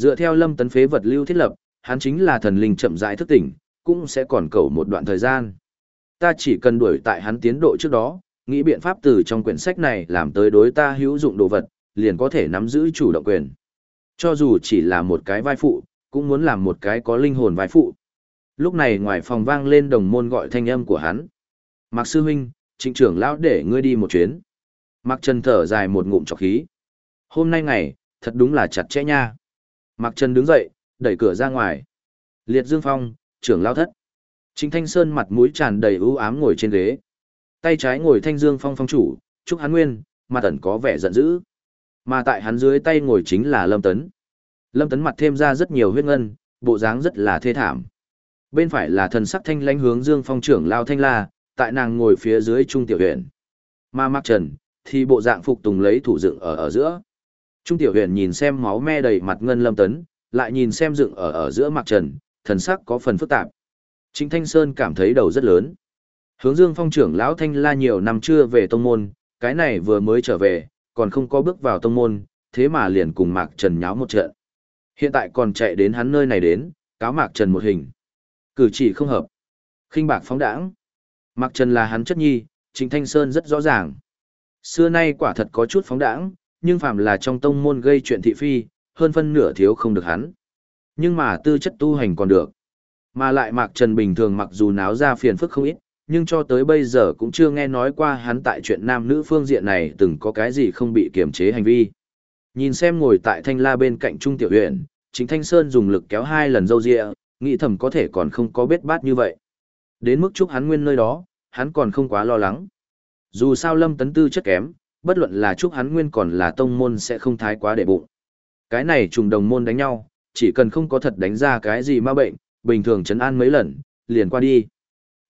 Dựa theo Lâm Tấn phế vật lưu thiết lập, hắn chính là thần linh chậm rãi thức tỉnh, cũng sẽ còn cầu một đoạn thời gian. Ta chỉ cần đuổi tại hắn tiến độ trước đó, nghĩ biện pháp từ trong quyển sách này làm tới đối ta hữu dụng đồ vật, liền có thể nắm giữ chủ động quyền. Cho dù chỉ là một cái vai phụ, cũng muốn làm một cái có linh hồn vai phụ. Lúc này ngoài phòng vang lên đồng môn gọi thanh âm của hắn. Mạc Sư Huynh, trịnh trưởng lão để ngươi đi một chuyến. Mạc Trần thở dài một ngụm trọc khí. Hôm nay ngày, thật đúng là chặt chẽ nha. Mạc Trần đứng dậy, đẩy cửa ra ngoài. Liệt Dương Phong, trưởng lao thất. Trịnh Thanh Sơn mặt mũi tràn đầy ưu ám ngồi trên ghế. Tay trái ngồi Thanh Dương Phong phong chủ, Trúc Hán Nguyên, mặt ẩn có vẻ giận dữ. Mà tại hắn dưới tay ngồi chính là Lâm Tấn. Lâm Tấn mặt thêm ra rất nhiều huyết ngân, bộ dáng rất là thê thảm. Bên phải là thần sắc thanh lãnh hướng Dương Phong trưởng lao thanh la, tại nàng ngồi phía dưới trung tiểu huyện. Mà Mạc Trần, thì bộ dạng phục tùng lấy thủ dựng ở ở giữa. Trung tiểu huyền nhìn xem máu me đầy mặt ngân lâm tấn, lại nhìn xem dựng ở ở giữa mặt Trần, thần sắc có phần phức tạp. Trịnh Thanh Sơn cảm thấy đầu rất lớn. Hướng Dương Phong trưởng lão Thanh La nhiều năm chưa về tông môn, cái này vừa mới trở về, còn không có bước vào tông môn, thế mà liền cùng Mạc Trần nháo một trận. Hiện tại còn chạy đến hắn nơi này đến, cáo Mạc Trần một hình. Cử chỉ không hợp. khinh bạc phóng đãng. Mạc Trần là hắn chất nhi, Trịnh Thanh Sơn rất rõ ràng. Xưa nay quả thật có chút phóng đãng, nhưng phàm là trong tông môn gây chuyện thị phi, hơn phân nửa thiếu không được hắn. Nhưng mà tư chất tu hành còn được. Mà lại Mạc Trần bình thường mặc dù náo ra phiền phức không ít, nhưng cho tới bây giờ cũng chưa nghe nói qua hắn tại chuyện nam nữ phương diện này từng có cái gì không bị kiềm chế hành vi. Nhìn xem ngồi tại thanh la bên cạnh Trung Tiểu uyển chính Thanh Sơn dùng lực kéo hai lần dâu dịa, nghĩ thầm có thể còn không có bết bát như vậy. Đến mức chúc hắn nguyên nơi đó, hắn còn không quá lo lắng. Dù sao lâm tấn tư chất kém, bất luận là chúc hắn nguyên còn là tông môn sẽ không thái quá để bụng. Cái này trùng đồng môn đánh nhau, chỉ cần không có thật đánh ra cái gì ma bệnh, bình thường chấn an mấy lần, liền qua đi.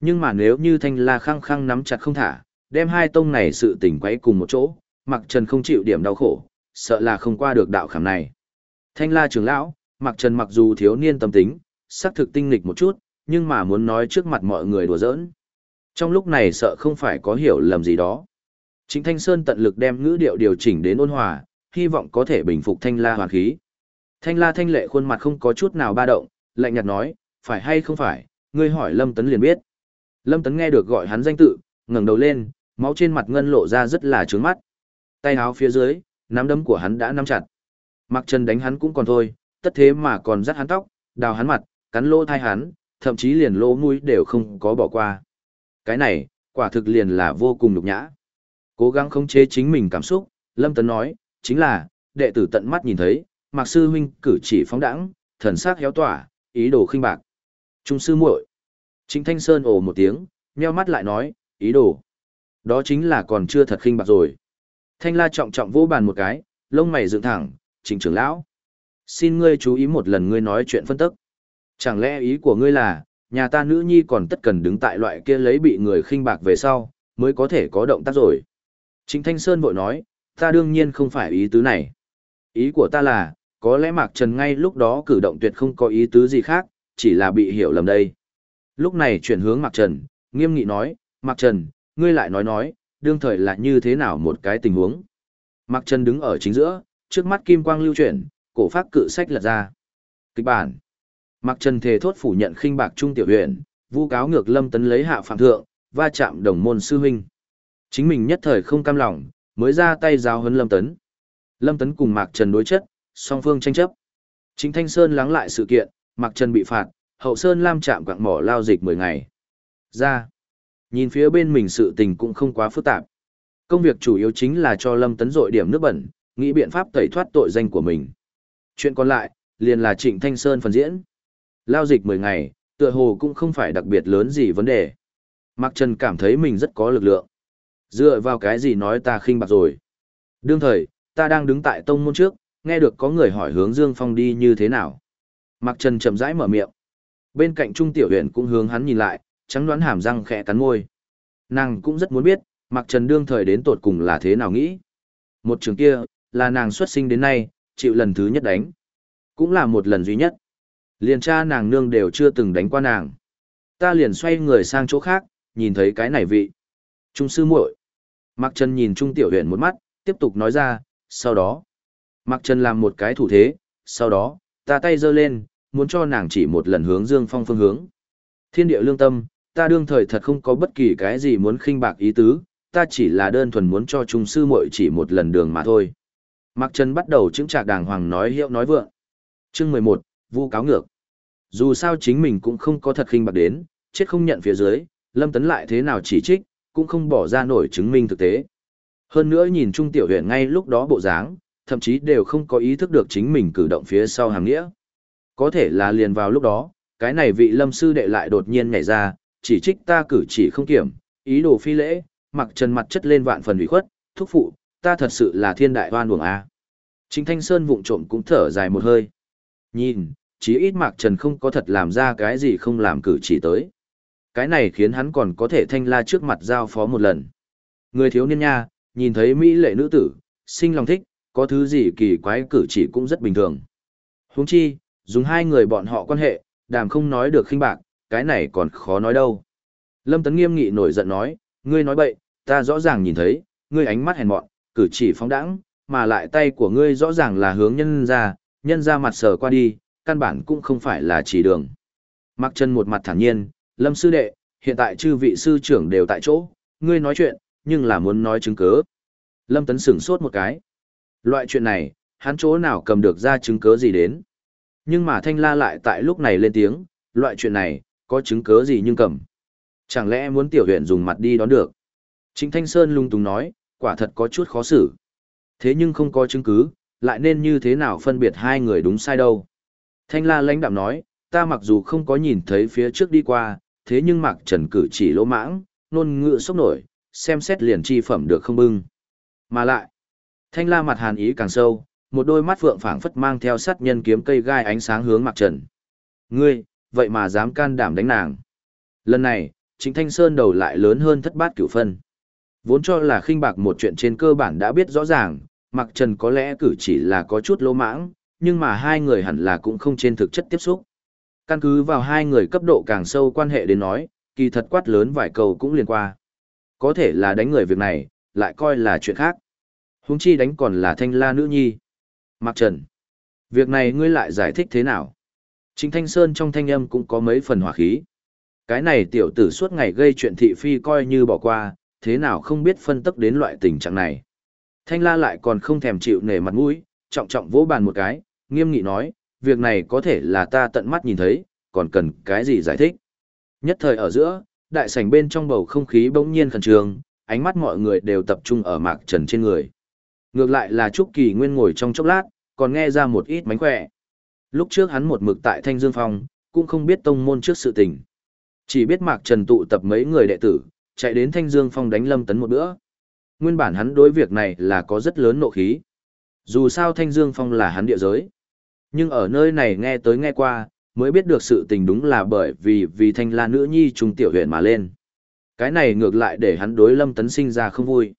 Nhưng mà nếu như thanh la khăng khăng nắm chặt không thả, đem hai tông này sự tình quấy cùng một chỗ, mặc trần không chịu điểm đau khổ, sợ là không qua được đạo khảm này. Thanh la trưởng lão, mặc trần mặc dù thiếu niên tâm tính, sắc thực tinh nghịch một chút, nhưng mà muốn nói trước mặt mọi người đùa giỡn. Trong lúc này sợ không phải có hiểu lầm gì đó. Trịnh Thanh Sơn tận lực đem ngữ điệu điều chỉnh đến ôn hòa, hy vọng có thể bình phục Thanh La hoàn khí. Thanh La thanh lệ khuôn mặt không có chút nào ba động, lạnh nhạt nói, phải hay không phải, ngươi hỏi Lâm Tấn liền biết. Lâm Tấn nghe được gọi hắn danh tự, ngẩng đầu lên, máu trên mặt ngân lộ ra rất là trướng mắt. Tay áo phía dưới, nắm đấm của hắn đã nắm chặt. Mặc chân đánh hắn cũng còn thôi, tất thế mà còn dắt hắn tóc, đào hắn mặt, cắn lỗ thai hắn, thậm chí liền lỗ mũi đều không có bỏ qua. Cái này, quả thực liền là vô cùng nhục nhã. Cố gắng khống chế chính mình cảm xúc, Lâm Tấn nói, chính là, đệ tử tận mắt nhìn thấy, Mạc sư huynh cử chỉ phóng đãng, thần sắc héo tỏa, ý đồ khinh bạc. Trung sư muội. Trịnh Thanh Sơn ồ một tiếng, nheo mắt lại nói, ý đồ. Đó chính là còn chưa thật khinh bạc rồi. Thanh La trọng trọng vô bàn một cái, lông mày dựng thẳng, Trịnh trưởng lão. Xin ngươi chú ý một lần ngươi nói chuyện phân tức. Chẳng lẽ ý của ngươi là, Nhà ta nữ nhi còn tất cần đứng tại loại kia lấy bị người khinh bạc về sau, mới có thể có động tác rồi. Trịnh Thanh Sơn vội nói, ta đương nhiên không phải ý tứ này. Ý của ta là, có lẽ Mạc Trần ngay lúc đó cử động tuyệt không có ý tứ gì khác, chỉ là bị hiểu lầm đây. Lúc này chuyển hướng Mạc Trần, nghiêm nghị nói, Mạc Trần, ngươi lại nói nói, đương thời là như thế nào một cái tình huống. Mạc Trần đứng ở chính giữa, trước mắt kim quang lưu chuyển, cổ phát cự sách lật ra. Kịch bản. Mạc Trần thề thốt phủ nhận khinh bạc trung tiểu huyện, vu cáo ngược Lâm Tấn lấy hạ phạm thượng, va chạm đồng môn sư huynh. Chính mình nhất thời không cam lòng, mới ra tay giáo huấn Lâm Tấn. Lâm Tấn cùng Mạc Trần đối chất, song phương tranh chấp. Chính Thanh Sơn lắng lại sự kiện, Mạc Trần bị phạt, Hậu Sơn Lam chạm quạng mỏ lao dịch 10 ngày. Ra. Nhìn phía bên mình sự tình cũng không quá phức tạp. Công việc chủ yếu chính là cho Lâm Tấn dội điểm nước bẩn, nghĩ biện pháp tẩy thoát tội danh của mình. Chuyện còn lại, liền là Trịnh Thanh Sơn phần diễn. Lao dịch 10 ngày, tựa hồ cũng không phải đặc biệt lớn gì vấn đề. Mạc Trần cảm thấy mình rất có lực lượng. Dựa vào cái gì nói ta khinh bạc rồi. Đương thời, ta đang đứng tại tông môn trước, nghe được có người hỏi hướng Dương Phong đi như thế nào. Mạc Trần chậm rãi mở miệng. Bên cạnh Trung Tiểu Huyền cũng hướng hắn nhìn lại, trắng đoán hàm răng khẽ cắn môi. Nàng cũng rất muốn biết, Mạc Trần đương thời đến tột cùng là thế nào nghĩ. Một trường kia, là nàng xuất sinh đến nay, chịu lần thứ nhất đánh. Cũng là một lần duy nhất. Liền cha nàng nương đều chưa từng đánh qua nàng. Ta liền xoay người sang chỗ khác, nhìn thấy cái này vị. Trung sư muội. Mạc Trần nhìn Trung Tiểu Huyền một mắt, tiếp tục nói ra, sau đó. Mạc Trần làm một cái thủ thế, sau đó, ta tay giơ lên, muốn cho nàng chỉ một lần hướng Dương Phong phương hướng. Thiên địa lương tâm, ta đương thời thật không có bất kỳ cái gì muốn khinh bạc ý tứ, ta chỉ là đơn thuần muốn cho trung sư muội chỉ một lần đường mà thôi. Mạc Trần bắt đầu chứng trạc đàng hoàng nói hiệu nói vượng. Chương 11, vu cáo ngược. Dù sao chính mình cũng không có thật khinh bạc đến, chết không nhận phía dưới, Lâm Tấn lại thế nào chỉ trích, cũng không bỏ ra nổi chứng minh thực tế. Hơn nữa nhìn Trung Tiểu Huyền ngay lúc đó bộ dáng, thậm chí đều không có ý thức được chính mình cử động phía sau hàng nghĩa. Có thể là liền vào lúc đó, cái này vị lâm sư đệ lại đột nhiên nhảy ra, chỉ trích ta cử chỉ không kiểm, ý đồ phi lễ, mặc trần mặt chất lên vạn phần ủy khuất, thúc phụ, ta thật sự là thiên đại hoan buồng a. Chính Thanh Sơn vụng trộm cũng thở dài một hơi. Nhìn, chí ít Mạc Trần không có thật làm ra cái gì không làm cử chỉ tới. Cái này khiến hắn còn có thể thanh la trước mặt giao phó một lần. Người thiếu niên nha, nhìn thấy Mỹ lệ nữ tử, sinh lòng thích, có thứ gì kỳ quái cử chỉ cũng rất bình thường. Huống chi, dùng hai người bọn họ quan hệ, đàm không nói được khinh bạc, cái này còn khó nói đâu. Lâm Tấn nghiêm nghị nổi giận nói, ngươi nói bậy, ta rõ ràng nhìn thấy, ngươi ánh mắt hèn mọn, cử chỉ phóng đãng, mà lại tay của ngươi rõ ràng là hướng nhân ra, nhân ra mặt sờ qua đi, căn bản cũng không phải là chỉ đường. Mặc chân một mặt thản nhiên, Lâm sư đệ, hiện tại chư vị sư trưởng đều tại chỗ, ngươi nói chuyện, nhưng là muốn nói chứng cứ. Lâm Tấn sửng sốt một cái. Loại chuyện này, hắn chỗ nào cầm được ra chứng cứ gì đến. Nhưng mà Thanh La lại tại lúc này lên tiếng, loại chuyện này, có chứng cứ gì nhưng cầm. Chẳng lẽ muốn tiểu huyện dùng mặt đi đón được? Chính Thanh Sơn lung tung nói, quả thật có chút khó xử. Thế nhưng không có chứng cứ, lại nên như thế nào phân biệt hai người đúng sai đâu. Thanh La lãnh đạm nói, ta mặc dù không có nhìn thấy phía trước đi qua, thế nhưng mặc trần cử chỉ lỗ mãng, nôn ngựa sốc nổi, xem xét liền chi phẩm được không bưng. Mà lại, Thanh La mặt hàn ý càng sâu, một đôi mắt phượng phảng phất mang theo sát nhân kiếm cây gai ánh sáng hướng Mạc Trần. Ngươi, vậy mà dám can đảm đánh nàng. Lần này, chính Thanh Sơn đầu lại lớn hơn thất bát cửu phân. Vốn cho là khinh bạc một chuyện trên cơ bản đã biết rõ ràng, Mạc Trần có lẽ cử chỉ là có chút lỗ mãng, nhưng mà hai người hẳn là cũng không trên thực chất tiếp xúc. Căn cứ vào hai người cấp độ càng sâu quan hệ đến nói, kỳ thật quát lớn vài câu cũng liền qua. Có thể là đánh người việc này, lại coi là chuyện khác. Húng chi đánh còn là thanh la nữ nhi. Mạc Trần, việc này ngươi lại giải thích thế nào? Trịnh Thanh Sơn trong thanh âm cũng có mấy phần hỏa khí. Cái này tiểu tử suốt ngày gây chuyện thị phi coi như bỏ qua, thế nào không biết phân tức đến loại tình trạng này. Thanh la lại còn không thèm chịu nể mặt mũi, trọng trọng vỗ bàn một cái, nghiêm nghị nói, việc này có thể là ta tận mắt nhìn thấy, còn cần cái gì giải thích. Nhất thời ở giữa, đại sảnh bên trong bầu không khí bỗng nhiên khẩn trương, ánh mắt mọi người đều tập trung ở Mạc Trần trên người. Ngược lại là Trúc Kỳ Nguyên ngồi trong chốc lát, còn nghe ra một ít mánh khỏe. Lúc trước hắn một mực tại Thanh Dương Phong, cũng không biết tông môn trước sự tình. Chỉ biết Mạc Trần tụ tập mấy người đệ tử, chạy đến Thanh Dương Phong đánh Lâm Tấn một bữa. Nguyên bản hắn đối việc này là có rất lớn nộ khí. Dù sao Thanh Dương Phong là hắn địa giới. Nhưng ở nơi này nghe tới nghe qua, mới biết được sự tình đúng là bởi vì vì thanh la nữ nhi trung tiểu huyện mà lên. Cái này ngược lại để hắn đối lâm tấn sinh ra không vui.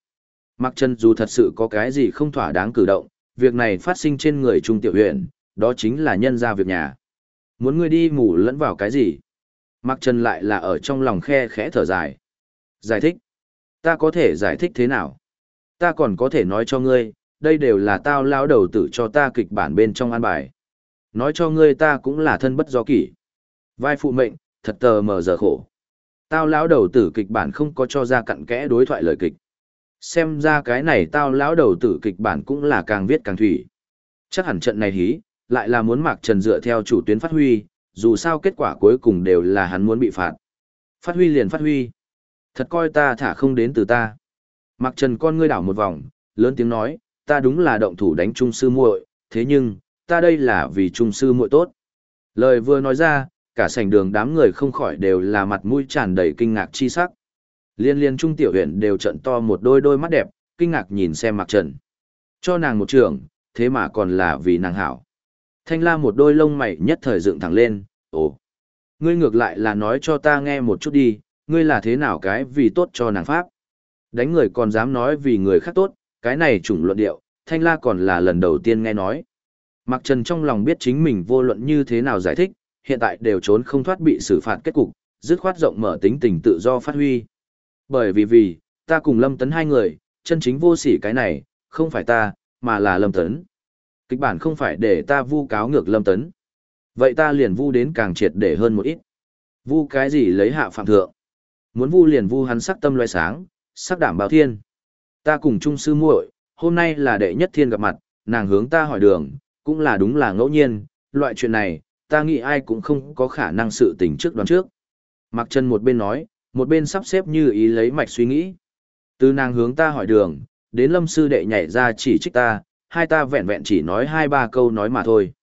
Mặc chân dù thật sự có cái gì không thỏa đáng cử động, việc này phát sinh trên người trung tiểu huyện, đó chính là nhân ra việc nhà. Muốn ngươi đi ngủ lẫn vào cái gì? Mặc chân lại là ở trong lòng khe khẽ thở dài. Giải thích. Ta có thể giải thích thế nào? Ta còn có thể nói cho ngươi, đây đều là tao lao đầu tử cho ta kịch bản bên trong an bài. Nói cho ngươi ta cũng là thân bất do kỷ. Vai phụ mệnh, thật tờ mờ giờ khổ. Tao lão đầu tử kịch bản không có cho ra cặn kẽ đối thoại lời kịch. Xem ra cái này tao lão đầu tử kịch bản cũng là càng viết càng thủy. Chắc hẳn trận này hí, lại là muốn Mạc Trần dựa theo chủ tuyến phát huy, dù sao kết quả cuối cùng đều là hắn muốn bị phạt. Phát huy liền phát huy. Thật coi ta thả không đến từ ta. Mạc Trần con ngươi đảo một vòng, lớn tiếng nói, ta đúng là động thủ đánh trung sư muội, thế nhưng, ta đây là vì trung sư muội tốt. Lời vừa nói ra, cả sảnh đường đám người không khỏi đều là mặt mũi tràn đầy kinh ngạc chi sắc. Liên liên trung tiểu huyện đều trận to một đôi đôi mắt đẹp, kinh ngạc nhìn xem mặt Trần. Cho nàng một trường, thế mà còn là vì nàng hảo. Thanh la một đôi lông mày nhất thời dựng thẳng lên, ồ. Ngươi ngược lại là nói cho ta nghe một chút đi, ngươi là thế nào cái vì tốt cho nàng pháp. Đánh người còn dám nói vì người khác tốt, cái này chủng luận điệu, thanh la còn là lần đầu tiên nghe nói. Mạc Trần trong lòng biết chính mình vô luận như thế nào giải thích, hiện tại đều trốn không thoát bị xử phạt kết cục, dứt khoát rộng mở tính tình tự do phát huy. Bởi vì vì, ta cùng Lâm Tấn hai người, chân chính vô sỉ cái này, không phải ta, mà là Lâm Tấn. Kịch bản không phải để ta vu cáo ngược Lâm Tấn. Vậy ta liền vu đến càng triệt để hơn một ít. Vu cái gì lấy hạ phạm thượng. Muốn vu liền vu hắn sắc tâm loài sáng, sắc đảm bảo thiên. Ta cùng trung sư muội, hôm nay là đệ nhất thiên gặp mặt, nàng hướng ta hỏi đường, cũng là đúng là ngẫu nhiên, loại chuyện này, ta nghĩ ai cũng không có khả năng sự tình trước đoán trước. Mặc chân một bên nói, một bên sắp xếp như ý lấy mạch suy nghĩ. Từ nàng hướng ta hỏi đường, đến lâm sư đệ nhảy ra chỉ trích ta, hai ta vẹn vẹn chỉ nói hai ba câu nói mà thôi.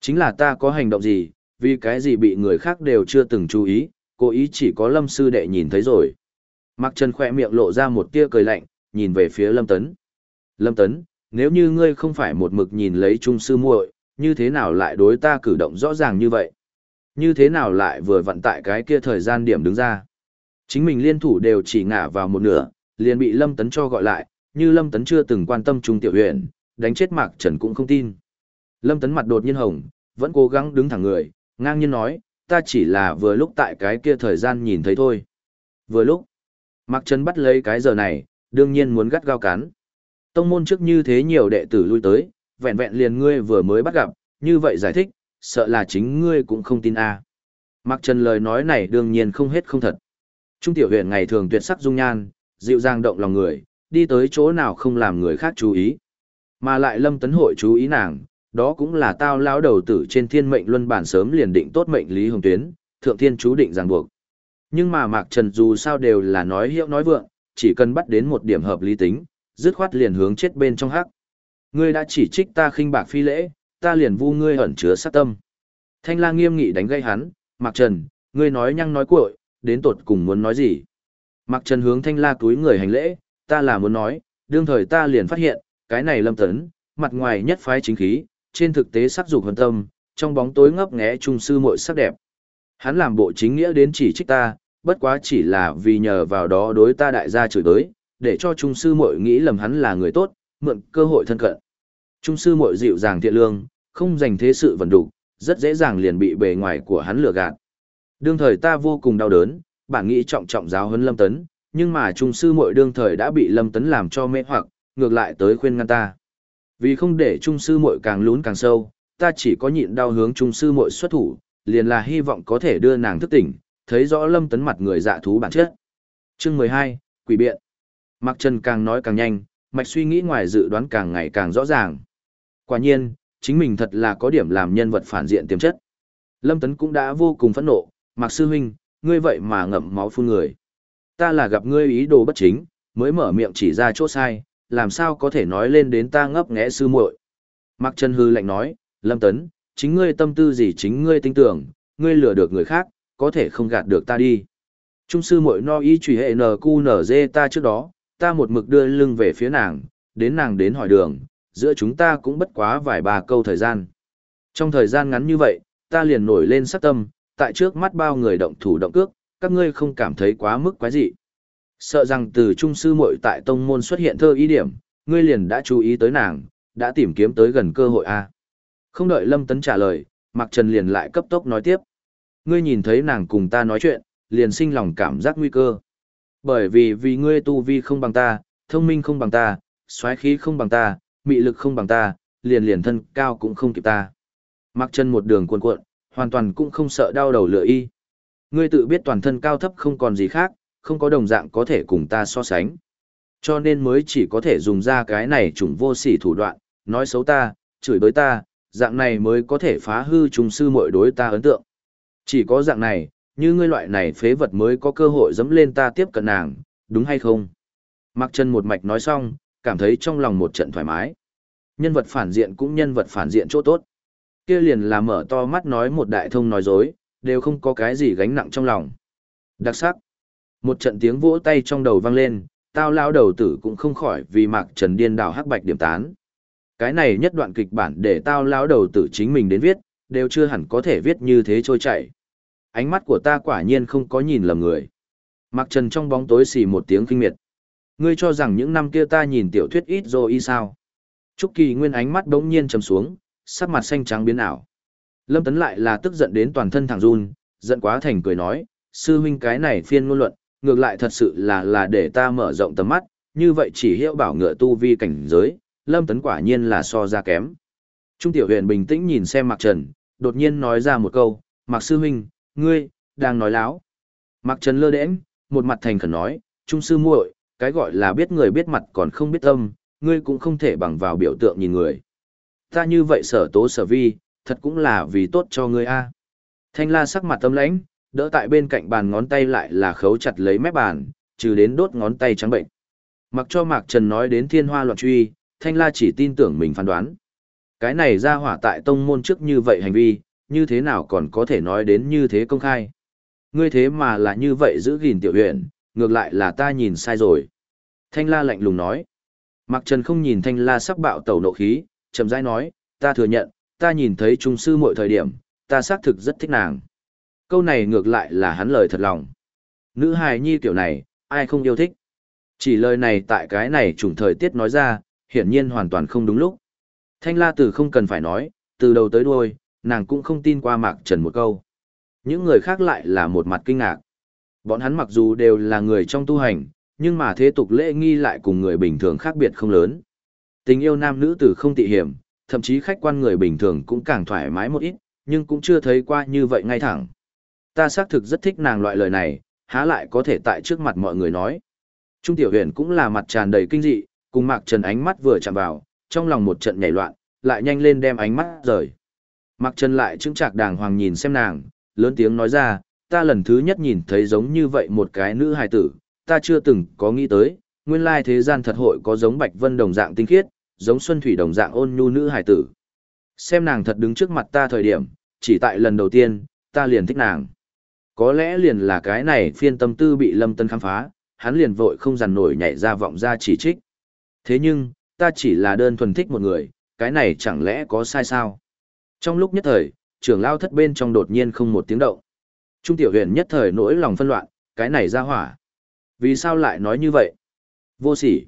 Chính là ta có hành động gì, vì cái gì bị người khác đều chưa từng chú ý, cố ý chỉ có lâm sư đệ nhìn thấy rồi. Mặc chân khỏe miệng lộ ra một tia cười lạnh, nhìn về phía lâm tấn. Lâm tấn, nếu như ngươi không phải một mực nhìn lấy trung sư muội, như thế nào lại đối ta cử động rõ ràng như vậy? Như thế nào lại vừa vận tại cái kia thời gian điểm đứng ra? Chính mình liên thủ đều chỉ ngả vào một nửa, liền bị Lâm Tấn cho gọi lại, như Lâm Tấn chưa từng quan tâm Trung Tiểu Huyền, đánh chết Mạc Trần cũng không tin. Lâm Tấn mặt đột nhiên hồng, vẫn cố gắng đứng thẳng người, ngang nhiên nói, ta chỉ là vừa lúc tại cái kia thời gian nhìn thấy thôi. Vừa lúc, Mạc Trần bắt lấy cái giờ này, đương nhiên muốn gắt gao cắn. Tông môn trước như thế nhiều đệ tử lui tới, vẹn vẹn liền ngươi vừa mới bắt gặp, như vậy giải thích, sợ là chính ngươi cũng không tin a. À. Mạc Trần lời nói này đương nhiên không hết không thật. Trung tiểu huyền ngày thường tuyệt sắc dung nhan, dịu dàng động lòng người, đi tới chỗ nào không làm người khác chú ý. Mà lại lâm tấn hội chú ý nàng, đó cũng là tao lão đầu tử trên thiên mệnh luân bản sớm liền định tốt mệnh lý hồng tuyến, thượng thiên chú định ràng buộc. Nhưng mà Mạc Trần dù sao đều là nói hiệu nói vượng, chỉ cần bắt đến một điểm hợp lý tính, dứt khoát liền hướng chết bên trong hắc. Ngươi đã chỉ trích ta khinh bạc phi lễ, ta liền vu ngươi ẩn chứa sát tâm. Thanh la nghiêm nghị đánh gây hắn, Mạc Trần, ngươi nói nhăng nói cuội, đến tột cùng muốn nói gì. Mạc Trần hướng thanh la túi người hành lễ, ta là muốn nói, đương thời ta liền phát hiện, cái này lâm tấn, mặt ngoài nhất phái chính khí, trên thực tế sắc dục hân tâm, trong bóng tối ngấp nghé trung sư muội sắc đẹp. Hắn làm bộ chính nghĩa đến chỉ trích ta, bất quá chỉ là vì nhờ vào đó đối ta đại gia chửi đới để cho trung sư muội nghĩ lầm hắn là người tốt, mượn cơ hội thân cận. Trung sư muội dịu dàng thiện lương, không dành thế sự vận đục, rất dễ dàng liền bị bề ngoài của hắn lừa gạt. Đương thời ta vô cùng đau đớn, bản nghĩ trọng trọng giáo huấn Lâm Tấn, nhưng mà trung sư muội đương thời đã bị Lâm Tấn làm cho mê hoặc, ngược lại tới khuyên ngăn ta. Vì không để trung sư muội càng lún càng sâu, ta chỉ có nhịn đau hướng trung sư muội xuất thủ, liền là hy vọng có thể đưa nàng thức tỉnh, thấy rõ Lâm Tấn mặt người dạ thú bản chất. Chương 12, Quỷ biện. Mạc Trần càng nói càng nhanh, mạch suy nghĩ ngoài dự đoán càng ngày càng rõ ràng. Quả nhiên, chính mình thật là có điểm làm nhân vật phản diện tiềm chất. Lâm Tấn cũng đã vô cùng phẫn nộ, Mạc Sư Huynh, ngươi vậy mà ngậm máu phun người. Ta là gặp ngươi ý đồ bất chính, mới mở miệng chỉ ra chỗ sai, làm sao có thể nói lên đến ta ngấp nghẽ sư muội. Mạc Trần Hư lạnh nói, Lâm Tấn, chính ngươi tâm tư gì chính ngươi tin tưởng, ngươi lừa được người khác, có thể không gạt được ta đi. Trung sư muội no ý chủy hệ NQNZ cu ta trước đó, ta một mực đưa lưng về phía nàng, đến nàng đến hỏi đường, giữa chúng ta cũng bất quá vài ba câu thời gian. Trong thời gian ngắn như vậy, ta liền nổi lên sát tâm, tại trước mắt bao người động thủ động cước, các ngươi không cảm thấy quá mức quái dị. Sợ rằng từ trung sư muội tại tông môn xuất hiện thơ ý điểm, ngươi liền đã chú ý tới nàng, đã tìm kiếm tới gần cơ hội a. Không đợi Lâm Tấn trả lời, Mạc Trần liền lại cấp tốc nói tiếp. Ngươi nhìn thấy nàng cùng ta nói chuyện, liền sinh lòng cảm giác nguy cơ. Bởi vì vì ngươi tu vi không bằng ta, thông minh không bằng ta, xoáy khí không bằng ta, mị lực không bằng ta, liền liền thân cao cũng không kịp ta. mặc chân một đường cuộn cuộn, hoàn toàn cũng không sợ đau đầu lửa y. Ngươi tự biết toàn thân cao thấp không còn gì khác, không có đồng dạng có thể cùng ta so sánh. Cho nên mới chỉ có thể dùng ra cái này trùng vô sỉ thủ đoạn, nói xấu ta, chửi bới ta, dạng này mới có thể phá hư trùng sư muội đối ta ấn tượng. Chỉ có dạng này, như ngươi loại này phế vật mới có cơ hội dẫm lên ta tiếp cận nàng, đúng hay không? Mặc Trần một mạch nói xong, cảm thấy trong lòng một trận thoải mái. Nhân vật phản diện cũng nhân vật phản diện chỗ tốt. Kia liền là mở to mắt nói một đại thông nói dối, đều không có cái gì gánh nặng trong lòng. Đặc sắc. Một trận tiếng vỗ tay trong đầu vang lên, tao lao đầu tử cũng không khỏi vì mạc trần điên đảo hắc bạch điểm tán. Cái này nhất đoạn kịch bản để tao lao đầu tử chính mình đến viết, đều chưa hẳn có thể viết như thế trôi chảy. Ánh mắt của ta quả nhiên không có nhìn lầm người. Mạc trần trong bóng tối xì một tiếng kinh miệt. Ngươi cho rằng những năm kia ta nhìn tiểu thuyết ít rồi y sao? Trúc Kỳ Nguyên ánh mắt đống nhiên trầm xuống, sắc mặt xanh trắng biến ảo. Lâm Tấn lại là tức giận đến toàn thân thẳng run, giận quá thành cười nói, sư huynh cái này phiên ngôn luận, ngược lại thật sự là là để ta mở rộng tầm mắt, như vậy chỉ hiệu bảo ngựa tu vi cảnh giới, Lâm Tấn quả nhiên là so ra kém. Trung tiểu huyền bình tĩnh nhìn xem Mạc Trần, đột nhiên nói ra một câu, Mạc sư huynh, ngươi, đang nói láo. Mạc Trần lơ đễnh, một mặt thành khẩn nói, Trung sư muội, cái gọi là biết người biết mặt còn không biết tâm, ngươi cũng không thể bằng vào biểu tượng nhìn người. Ta như vậy sở tố sở vi, thật cũng là vì tốt cho ngươi a. Thanh la sắc mặt tâm lãnh, đỡ tại bên cạnh bàn ngón tay lại là khấu chặt lấy mép bàn, trừ đến đốt ngón tay trắng bệnh. Mặc cho Mạc Trần nói đến thiên hoa loạn truy, Thanh La chỉ tin tưởng mình phán đoán. Cái này ra hỏa tại tông môn trước như vậy hành vi, như thế nào còn có thể nói đến như thế công khai. Ngươi thế mà là như vậy giữ gìn tiểu huyện, ngược lại là ta nhìn sai rồi. Thanh La lạnh lùng nói. Mạc Trần không nhìn Thanh La sắc bạo tẩu nộ khí, chậm rãi nói, ta thừa nhận, ta nhìn thấy trung sư mọi thời điểm, ta xác thực rất thích nàng. Câu này ngược lại là hắn lời thật lòng. Nữ hài nhi kiểu này, ai không yêu thích. Chỉ lời này tại cái này trùng thời tiết nói ra, hiển nhiên hoàn toàn không đúng lúc. Thanh la tử không cần phải nói, từ đầu tới đuôi, nàng cũng không tin qua mạc trần một câu. Những người khác lại là một mặt kinh ngạc. Bọn hắn mặc dù đều là người trong tu hành, nhưng mà thế tục lễ nghi lại cùng người bình thường khác biệt không lớn. Tình yêu nam nữ tử không tị hiểm, thậm chí khách quan người bình thường cũng càng thoải mái một ít, nhưng cũng chưa thấy qua như vậy ngay thẳng. Ta xác thực rất thích nàng loại lời này, há lại có thể tại trước mặt mọi người nói. Trung tiểu huyền cũng là mặt tràn đầy kinh dị, cùng Mạc Trần ánh mắt vừa chạm vào, trong lòng một trận nhảy loạn, lại nhanh lên đem ánh mắt rời. Mạc Trần lại chứng chạc đàng hoàng nhìn xem nàng, lớn tiếng nói ra, ta lần thứ nhất nhìn thấy giống như vậy một cái nữ hài tử, ta chưa từng có nghĩ tới, nguyên lai thế gian thật hội có giống Bạch Vân đồng dạng tinh khiết, giống Xuân Thủy đồng dạng ôn nhu nữ hài tử. Xem nàng thật đứng trước mặt ta thời điểm, chỉ tại lần đầu tiên, ta liền thích nàng. Có lẽ liền là cái này phiên tâm tư bị Lâm Tân khám phá, hắn liền vội không dằn nổi nhảy ra vọng ra chỉ trích. Thế nhưng, ta chỉ là đơn thuần thích một người, cái này chẳng lẽ có sai sao? Trong lúc nhất thời, trưởng lao thất bên trong đột nhiên không một tiếng động. Trung tiểu huyền nhất thời nỗi lòng phân loạn, cái này ra hỏa. Vì sao lại nói như vậy? Vô sỉ.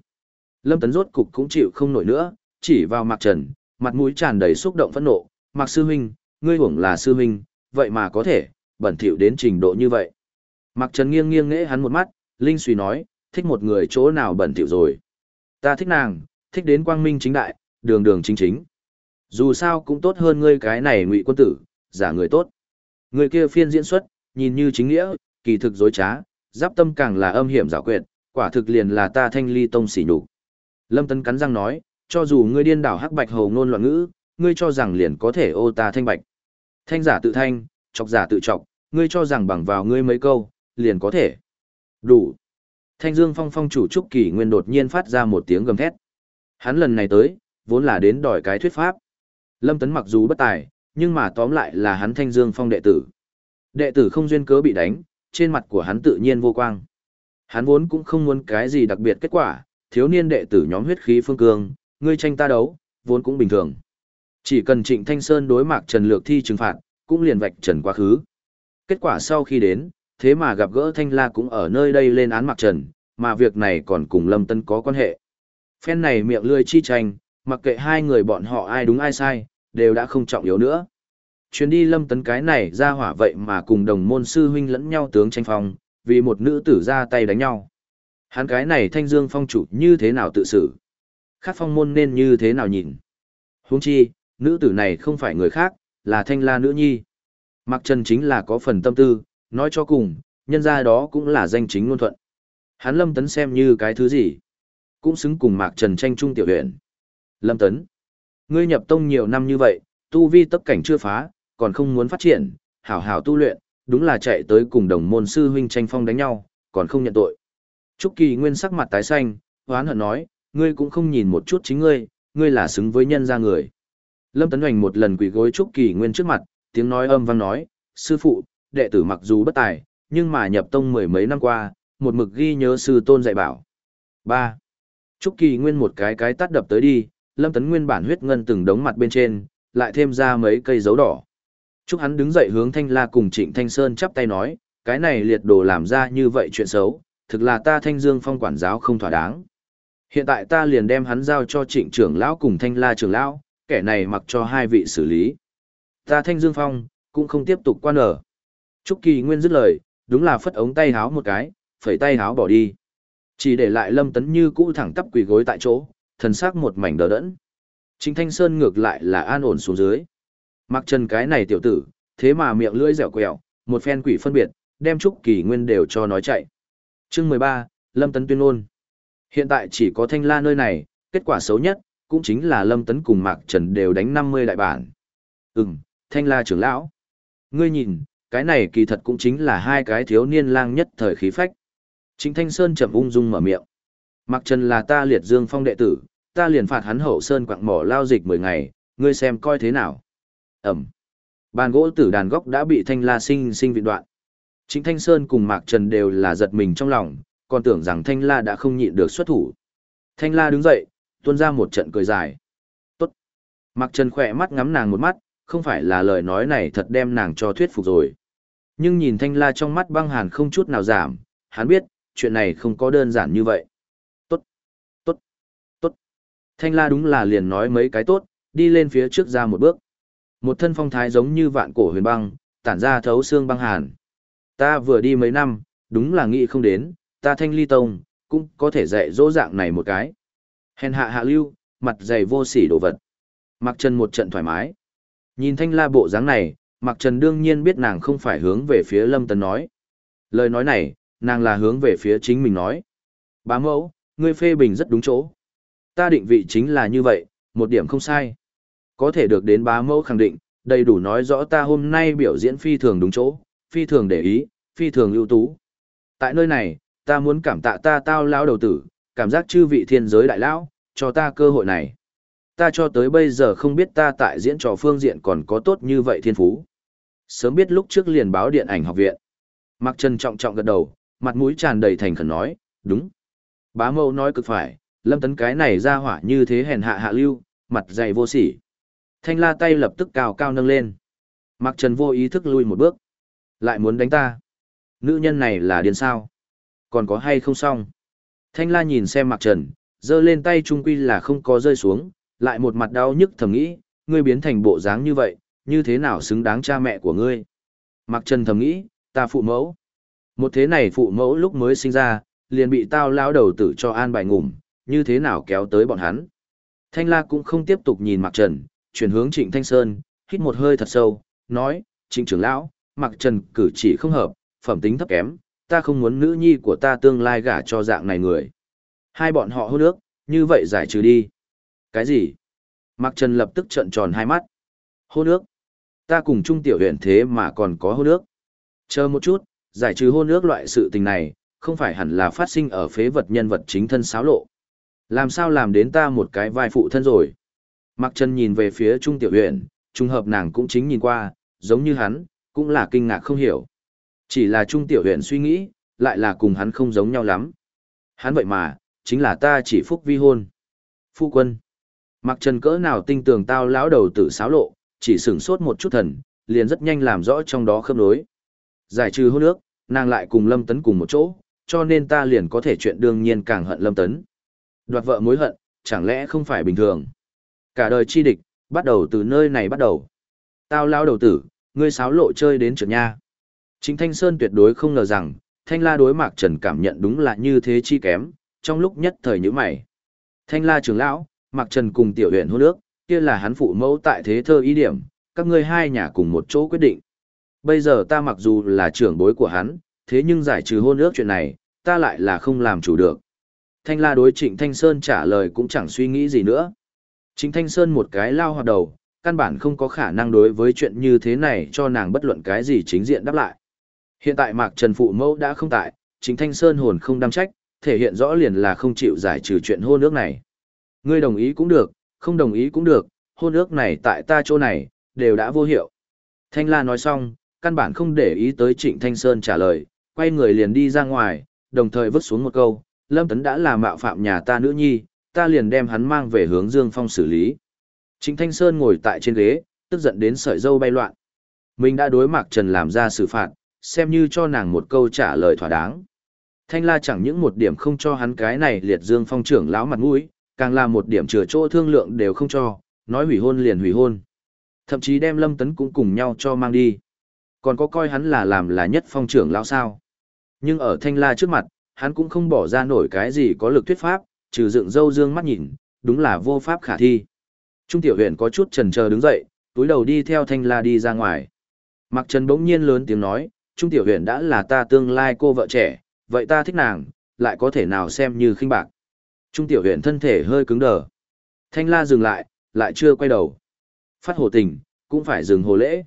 Lâm Tấn rốt cục cũng chịu không nổi nữa, chỉ vào Mạc Trần, mặt mũi tràn đầy xúc động phẫn nộ. Mạc Sư Huynh, ngươi hưởng là Sư Huynh, vậy mà có thể, bẩn thỉu đến trình độ như vậy. Mạc Trần nghiêng nghiêng nghễ hắn một mắt, Linh suy nói, thích một người chỗ nào bẩn thỉu rồi. Ta thích nàng, thích đến quang minh chính đại, đường đường chính chính. Dù sao cũng tốt hơn ngươi cái này ngụy quân tử, giả người tốt. Người kia phiên diễn xuất, nhìn như chính nghĩa, kỳ thực dối trá, giáp tâm càng là âm hiểm giả quyệt, quả thực liền là ta thanh ly tông xỉ nhục. Lâm Tấn cắn răng nói, cho dù ngươi điên đảo hắc bạch hầu ngôn loạn ngữ, ngươi cho rằng liền có thể ô ta thanh bạch. Thanh giả tự thanh, chọc giả tự chọc, ngươi cho rằng bằng vào ngươi mấy câu, liền có thể. Đủ. Thanh Dương Phong Phong chủ Trúc Kỳ Nguyên đột nhiên phát ra một tiếng gầm thét. Hắn lần này tới, vốn là đến đòi cái thuyết pháp. Lâm Tấn mặc dù bất tài, nhưng mà tóm lại là hắn Thanh Dương Phong đệ tử. Đệ tử không duyên cớ bị đánh, trên mặt của hắn tự nhiên vô quang. Hắn vốn cũng không muốn cái gì đặc biệt kết quả, thiếu niên đệ tử nhóm huyết khí phương cương, ngươi tranh ta đấu, vốn cũng bình thường. Chỉ cần Trịnh Thanh Sơn đối mặt Trần Lược thi trừng phạt, cũng liền vạch trần quá khứ. Kết quả sau khi đến, thế mà gặp gỡ Thanh La cũng ở nơi đây lên án Mạc Trần, mà việc này còn cùng Lâm Tân có quan hệ. Phen này miệng lươi chi tranh, mặc kệ hai người bọn họ ai đúng ai sai, đều đã không trọng yếu nữa. Chuyến đi Lâm Tấn cái này ra hỏa vậy mà cùng đồng môn sư huynh lẫn nhau tướng tranh phong, vì một nữ tử ra tay đánh nhau. Hắn cái này thanh dương phong chủ như thế nào tự xử? Khác phong môn nên như thế nào nhìn? Huống chi, nữ tử này không phải người khác, là thanh la nữ nhi. Mặc Trần chính là có phần tâm tư, nói cho cùng, nhân ra đó cũng là danh chính ngôn thuận. Hắn Lâm Tấn xem như cái thứ gì? Cũng xứng cùng Mạc Trần tranh trung tiểu huyện. Lâm Tấn, ngươi nhập tông nhiều năm như vậy, tu vi tấp cảnh chưa phá, còn không muốn phát triển, hảo hảo tu luyện, đúng là chạy tới cùng đồng môn sư huynh tranh phong đánh nhau, còn không nhận tội. Trúc Kỳ Nguyên sắc mặt tái xanh, hoán hận nói, ngươi cũng không nhìn một chút chính ngươi, ngươi là xứng với nhân ra người. Lâm Tấn Hoành một lần quỳ gối Trúc Kỳ Nguyên trước mặt, tiếng nói âm vang nói, sư phụ, đệ tử mặc dù bất tài, nhưng mà nhập tông mười mấy năm qua, một mực ghi nhớ sư tôn dạy bảo. 3. Trúc Kỳ Nguyên một cái cái tắt đập tới đi, Lâm Tấn Nguyên bản huyết ngân từng đống mặt bên trên, lại thêm ra mấy cây dấu đỏ. Trúc hắn đứng dậy hướng Thanh La cùng Trịnh Thanh Sơn chắp tay nói, cái này liệt đồ làm ra như vậy chuyện xấu, thực là ta Thanh Dương Phong quản giáo không thỏa đáng. Hiện tại ta liền đem hắn giao cho Trịnh trưởng lão cùng Thanh La trưởng lão, kẻ này mặc cho hai vị xử lý. Ta Thanh Dương Phong cũng không tiếp tục quan ở. Trúc Kỳ Nguyên dứt lời, đúng là phất ống tay háo một cái, phẩy tay háo bỏ đi. Chỉ để lại Lâm Tấn Như cũ thẳng tắp quỳ gối tại chỗ, thần sắc một mảnh đờ đẫn. Trịnh Thanh Sơn ngược lại là an ổn xuống dưới. Mặc trần cái này tiểu tử, thế mà miệng lưỡi dẻo quẹo, một phen quỷ phân biệt, đem Trúc Kỳ Nguyên đều cho nói chạy. Chương mười ba, Lâm Tấn tuyên ôn. Hiện tại chỉ có Thanh La nơi này, kết quả xấu nhất, cũng chính là Lâm Tấn cùng Mạc Trần đều đánh năm mươi đại bản. Ừm, Thanh La trưởng lão. Ngươi nhìn, cái này kỳ thật cũng chính là hai cái thiếu niên lang nhất thời khí phách. Chính Thanh Sơn chậm ung dung mở miệng. Mạc Trần là ta liệt dương phong đệ tử, ta liền phạt hắn hậu sơn quặng mỏ lao dịch mười ngày, ngươi xem coi thế nào. Ẩm. Bàn gỗ tử đàn góc đã bị Thanh La sinh sinh viện đoạn. Chính Thanh Sơn cùng Mạc Trần đều là giật mình trong lòng, còn tưởng rằng Thanh La đã không nhịn được xuất thủ. Thanh La đứng dậy, tuôn ra một trận cười dài. Tốt. Mạc Trần khỏe mắt ngắm nàng một mắt, không phải là lời nói này thật đem nàng cho thuyết phục rồi. Nhưng nhìn Thanh La trong mắt băng hàn không chút nào giảm, hắn biết, chuyện này không có đơn giản như vậy. Thanh La đúng là liền nói mấy cái tốt, đi lên phía trước ra một bước. Một thân phong thái giống như vạn cổ huyền băng, tản ra thấu xương băng hàn. Ta vừa đi mấy năm, đúng là nghĩ không đến, ta thanh ly tông, cũng có thể dạy dỗ dạng này một cái. Hèn hạ hạ lưu, mặt dày vô sỉ đồ vật. Mặc Trần một trận thoải mái. Nhìn thanh la bộ dáng này, Mặc Trần đương nhiên biết nàng không phải hướng về phía Lâm Tấn nói. Lời nói này, nàng là hướng về phía chính mình nói. Bá mẫu, ngươi phê bình rất đúng chỗ. Ta định vị chính là như vậy, một điểm không sai. Có thể được đến bá mẫu khẳng định, đầy đủ nói rõ ta hôm nay biểu diễn phi thường đúng chỗ, phi thường để ý, phi thường ưu tú. Tại nơi này, ta muốn cảm tạ ta tao lão đầu tử, cảm giác chư vị thiên giới đại lão, cho ta cơ hội này. Ta cho tới bây giờ không biết ta tại diễn trò phương diện còn có tốt như vậy thiên phú. Sớm biết lúc trước liền báo điện ảnh học viện. Mặc Trần trọng trọng gật đầu, mặt mũi tràn đầy thành khẩn nói, đúng. Bá mâu nói cực phải, lâm tấn cái này ra hỏa như thế hèn hạ hạ lưu, mặt dày vô sỉ. Thanh la tay lập tức cao cao nâng lên. Mặc Trần vô ý thức lui một bước. Lại muốn đánh ta. Nữ nhân này là điên sao? Còn có hay không xong? Thanh la nhìn xem Mặc Trần, giơ lên tay trung quy là không có rơi xuống, lại một mặt đau nhức thầm nghĩ, ngươi biến thành bộ dáng như vậy, như thế nào xứng đáng cha mẹ của ngươi? Mặc Trần thầm nghĩ, ta phụ mẫu. Một thế này phụ mẫu lúc mới sinh ra, liền bị tao lao đầu tử cho an bài ngủm, như thế nào kéo tới bọn hắn. Thanh la cũng không tiếp tục nhìn Mặc Trần, chuyển hướng Trịnh Thanh Sơn, hít một hơi thật sâu, nói, Trịnh trưởng lão, Mặc Trần cử chỉ không hợp, phẩm tính thấp kém, ta không muốn nữ nhi của ta tương lai gả cho dạng này người. Hai bọn họ hôn ước, như vậy giải trừ đi. Cái gì? Mặc Trần lập tức trợn tròn hai mắt. Hôn ước? Ta cùng Trung Tiểu huyện thế mà còn có hôn ước. Chờ một chút, giải trừ hôn ước loại sự tình này, không phải hẳn là phát sinh ở phế vật nhân vật chính thân xáo lộ. Làm sao làm đến ta một cái vai phụ thân rồi? Mặc Trần nhìn về phía Trung Tiểu Huyền, trùng hợp nàng cũng chính nhìn qua, giống như hắn, cũng là kinh ngạc không hiểu. Chỉ là Trung Tiểu Huyền suy nghĩ, lại là cùng hắn không giống nhau lắm. Hắn vậy mà, chính là ta chỉ phúc vi hôn. Phu quân. Mặc trần cỡ nào tinh tường tao lão đầu tử xáo lộ, chỉ sửng sốt một chút thần, liền rất nhanh làm rõ trong đó khớp nối. Giải trừ hôn ước, nàng lại cùng Lâm Tấn cùng một chỗ, cho nên ta liền có thể chuyện đương nhiên càng hận Lâm Tấn. Đoạt vợ mối hận, chẳng lẽ không phải bình thường. Cả đời chi địch, bắt đầu từ nơi này bắt đầu. Tao lao đầu tử, ngươi sáo lộ chơi đến trượt nha. Chính Thanh Sơn tuyệt đối không ngờ rằng, Thanh La đối Mạc Trần cảm nhận đúng là như thế chi kém, trong lúc nhất thời như mày. Thanh La trưởng lão, Mạc Trần cùng tiểu huyện hôn nước, kia là hắn phụ mẫu tại thế thơ ý điểm, các ngươi hai nhà cùng một chỗ quyết định. Bây giờ ta mặc dù là trưởng bối của hắn, thế nhưng giải trừ hôn ước chuyện này, ta lại là không làm chủ được. Thanh La đối Trịnh Thanh Sơn trả lời cũng chẳng suy nghĩ gì nữa. Trịnh Thanh Sơn một cái lao hoạt đầu, căn bản không có khả năng đối với chuyện như thế này cho nàng bất luận cái gì chính diện đáp lại. Hiện tại Mạc Trần Phụ Mẫu đã không tại, Trịnh Thanh Sơn hồn không đam trách, thể hiện rõ liền là không chịu giải trừ chuyện hôn ước này. Ngươi đồng ý cũng được, không đồng ý cũng được, hôn ước này tại ta chỗ này, đều đã vô hiệu. Thanh La nói xong, căn bản không để ý tới Trịnh Thanh Sơn trả lời, quay người liền đi ra ngoài, đồng thời vứt xuống một câu, Lâm Tấn đã là mạo phạm nhà ta nữ nhi, ta liền đem hắn mang về hướng Dương Phong xử lý. Trịnh Thanh Sơn ngồi tại trên ghế, tức giận đến sợi dâu bay loạn. Mình đã đối Mạc Trần làm ra xử phạt, xem như cho nàng một câu trả lời thỏa đáng. Thanh La chẳng những một điểm không cho hắn cái này liệt Dương Phong trưởng lão mặt mũi, càng là một điểm chừa chỗ thương lượng đều không cho, nói hủy hôn liền hủy hôn. Thậm chí đem Lâm Tấn cũng cùng nhau cho mang đi. Còn có coi hắn là làm là nhất phong trưởng lão sao. Nhưng ở Thanh La trước mặt, hắn cũng không bỏ ra nổi cái gì có lực thuyết pháp, trừ dựng dâu dương mắt nhìn, đúng là vô pháp khả thi. Trung tiểu huyện có chút chần chờ đứng dậy, túi đầu đi theo Thanh La đi ra ngoài. Mặc Trần bỗng nhiên lớn tiếng nói, Trung tiểu huyện đã là ta tương lai cô vợ trẻ, vậy ta thích nàng, lại có thể nào xem như khinh bạc. Trung tiểu huyện thân thể hơi cứng đờ. Thanh La dừng lại, lại chưa quay đầu. Phát hồ tình, cũng phải dừng hồ lễ.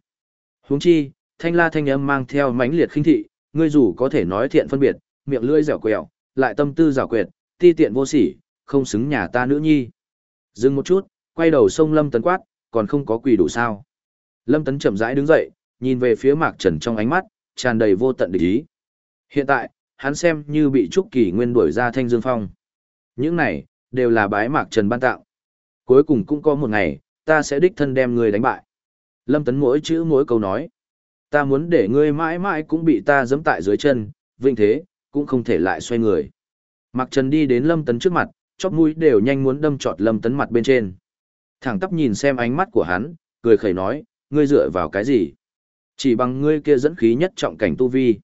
Huống chi, Thanh La thanh âm mang theo mãnh liệt khinh thị, ngươi dù có thể nói thiện phân biệt, miệng lưỡi dẻo quẹo, lại tâm tư giảo quyệt, ti tiện vô sỉ, không xứng nhà ta nữ nhi. Dừng một chút, quay đầu sông Lâm Tấn quát, còn không có quỳ đủ sao. Lâm Tấn chậm rãi đứng dậy, nhìn về phía Mạc Trần trong ánh mắt, tràn đầy vô tận địch ý. Hiện tại, hắn xem như bị Trúc Kỳ Nguyên đuổi ra Thanh Dương Phong. Những này, đều là bái Mạc Trần ban tạo. Cuối cùng cũng có một ngày, ta sẽ đích thân đem người đánh bại. Lâm Tấn mỗi chữ mỗi câu nói. Ta muốn để ngươi mãi mãi cũng bị ta giẫm tại dưới chân, vinh thế, cũng không thể lại xoay người. Mạc Trần đi đến Lâm Tấn trước mặt, chóp mũi đều nhanh muốn đâm trọt Lâm Tấn mặt bên trên. Thẳng tắp nhìn xem ánh mắt của hắn, cười khẩy nói, ngươi dựa vào cái gì? Chỉ bằng ngươi kia dẫn khí nhất trọng cảnh tu vi.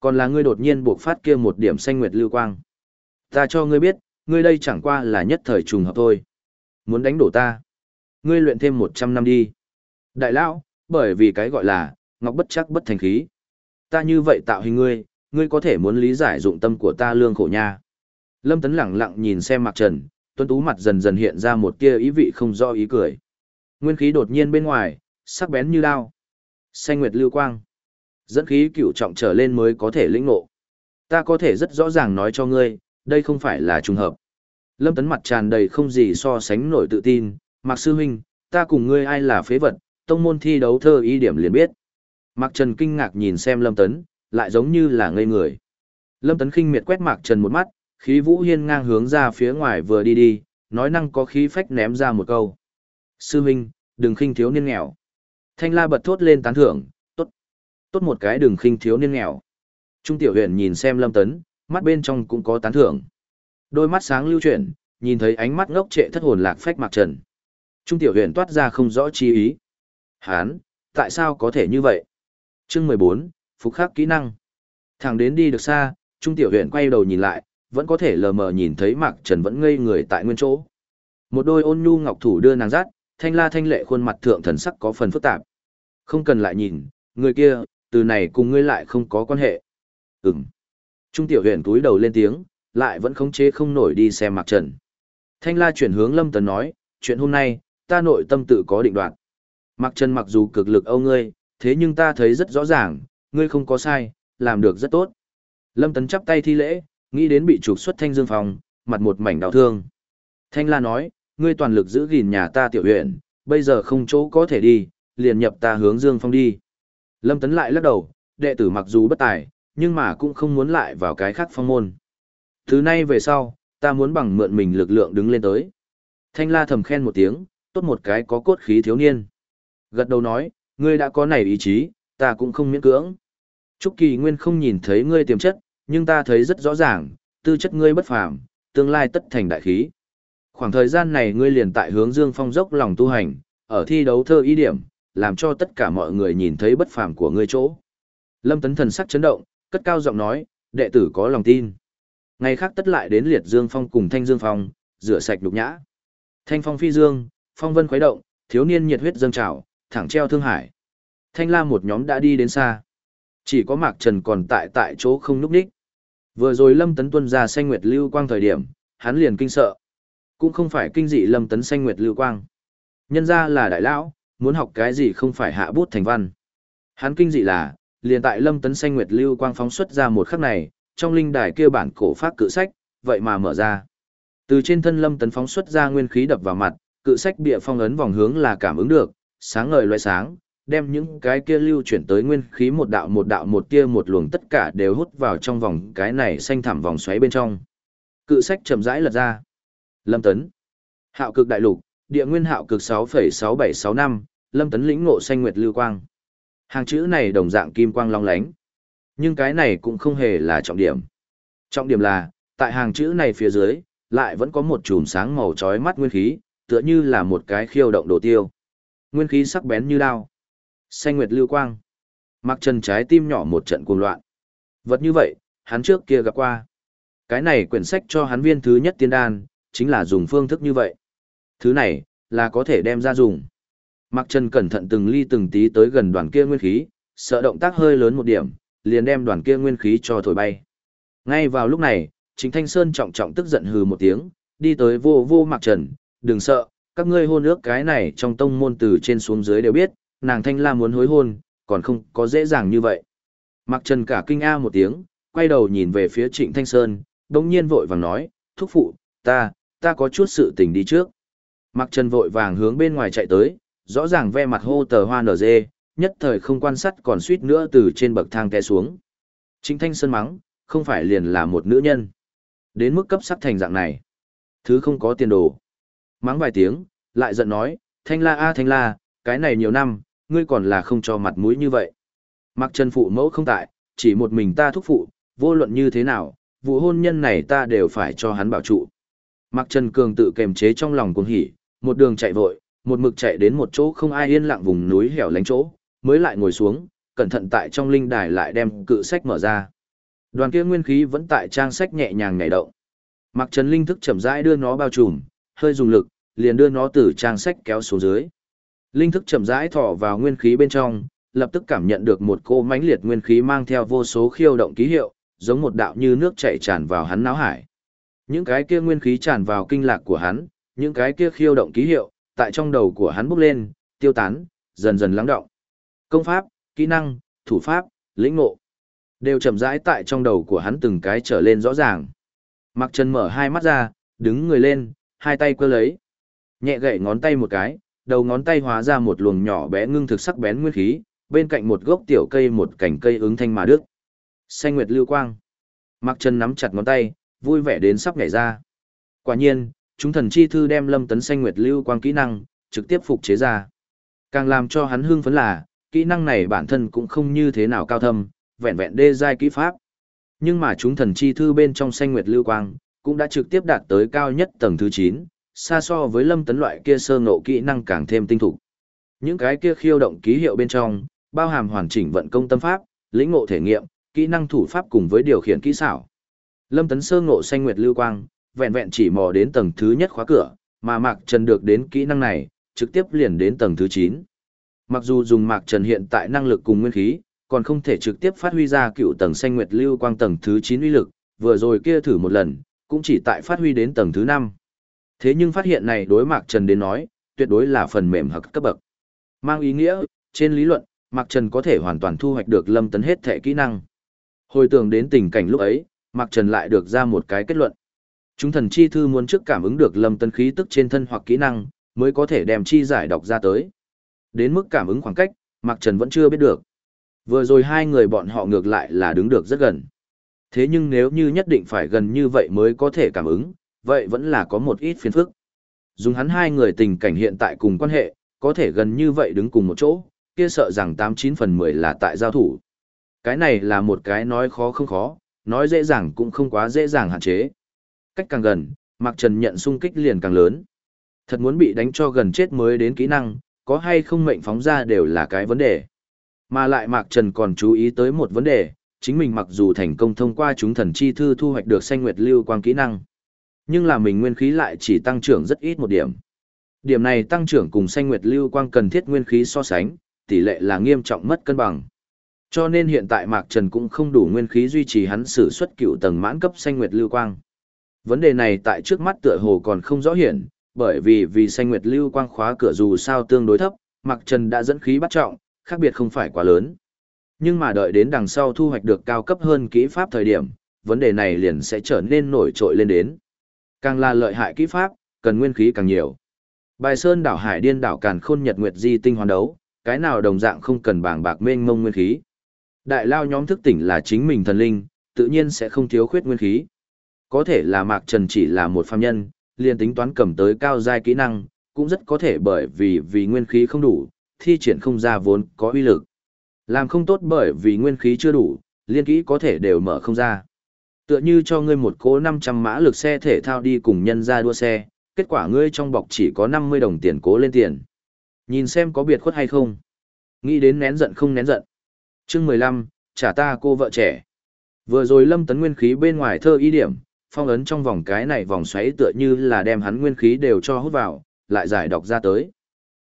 Còn là ngươi đột nhiên buộc phát kia một điểm xanh nguyệt lưu quang. Ta cho ngươi biết, ngươi đây chẳng qua là nhất thời trùng hợp thôi. Muốn đánh đổ ta. Ngươi luyện thêm 100 năm đi. Đại lão, bởi vì cái gọi là, ngọc bất chắc bất thành khí. Ta như vậy tạo hình ngươi, ngươi có thể muốn lý giải dụng tâm của ta lương khổ nha. Lâm Tấn lẳng lặng nhìn xem Mạc Trần, tuấn tú mặt dần dần hiện ra một tia ý vị không rõ ý cười. Nguyên khí đột nhiên bên ngoài, sắc bén như đao. Xanh nguyệt lưu quang. Dẫn khí cửu trọng trở lên mới có thể lĩnh ngộ. Ta có thể rất rõ ràng nói cho ngươi, đây không phải là trùng hợp. Lâm Tấn mặt tràn đầy không gì so sánh nổi tự tin, Mạc Sư Huynh, ta cùng ngươi ai là phế vật, tông môn thi đấu thơ ý điểm liền biết. Mạc Trần kinh ngạc nhìn xem Lâm Tấn, lại giống như là ngây người. Lâm Tấn kinh miệt quét Mạc Trần một mắt, khí vũ hiên ngang hướng ra phía ngoài vừa đi đi, nói năng có khí phách ném ra một câu. Sư Minh, đừng khinh thiếu niên nghèo. Thanh la bật thốt lên tán thưởng, tốt. Tốt một cái đừng khinh thiếu niên nghèo. Trung tiểu huyền nhìn xem Lâm Tấn, mắt bên trong cũng có tán thưởng. Đôi mắt sáng lưu chuyển, nhìn thấy ánh mắt ngốc trệ thất hồn lạc phách Mạc Trần. Trung tiểu huyền toát ra không rõ chi ý. Hán, tại sao có thể như vậy? Chương mười bốn phục khắc kỹ năng. Thằng đến đi được xa, Trung Tiểu Huyền quay đầu nhìn lại, vẫn có thể lờ mờ nhìn thấy Mạc Trần vẫn ngây người tại nguyên chỗ. Một đôi ôn nhu ngọc thủ đưa nàng dắt, thanh la thanh lệ khuôn mặt thượng thần sắc có phần phức tạp. Không cần lại nhìn, người kia, từ này cùng ngươi lại không có quan hệ. Ừm. Trung Tiểu Huyền túi đầu lên tiếng, lại vẫn khống chế không nổi đi xem Mạc Trần. Thanh la chuyển hướng Lâm Tần nói, chuyện hôm nay, ta nội tâm tự có định đoạt. Mạc Trần mặc dù cực lực âu ngươi, thế nhưng ta thấy rất rõ ràng, ngươi không có sai, làm được rất tốt. Lâm Tấn chắp tay thi lễ, nghĩ đến bị trục xuất thanh dương phòng, mặt một mảnh đau thương. Thanh La nói, ngươi toàn lực giữ gìn nhà ta tiểu huyện, bây giờ không chỗ có thể đi, liền nhập ta hướng dương phong đi. Lâm Tấn lại lắc đầu, đệ tử mặc dù bất tài, nhưng mà cũng không muốn lại vào cái khác phong môn. Thứ nay về sau, ta muốn bằng mượn mình lực lượng đứng lên tới. Thanh La thầm khen một tiếng, tốt một cái có cốt khí thiếu niên. Gật đầu nói, ngươi đã có này ý chí, ta cũng không miễn cưỡng. Trúc Kỳ Nguyên không nhìn thấy ngươi tiềm chất, nhưng ta thấy rất rõ ràng, tư chất ngươi bất phàm, tương lai tất thành đại khí. Khoảng thời gian này ngươi liền tại hướng Dương Phong dốc lòng tu hành, ở thi đấu thơ ý điểm, làm cho tất cả mọi người nhìn thấy bất phàm của ngươi chỗ. Lâm Tấn thần sắc chấn động, cất cao giọng nói, đệ tử có lòng tin. Ngày khác tất lại đến liệt Dương Phong cùng Thanh Dương Phong, rửa sạch đục nhã. Thanh Phong phi dương, phong vân khuấy động, thiếu niên nhiệt huyết dâng trào, thẳng treo thương hải. Thanh La một nhóm đã đi đến xa. Chỉ có Mạc Trần còn tại tại chỗ không núp đích. Vừa rồi Lâm Tấn tuân ra xanh nguyệt lưu quang thời điểm, hắn liền kinh sợ. Cũng không phải kinh dị Lâm Tấn xanh nguyệt lưu quang. Nhân ra là đại lão, muốn học cái gì không phải hạ bút thành văn. Hắn kinh dị là, liền tại Lâm Tấn xanh nguyệt lưu quang phóng xuất ra một khắc này, trong linh đài kia bản cổ phát cự sách, vậy mà mở ra. Từ trên thân Lâm Tấn phóng xuất ra nguyên khí đập vào mặt, cự sách bịa phong ấn vòng hướng là cảm ứng được, sáng ngời loại sáng, đem những cái kia lưu chuyển tới nguyên khí một đạo một đạo một tia một luồng tất cả đều hút vào trong vòng cái này xanh thẳm vòng xoáy bên trong. Cự sách chậm rãi lật ra. Lâm Tấn. Hạo cực đại lục, địa nguyên hạo cực 6,6765, Lâm Tấn lĩnh ngộ xanh nguyệt lưu quang. Hàng chữ này đồng dạng kim quang long lánh. Nhưng cái này cũng không hề là trọng điểm. Trọng điểm là, tại hàng chữ này phía dưới, lại vẫn có một chùm sáng màu chói mắt nguyên khí, tựa như là một cái khiêu động đồ tiêu. Nguyên khí sắc bén như đao. Xanh nguyệt lưu quang. Mặc Trần trái tim nhỏ một trận cuồng loạn. Vật như vậy, hắn trước kia gặp qua. Cái này quyển sách cho hắn viên thứ nhất tiên đan, chính là dùng phương thức như vậy. Thứ này, là có thể đem ra dùng. Mặc Trần cẩn thận từng ly từng tí tới gần đoàn kia nguyên khí, sợ động tác hơi lớn một điểm, liền đem đoàn kia nguyên khí cho thổi bay. Ngay vào lúc này, Chính Thanh Sơn trọng trọng tức giận hừ một tiếng, đi tới vô vô Mặc Trần, đừng sợ, các ngươi hôn ước cái này trong tông môn từ trên xuống dưới đều biết, nàng Thanh La muốn hối hôn, còn không có dễ dàng như vậy. Mặc Trần cả kinh a một tiếng, quay đầu nhìn về phía Trịnh Thanh Sơn, đồng nhiên vội vàng nói, thúc phụ, ta, ta có chút sự tình đi trước. Mặc Trần vội vàng hướng bên ngoài chạy tới, rõ ràng ve mặt hô tờ hoa nở dê, nhất thời không quan sát còn suýt nữa từ trên bậc thang té xuống. Trịnh Thanh Sơn mắng, không phải liền là một nữ nhân. Đến mức cấp sắc thành dạng này. Thứ không có tiền đồ. Mắng vài tiếng, lại giận nói, Thanh La a Thanh La, cái này nhiều năm, ngươi còn là không cho mặt mũi như vậy. Mặc Trần phụ mẫu không tại, chỉ một mình ta thúc phụ, vô luận như thế nào, vụ hôn nhân này ta đều phải cho hắn bảo trụ. Mặc Trần Cường tự kềm chế trong lòng cuồng hỉ, một đường chạy vội, một mực chạy đến một chỗ không ai yên lặng vùng núi hẻo lánh chỗ, mới lại ngồi xuống, cẩn thận tại trong linh đài lại đem cự sách mở ra. Đoàn kia nguyên khí vẫn tại trang sách nhẹ nhàng nhảy động. Mặc Trần Linh thức chậm rãi đưa nó bao trùm, hơi dùng lực, liền đưa nó từ trang sách kéo xuống dưới. Linh thức chậm rãi thọ vào nguyên khí bên trong, lập tức cảm nhận được một cô mãnh liệt nguyên khí mang theo vô số khiêu động ký hiệu, giống một đạo như nước chảy tràn vào hắn não hải. Những cái kia nguyên khí tràn vào kinh lạc của hắn, những cái kia khiêu động ký hiệu, tại trong đầu của hắn bốc lên, tiêu tán, dần dần lắng động. Công pháp, kỹ năng, thủ pháp, lĩnh ngộ, đều chậm rãi tại trong đầu của hắn từng cái trở lên rõ ràng. Mặc Trần mở hai mắt ra, đứng người lên, hai tay quơ lấy. Nhẹ gậy ngón tay một cái, đầu ngón tay hóa ra một luồng nhỏ bé ngưng thực sắc bén nguyên khí, bên cạnh một gốc tiểu cây một cành cây ứng thanh mà đức. Xanh nguyệt lưu quang. Mặc Trần nắm chặt ngón tay, vui vẻ đến sắp nhảy ra. Quả nhiên, chúng thần chi thư đem lâm tấn xanh nguyệt lưu quang kỹ năng, trực tiếp phục chế ra. Càng làm cho hắn hưng phấn là, kỹ năng này bản thân cũng không như thế nào cao thâm, vẹn vẹn đê giai kỹ pháp. Nhưng mà chúng thần chi thư bên trong xanh nguyệt lưu quang, cũng đã trực tiếp đạt tới cao nhất tầng thứ 9, xa so với lâm tấn loại kia sơ ngộ kỹ năng càng thêm tinh thục. Những cái kia khiêu động ký hiệu bên trong, bao hàm hoàn chỉnh vận công tâm pháp, lĩnh ngộ thể nghiệm, kỹ năng thủ pháp cùng với điều khiển kỹ xảo. Lâm tấn sơ ngộ xanh nguyệt lưu quang, vẹn vẹn chỉ mò đến tầng thứ nhất khóa cửa, mà Mạc Trần được đến kỹ năng này, trực tiếp liền đến tầng thứ chín. Mặc dù dùng Mạc Trần hiện tại năng lực cùng nguyên khí, còn không thể trực tiếp phát huy ra cựu tầng xanh nguyệt lưu quang tầng thứ chín uy lực, vừa rồi kia thử một lần, cũng chỉ tại phát huy đến tầng thứ năm. Thế nhưng phát hiện này đối Mạc Trần đến nói, tuyệt đối là phần mềm hậc cấp bậc. Mang ý nghĩa, trên lý luận, Mạc Trần có thể hoàn toàn thu hoạch được Lâm Tấn hết thể kỹ năng. Hồi tưởng đến tình cảnh lúc ấy, Mạc Trần lại được ra một cái kết luận. Chúng thần chi thư muốn trước cảm ứng được Lâm Tấn khí tức trên thân hoặc kỹ năng, mới có thể đem chi giải đọc ra tới. Đến mức cảm ứng khoảng cách, Mạc Trần vẫn chưa biết được. Vừa rồi hai người bọn họ ngược lại là đứng được rất gần. Thế nhưng nếu như nhất định phải gần như vậy mới có thể cảm ứng, vậy vẫn là có một ít phiền phức. Dùng hắn hai người tình cảnh hiện tại cùng quan hệ, có thể gần như vậy đứng cùng một chỗ, kia sợ rằng 89 phần 10 là tại giao thủ. Cái này là một cái nói khó không khó, nói dễ dàng cũng không quá dễ dàng hạn chế. Cách càng gần, Mạc Trần nhận xung kích liền càng lớn. Thật muốn bị đánh cho gần chết mới đến kỹ năng, có hay không mệnh phóng ra đều là cái vấn đề. Mà lại Mạc Trần còn chú ý tới một vấn đề, chính mình mặc dù thành công thông qua chúng thần chi thư thu hoạch được sanh nguyệt lưu quang kỹ năng, nhưng là mình nguyên khí lại chỉ tăng trưởng rất ít một điểm. Điểm này tăng trưởng cùng sanh nguyệt lưu quang cần thiết nguyên khí so sánh, tỷ lệ là nghiêm trọng mất cân bằng. Cho nên hiện tại Mạc Trần cũng không đủ nguyên khí duy trì hắn sử xuất cựu tầng mãn cấp sanh nguyệt lưu quang. Vấn đề này tại trước mắt tựa hồ còn không rõ hiển, bởi vì vì sanh nguyệt lưu quang khóa cửa dù sao tương đối thấp, Mạc Trần đã dẫn khí bắt trọng, khác biệt không phải quá lớn. Nhưng mà đợi đến đằng sau thu hoạch được cao cấp hơn kỹ pháp thời điểm, vấn đề này liền sẽ trở nên nổi trội lên đến. Càng là lợi hại kỹ pháp, cần nguyên khí càng nhiều. Bài Sơn đảo Hải Điên đảo Càn Khôn Nhật Nguyệt Di tinh hoàn đấu, cái nào đồng dạng không cần bảng bạc mênh mông nguyên khí. Đại lao nhóm thức tỉnh là chính mình thần linh, tự nhiên sẽ không thiếu khuyết nguyên khí. Có thể là Mạc Trần chỉ là một phàm nhân, liền tính toán cầm tới cao giai kỹ năng, cũng rất có thể bởi vì vì nguyên khí không đủ, thi triển không ra vốn có uy lực. Làm không tốt bởi vì nguyên khí chưa đủ, liên kỹ có thể đều mở không ra. Tựa như cho ngươi một cố 500 mã lực xe thể thao đi cùng nhân ra đua xe, kết quả ngươi trong bọc chỉ có 50 đồng tiền cố lên tiền. Nhìn xem có biệt khuất hay không. Nghĩ đến nén giận không nén giận. chương 15, trả ta cô vợ trẻ. Vừa rồi lâm tấn nguyên khí bên ngoài thơ ý điểm, phong ấn trong vòng cái này vòng xoáy tựa như là đem hắn nguyên khí đều cho hút vào, lại giải đọc ra tới.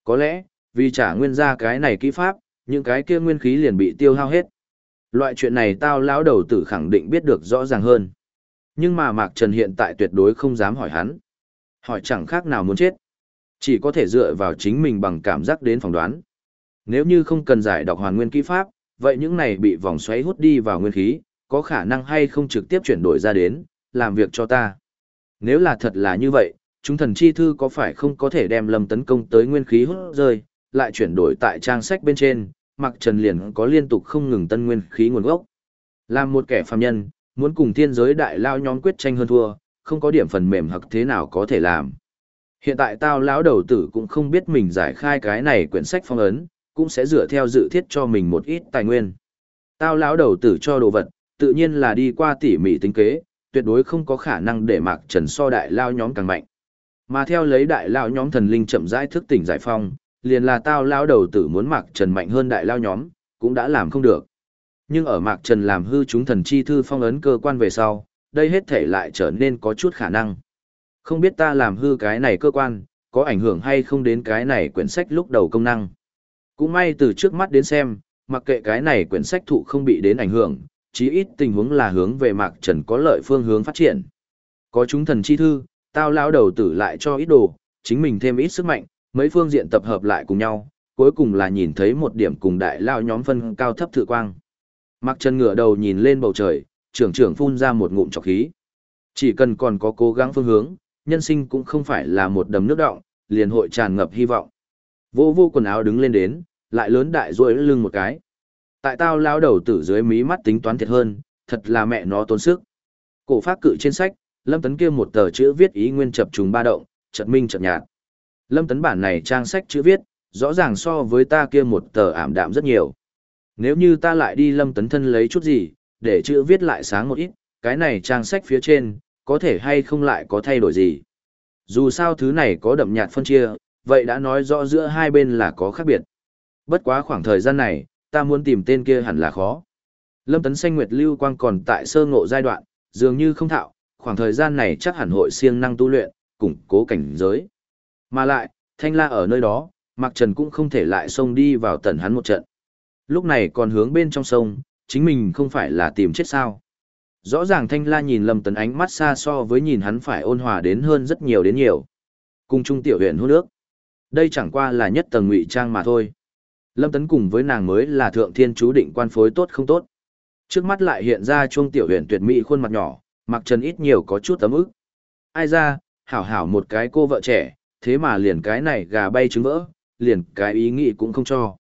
Có lẽ, vì trả nguyên ra cái này kỹ pháp, những cái kia nguyên khí liền bị tiêu hao hết. Loại chuyện này tao lão đầu tử khẳng định biết được rõ ràng hơn. Nhưng mà Mạc Trần hiện tại tuyệt đối không dám hỏi hắn. Hỏi chẳng khác nào muốn chết. Chỉ có thể dựa vào chính mình bằng cảm giác đến phỏng đoán. Nếu như không cần giải đọc hoàn nguyên kỹ pháp, vậy những này bị vòng xoáy hút đi vào nguyên khí, có khả năng hay không trực tiếp chuyển đổi ra đến, làm việc cho ta. Nếu là thật là như vậy, chúng thần chi thư có phải không có thể đem lâm tấn công tới nguyên khí hút rơi, lại chuyển đổi tại trang sách bên trên, Mạc trần liền có liên tục không ngừng tân nguyên khí nguồn gốc. Làm một kẻ phàm nhân, muốn cùng thiên giới đại lao nhóm quyết tranh hơn thua, không có điểm phần mềm hoặc thế nào có thể làm. Hiện tại tao lão đầu tử cũng không biết mình giải khai cái này quyển sách phong ấn, cũng sẽ dựa theo dự thiết cho mình một ít tài nguyên. Tao lão đầu tử cho đồ vật, tự nhiên là đi qua tỉ mỉ tính kế, tuyệt đối không có khả năng để Mạc Trần so đại lao nhóm càng mạnh. Mà theo lấy đại lao nhóm thần linh chậm rãi thức tỉnh giải phong, liền là tao lao đầu tử muốn Mạc Trần mạnh hơn đại lao nhóm, cũng đã làm không được. Nhưng ở Mạc Trần làm hư chúng thần chi thư phong ấn cơ quan về sau, đây hết thể lại trở nên có chút khả năng. Không biết ta làm hư cái này cơ quan, có ảnh hưởng hay không đến cái này quyển sách lúc đầu công năng. Cũng may từ trước mắt đến xem, mặc kệ cái này quyển sách thụ không bị đến ảnh hưởng, chí ít tình huống là hướng về Mạc Trần có lợi phương hướng phát triển. Có chúng thần chi thư, tao lao đầu tử lại cho ít đồ, chính mình thêm ít sức mạnh, mấy phương diện tập hợp lại cùng nhau, cuối cùng là nhìn thấy một điểm cùng đại lao nhóm phân cao thấp thử quang. mặc chân ngửa đầu nhìn lên bầu trời, trưởng trưởng phun ra một ngụm trọc khí. Chỉ cần còn có cố gắng phương hướng, nhân sinh cũng không phải là một đầm nước động, liền hội tràn ngập hy vọng. Vô vô quần áo đứng lên đến, lại lớn đại duỗi lưng một cái. Tại tao lao đầu tử dưới mí mắt tính toán thiệt hơn, thật là mẹ nó tốn sức. Cổ phát cự trên sách, Lâm Tấn kia một tờ chữ viết ý nguyên chập trùng ba động, chợt minh chợt nhạt. Lâm Tấn bản này trang sách chữ viết, rõ ràng so với ta kia một tờ ảm đạm rất nhiều. Nếu như ta lại đi Lâm Tấn thân lấy chút gì, để chữ viết lại sáng một ít, cái này trang sách phía trên, có thể hay không lại có thay đổi gì. Dù sao thứ này có đậm nhạt phân chia, vậy đã nói rõ giữa hai bên là có khác biệt. Bất quá khoảng thời gian này, ta muốn tìm tên kia hẳn là khó. Lâm Tấn Xanh Nguyệt Lưu Quang còn tại sơ ngộ giai đoạn, dường như không thạo, khoảng thời gian này chắc hẳn hội siêng năng tu luyện, củng cố cảnh giới. Mà lại, Thanh La ở nơi đó, Mạc Trần cũng không thể lại xông đi vào tận hắn một trận. Lúc này còn hướng bên trong sông, chính mình không phải là tìm chết sao. Rõ ràng Thanh La nhìn Lâm Tấn ánh mắt xa so với nhìn hắn phải ôn hòa đến hơn rất nhiều đến nhiều. Cùng trung tiểu huyện hôn nước. Đây chẳng qua là nhất tầng ngụy trang mà thôi. Lâm Tấn cùng với nàng mới là thượng thiên chú định quan phối tốt không tốt. Trước mắt lại hiện ra chuông tiểu huyện tuyệt mỹ khuôn mặt nhỏ, mặc trần ít nhiều có chút tấm ức. Ai ra, hảo hảo một cái cô vợ trẻ, thế mà liền cái này gà bay trứng vỡ, liền cái ý nghĩ cũng không cho.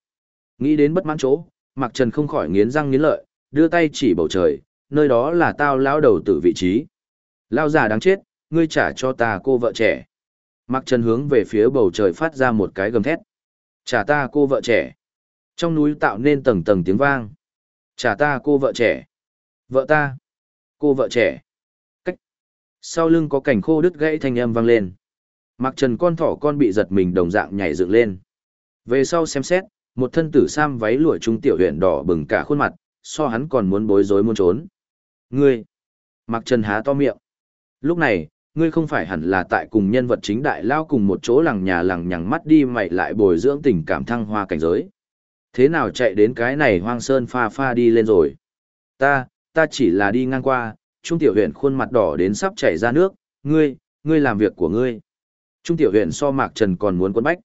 Nghĩ đến bất mãn chỗ, mặc trần không khỏi nghiến răng nghiến lợi, đưa tay chỉ bầu trời, nơi đó là tao lao đầu tử vị trí. Lao già đáng chết, ngươi trả cho ta cô vợ trẻ. Mặc trần hướng về phía bầu trời phát ra một cái gầm thét. Trả ta cô vợ trẻ. Trong núi tạo nên tầng tầng tiếng vang. Trả ta cô vợ trẻ. Vợ ta. Cô vợ trẻ. Cách. Sau lưng có cảnh khô đứt gãy thanh âm vang lên. Mặc trần con thỏ con bị giật mình đồng dạng nhảy dựng lên. Về sau xem xét, một thân tử sam váy lụa trung tiểu huyện đỏ bừng cả khuôn mặt, so hắn còn muốn bối rối muốn trốn. Ngươi! Mặc trần há to miệng. Lúc này, ngươi không phải hẳn là tại cùng nhân vật chính đại lao cùng một chỗ lằng nhà lằng nhằng mắt đi mày lại bồi dưỡng tình cảm thăng hoa cảnh giới. Thế nào chạy đến cái này hoang sơn pha pha đi lên rồi? Ta, ta chỉ là đi ngang qua, Trung tiểu huyện khuôn mặt đỏ đến sắp chảy ra nước, ngươi, ngươi làm việc của ngươi. Trung tiểu huyện so mạc trần còn muốn quân bách.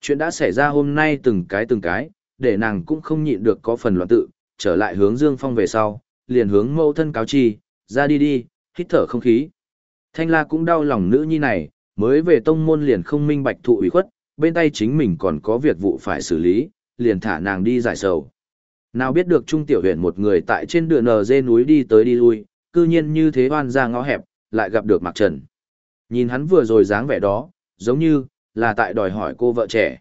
Chuyện đã xảy ra hôm nay từng cái từng cái, để nàng cũng không nhịn được có phần loạn tự, trở lại hướng Dương Phong về sau, liền hướng mâu thân cáo chi, ra đi đi, hít thở không khí. Thanh la cũng đau lòng nữ nhi này, mới về tông môn liền không minh bạch thụ ủy khuất, bên tay chính mình còn có việc vụ phải xử lý, liền thả nàng đi giải sầu. Nào biết được Trung Tiểu huyện một người tại trên đường nờ dê núi đi tới đi lui, cư nhiên như thế oan ra ngõ hẹp, lại gặp được Mạc Trần. Nhìn hắn vừa rồi dáng vẻ đó, giống như, là tại đòi hỏi cô vợ trẻ.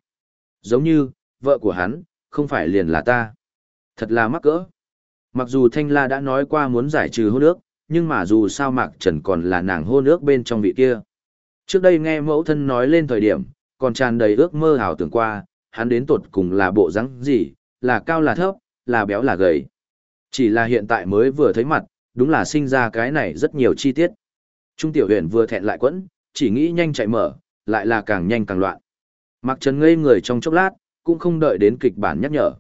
Giống như, vợ của hắn, không phải liền là ta. Thật là mắc cỡ. Mặc dù Thanh La đã nói qua muốn giải trừ hôn ước, nhưng mà dù sao Mạc Trần còn là nàng hôn ước bên trong vị kia. Trước đây nghe mẫu thân nói lên thời điểm, còn tràn đầy ước mơ ảo tưởng qua, hắn đến tột cùng là bộ rắn gì, là cao là thấp, là béo là gầy. Chỉ là hiện tại mới vừa thấy mặt, đúng là sinh ra cái này rất nhiều chi tiết. Trung tiểu huyền vừa thẹn lại quẫn, chỉ nghĩ nhanh chạy mở, lại là càng nhanh càng loạn. Mạc Trần ngây người trong chốc lát, cũng không đợi đến kịch bản nhắc nhở.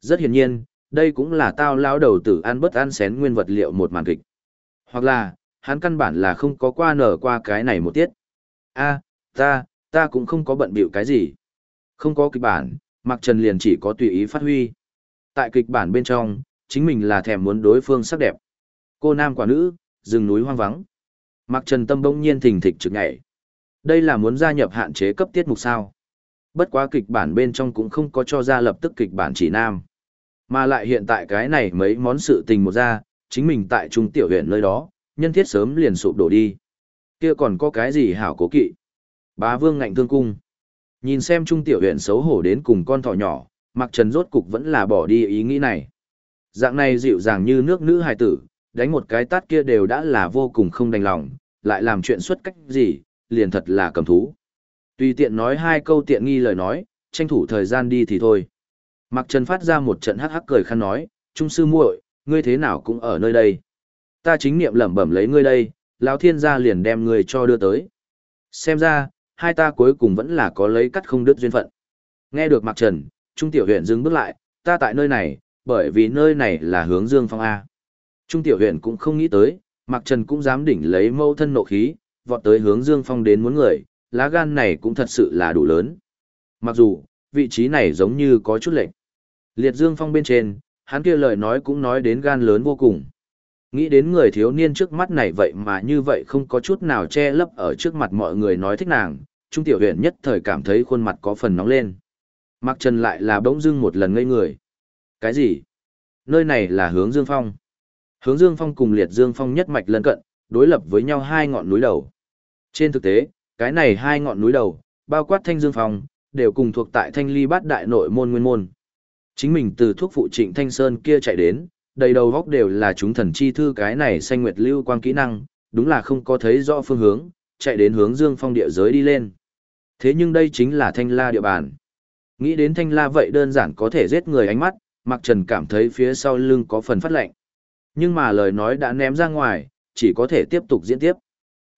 Rất hiển nhiên, đây cũng là tao lão đầu tử ăn bất ăn xén nguyên vật liệu một màn kịch. Hoặc là, hắn căn bản là không có qua nở qua cái này một tiết. a ta, ta cũng không có bận bịu cái gì. Không có kịch bản, Mạc Trần liền chỉ có tùy ý phát huy. Tại kịch bản bên trong, chính mình là thèm muốn đối phương sắc đẹp. Cô nam quả nữ, rừng núi hoang vắng. Mạc Trần tâm bỗng nhiên thình thịch trực nhảy. Đây là muốn gia nhập hạn chế cấp tiết mục sao. Bất quá kịch bản bên trong cũng không có cho ra lập tức kịch bản chỉ nam. Mà lại hiện tại cái này mấy món sự tình một ra, chính mình tại trung tiểu huyện nơi đó, nhân thiết sớm liền sụp đổ đi. Kia còn có cái gì hảo cố kỵ? Bá vương ngạnh thương cung. Nhìn xem trung tiểu huyện xấu hổ đến cùng con thỏ nhỏ, mặc trần rốt cục vẫn là bỏ đi ý nghĩ này. Dạng này dịu dàng như nước nữ hài tử, đánh một cái tát kia đều đã là vô cùng không đành lòng, lại làm chuyện xuất cách gì, liền thật là cầm thú. Tùy tiện nói hai câu tiện nghi lời nói, tranh thủ thời gian đi thì thôi. Mặc Trần phát ra một trận hắc hắc cười khăn nói, Trung sư muội, ngươi thế nào cũng ở nơi đây. Ta chính niệm lẩm bẩm lấy ngươi đây, lão thiên gia liền đem ngươi cho đưa tới. Xem ra, hai ta cuối cùng vẫn là có lấy cắt không đứt duyên phận. Nghe được Mặc Trần, Trung tiểu huyện dừng bước lại, ta tại nơi này, bởi vì nơi này là hướng dương phong A. Trung tiểu huyện cũng không nghĩ tới, Mặc Trần cũng dám đỉnh lấy mâu thân nộ khí, vọt tới hướng dương phong đến muốn người, lá gan này cũng thật sự là đủ lớn. Mặc dù, vị trí này giống như có chút lệch. Liệt dương phong bên trên, hắn kia lời nói cũng nói đến gan lớn vô cùng. Nghĩ đến người thiếu niên trước mắt này vậy mà như vậy không có chút nào che lấp ở trước mặt mọi người nói thích nàng, Trung tiểu huyện nhất thời cảm thấy khuôn mặt có phần nóng lên. Mặc trần lại là bỗng dưng một lần ngây người. Cái gì? Nơi này là hướng dương phong. Hướng dương phong cùng liệt dương phong nhất mạch lân cận, đối lập với nhau hai ngọn núi đầu. Trên thực tế, cái này hai ngọn núi đầu, bao quát thanh dương phong, đều cùng thuộc tại thanh ly bát đại nội môn nguyên môn. Chính mình từ thuốc phụ trịnh thanh sơn kia chạy đến, đầy đầu góc đều là chúng thần chi thư cái này xanh nguyệt lưu quang kỹ năng, đúng là không có thấy rõ phương hướng, chạy đến hướng dương phong địa giới đi lên. Thế nhưng đây chính là thanh la địa bàn. Nghĩ đến thanh la vậy đơn giản có thể giết người ánh mắt, Mạc Trần cảm thấy phía sau lưng có phần phát lạnh. Nhưng mà lời nói đã ném ra ngoài, chỉ có thể tiếp tục diễn tiếp.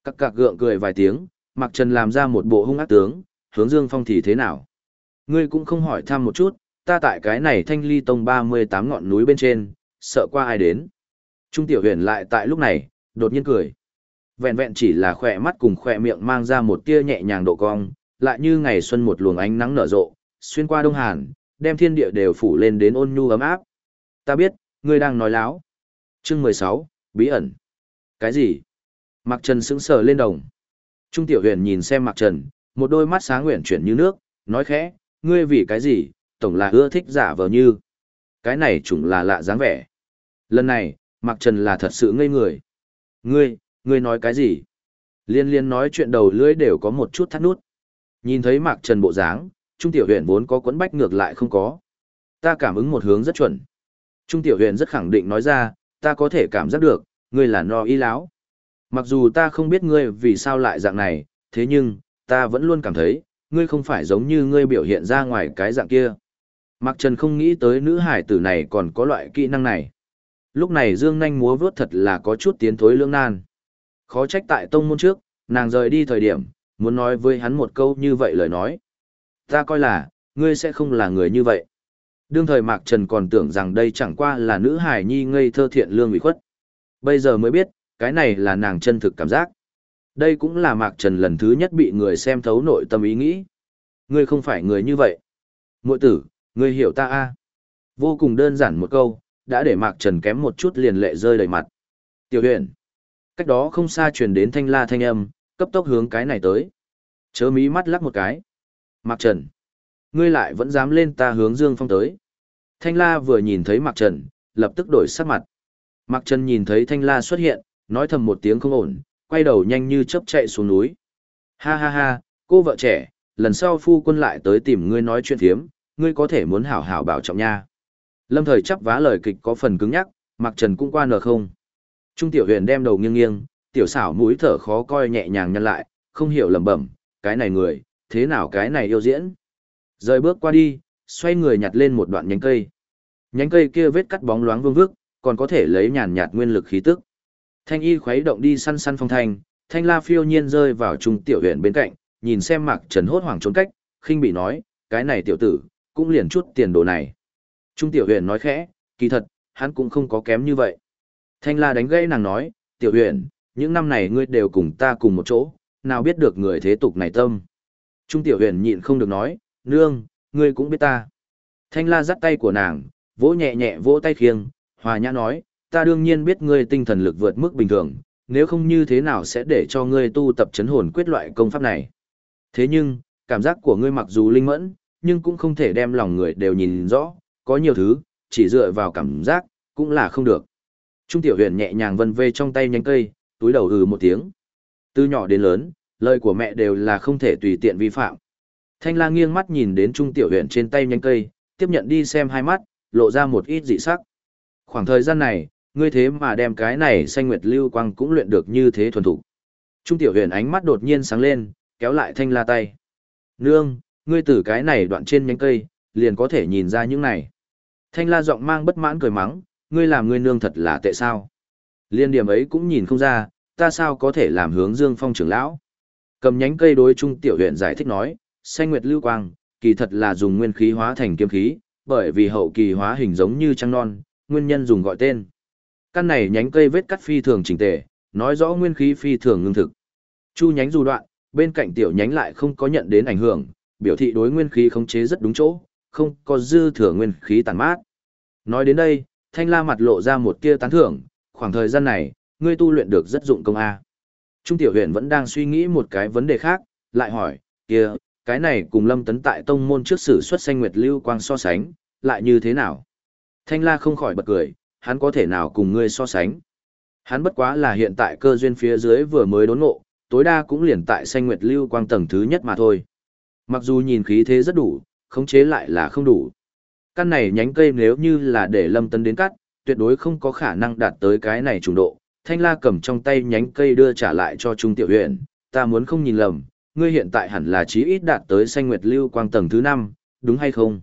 Các cạc gượng cười vài tiếng, Mạc Trần làm ra một bộ hung ác tướng, hướng Dương Phong thì thế nào? Ngươi cũng không hỏi thăm một chút, ta tại cái này thanh ly tông 38 ngọn núi bên trên, sợ qua ai đến. Trung tiểu huyền lại tại lúc này, đột nhiên cười. Vẹn vẹn chỉ là khỏe mắt cùng khỏe miệng mang ra một tia nhẹ nhàng độ cong, lại như ngày xuân một luồng ánh nắng nở rộ, xuyên qua đông hàn, đem thiên địa đều phủ lên đến ôn nhu ấm áp. Ta biết, ngươi đang nói láo. Chương 16, bí ẩn. Cái gì? Mặc Trần sững sờ lên đồng. Trung tiểu huyền nhìn xem Mặc Trần, một đôi mắt sáng nguyện chuyển như nước, nói khẽ, ngươi vì cái gì, tổng là ưa thích giả vờ như. Cái này chủng là lạ dáng vẻ. Lần này, Mặc Trần là thật sự ngây người. Ngươi, ngươi nói cái gì? Liên liên nói chuyện đầu lưỡi đều có một chút thắt nút. Nhìn thấy Mặc Trần bộ dáng, Trung tiểu huyền vốn có quấn bách ngược lại không có. Ta cảm ứng một hướng rất chuẩn. Trung tiểu huyền rất khẳng định nói ra, ta có thể cảm giác được, ngươi là no y láo. Mặc dù ta không biết ngươi vì sao lại dạng này, thế nhưng, ta vẫn luôn cảm thấy, ngươi không phải giống như ngươi biểu hiện ra ngoài cái dạng kia. Mạc Trần không nghĩ tới nữ hải tử này còn có loại kỹ năng này. Lúc này Dương Nanh múa vớt thật là có chút tiến thối lưỡng nan. Khó trách tại tông môn trước, nàng rời đi thời điểm, muốn nói với hắn một câu như vậy lời nói. Ta coi là, ngươi sẽ không là người như vậy. Đương thời Mạc Trần còn tưởng rằng đây chẳng qua là nữ hải nhi ngây thơ thiện lương bị khuất. Bây giờ mới biết, cái này là nàng chân thực cảm giác. Đây cũng là Mạc Trần lần thứ nhất bị người xem thấu nội tâm ý nghĩ. Ngươi không phải người như vậy. Mội tử, ngươi hiểu ta a Vô cùng đơn giản một câu, đã để Mạc Trần kém một chút liền lệ rơi đầy mặt. Tiểu huyền. Cách đó không xa truyền đến thanh la thanh âm, cấp tốc hướng cái này tới. Chớ mí mắt lắc một cái. Mạc Trần. Ngươi lại vẫn dám lên ta hướng Dương Phong tới. Thanh la vừa nhìn thấy Mạc Trần, lập tức đổi sắc mặt. Mạc Trần nhìn thấy Thanh la xuất hiện, nói thầm một tiếng không ổn, quay đầu nhanh như chớp chạy xuống núi. Ha ha ha, cô vợ trẻ, lần sau phu quân lại tới tìm ngươi nói chuyện thiếm, ngươi có thể muốn hảo hảo bảo trọng nha. Lâm thời chấp vá lời kịch có phần cứng nhắc, Mạc Trần cũng qua nở không. Trung tiểu huyền đem đầu nghiêng nghiêng, tiểu xảo mũi thở khó coi nhẹ nhàng nhăn lại, không hiểu lẩm bẩm, cái này người, thế nào cái này yêu diễn. Rời bước qua đi, xoay người nhặt lên một đoạn nhánh cây. Nhánh cây kia vết cắt bóng loáng vương vức, còn có thể lấy nhàn nhạt nguyên lực khí tức. Thanh y khuấy động đi săn săn phong thanh, thanh la phiêu nhiên rơi vào trung tiểu huyện bên cạnh, nhìn xem Mạc Trần hốt hoảng trốn cách, khinh bị nói, cái này tiểu tử, cũng liền chút tiền đồ này. Trung tiểu huyện nói khẽ, kỳ thật, hắn cũng không có kém như vậy. Thanh la đánh gãy nàng nói, tiểu huyện, những năm này ngươi đều cùng ta cùng một chỗ, nào biết được người thế tục này tâm. Trung tiểu huyện nhịn không được nói, nương, ngươi cũng biết ta. Thanh la dắt tay của nàng, vỗ nhẹ nhẹ vỗ tay khiêng, hòa nhã nói, ta đương nhiên biết ngươi tinh thần lực vượt mức bình thường, nếu không như thế nào sẽ để cho ngươi tu tập chấn hồn quyết loại công pháp này. Thế nhưng, cảm giác của ngươi mặc dù linh mẫn, nhưng cũng không thể đem lòng người đều nhìn rõ, có nhiều thứ, chỉ dựa vào cảm giác, cũng là không được. Trung tiểu huyền nhẹ nhàng vân vê trong tay nhánh cây, túi đầu ừ một tiếng. Từ nhỏ đến lớn, lời của mẹ đều là không thể tùy tiện vi phạm. Thanh la nghiêng mắt nhìn đến trung tiểu huyền trên tay nhánh cây, tiếp nhận đi xem hai mắt, lộ ra một ít dị sắc. Khoảng thời gian này, ngươi thế mà đem cái này xanh nguyệt lưu quang cũng luyện được như thế thuần thục. Trung tiểu huyền ánh mắt đột nhiên sáng lên, kéo lại thanh la tay. Nương, ngươi từ cái này đoạn trên nhánh cây, liền có thể nhìn ra những này. Thanh la giọng mang bất mãn cười mắng, ngươi làm ngươi nương thật là tệ sao. Liên điểm ấy cũng nhìn không ra, ta sao có thể làm hướng dương phong trưởng lão. Cầm nhánh cây đối trung tiểu huyện giải thích nói, xanh nguyệt lưu quang, kỳ thật là dùng nguyên khí hóa thành kiếm khí, bởi vì hậu kỳ hóa hình giống như trăng non, nguyên nhân dùng gọi tên. Căn này nhánh cây vết cắt phi thường chỉnh tề, nói rõ nguyên khí phi thường ngưng thực. Chu nhánh dù đoạn, bên cạnh tiểu nhánh lại không có nhận đến ảnh hưởng, biểu thị đối nguyên khí khống chế rất đúng chỗ, không có dư thừa nguyên khí tàn mát. Nói đến đây, Thanh La mặt lộ ra một tia tán thưởng, khoảng thời gian này, ngươi tu luyện được rất dụng công a. Trung tiểu huyền vẫn đang suy nghĩ một cái vấn đề khác, lại hỏi, kia, cái này cùng Lâm Tấn tại tông môn trước sử xuất xanh nguyệt lưu quang so sánh, lại như thế nào? Thanh La không khỏi bật cười, hắn có thể nào cùng ngươi so sánh. Hắn bất quá là hiện tại cơ duyên phía dưới vừa mới đốn ngộ, tối đa cũng liền tại xanh nguyệt lưu quang tầng thứ nhất mà thôi. Mặc dù nhìn khí thế rất đủ, khống chế lại là không đủ. Căn này nhánh cây nếu như là để lâm tấn đến cắt, tuyệt đối không có khả năng đạt tới cái này trùng độ. Thanh la cầm trong tay nhánh cây đưa trả lại cho Trung Tiểu huyện, ta muốn không nhìn lầm, ngươi hiện tại hẳn là chí ít đạt tới xanh nguyệt lưu quang tầng thứ 5, đúng hay không?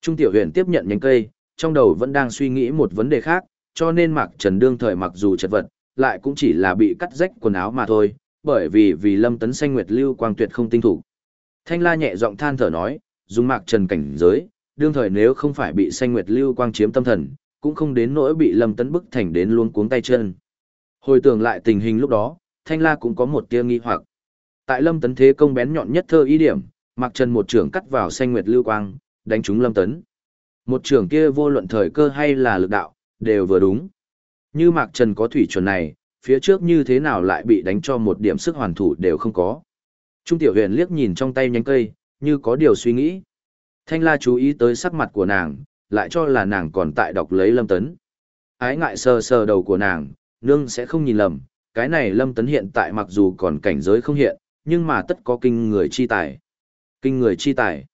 Trung Tiểu Huyền tiếp nhận nhánh cây, trong đầu vẫn đang suy nghĩ một vấn đề khác, cho nên mặc Trần đương thời mặc dù chật vật, lại cũng chỉ là bị cắt rách quần áo mà thôi, bởi vì vì Lâm Tấn xanh nguyệt lưu quang tuyệt không tinh thủ. Thanh La nhẹ giọng than thở nói, dùng Mạc Trần cảnh giới, đương thời nếu không phải bị xanh nguyệt lưu quang chiếm tâm thần, cũng không đến nỗi bị Lâm Tấn bức thành đến luôn cuống tay chân. Hồi tưởng lại tình hình lúc đó, Thanh La cũng có một tia nghi hoặc. Tại Lâm Tấn thế công bén nhọn nhất thơ ý điểm, Mạc Trần một trưởng cắt vào xanh nguyệt lưu quang, đánh trúng Lâm Tấn. Một trưởng kia vô luận thời cơ hay là lực đạo, đều vừa đúng. Như Mạc Trần có thủy chuẩn này, phía trước như thế nào lại bị đánh cho một điểm sức hoàn thủ đều không có. Trung tiểu huyền liếc nhìn trong tay nhánh cây, như có điều suy nghĩ. Thanh la chú ý tới sắc mặt của nàng, lại cho là nàng còn tại đọc lấy lâm tấn. Ái ngại sờ sờ đầu của nàng, nương sẽ không nhìn lầm, cái này lâm tấn hiện tại mặc dù còn cảnh giới không hiện, nhưng mà tất có kinh người chi tài. Kinh người chi tài.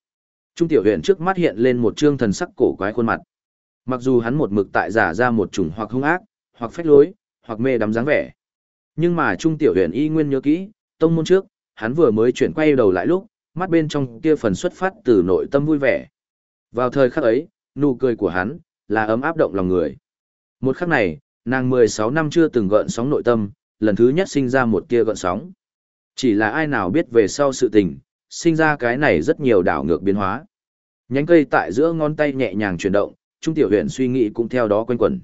Trung tiểu huyện trước mắt hiện lên một trương thần sắc cổ quái khuôn mặt. Mặc dù hắn một mực tại giả ra một chủng hoặc hung ác, hoặc phách lối, hoặc mê đắm dáng vẻ. Nhưng mà Trung tiểu huyện y nguyên nhớ kỹ, tông môn trước, hắn vừa mới chuyển quay đầu lại lúc, mắt bên trong kia phần xuất phát từ nội tâm vui vẻ. Vào thời khắc ấy, nụ cười của hắn, là ấm áp động lòng người. Một khắc này, nàng 16 năm chưa từng gợn sóng nội tâm, lần thứ nhất sinh ra một tia gợn sóng. Chỉ là ai nào biết về sau sự tình, sinh ra cái này rất nhiều đảo ngược biến hóa. Nhánh cây tại giữa ngón tay nhẹ nhàng chuyển động, Trung Tiểu Huyền suy nghĩ cũng theo đó quanh quẩn.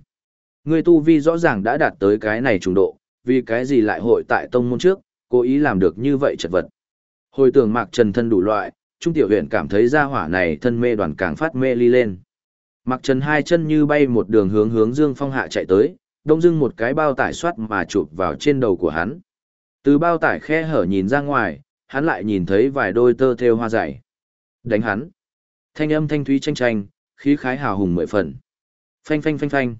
Người tu vi rõ ràng đã đạt tới cái này trùng độ, vì cái gì lại hội tại tông môn trước, cố ý làm được như vậy chật vật. Hồi tưởng Mạc Trần thân đủ loại, Trung Tiểu Huyền cảm thấy ra hỏa này thân mê đoàn càng phát mê ly lên. Mạc Trần hai chân như bay một đường hướng hướng Dương Phong hạ chạy tới, đông dưng một cái bao tải xoát mà chụp vào trên đầu của hắn. Từ bao tải khe hở nhìn ra ngoài, hắn lại nhìn thấy vài đôi tơ thêu hoa dày. Đánh hắn. Thanh âm thanh thúy tranh tranh, khí khái hào hùng mười phần. Phanh phanh phanh phanh.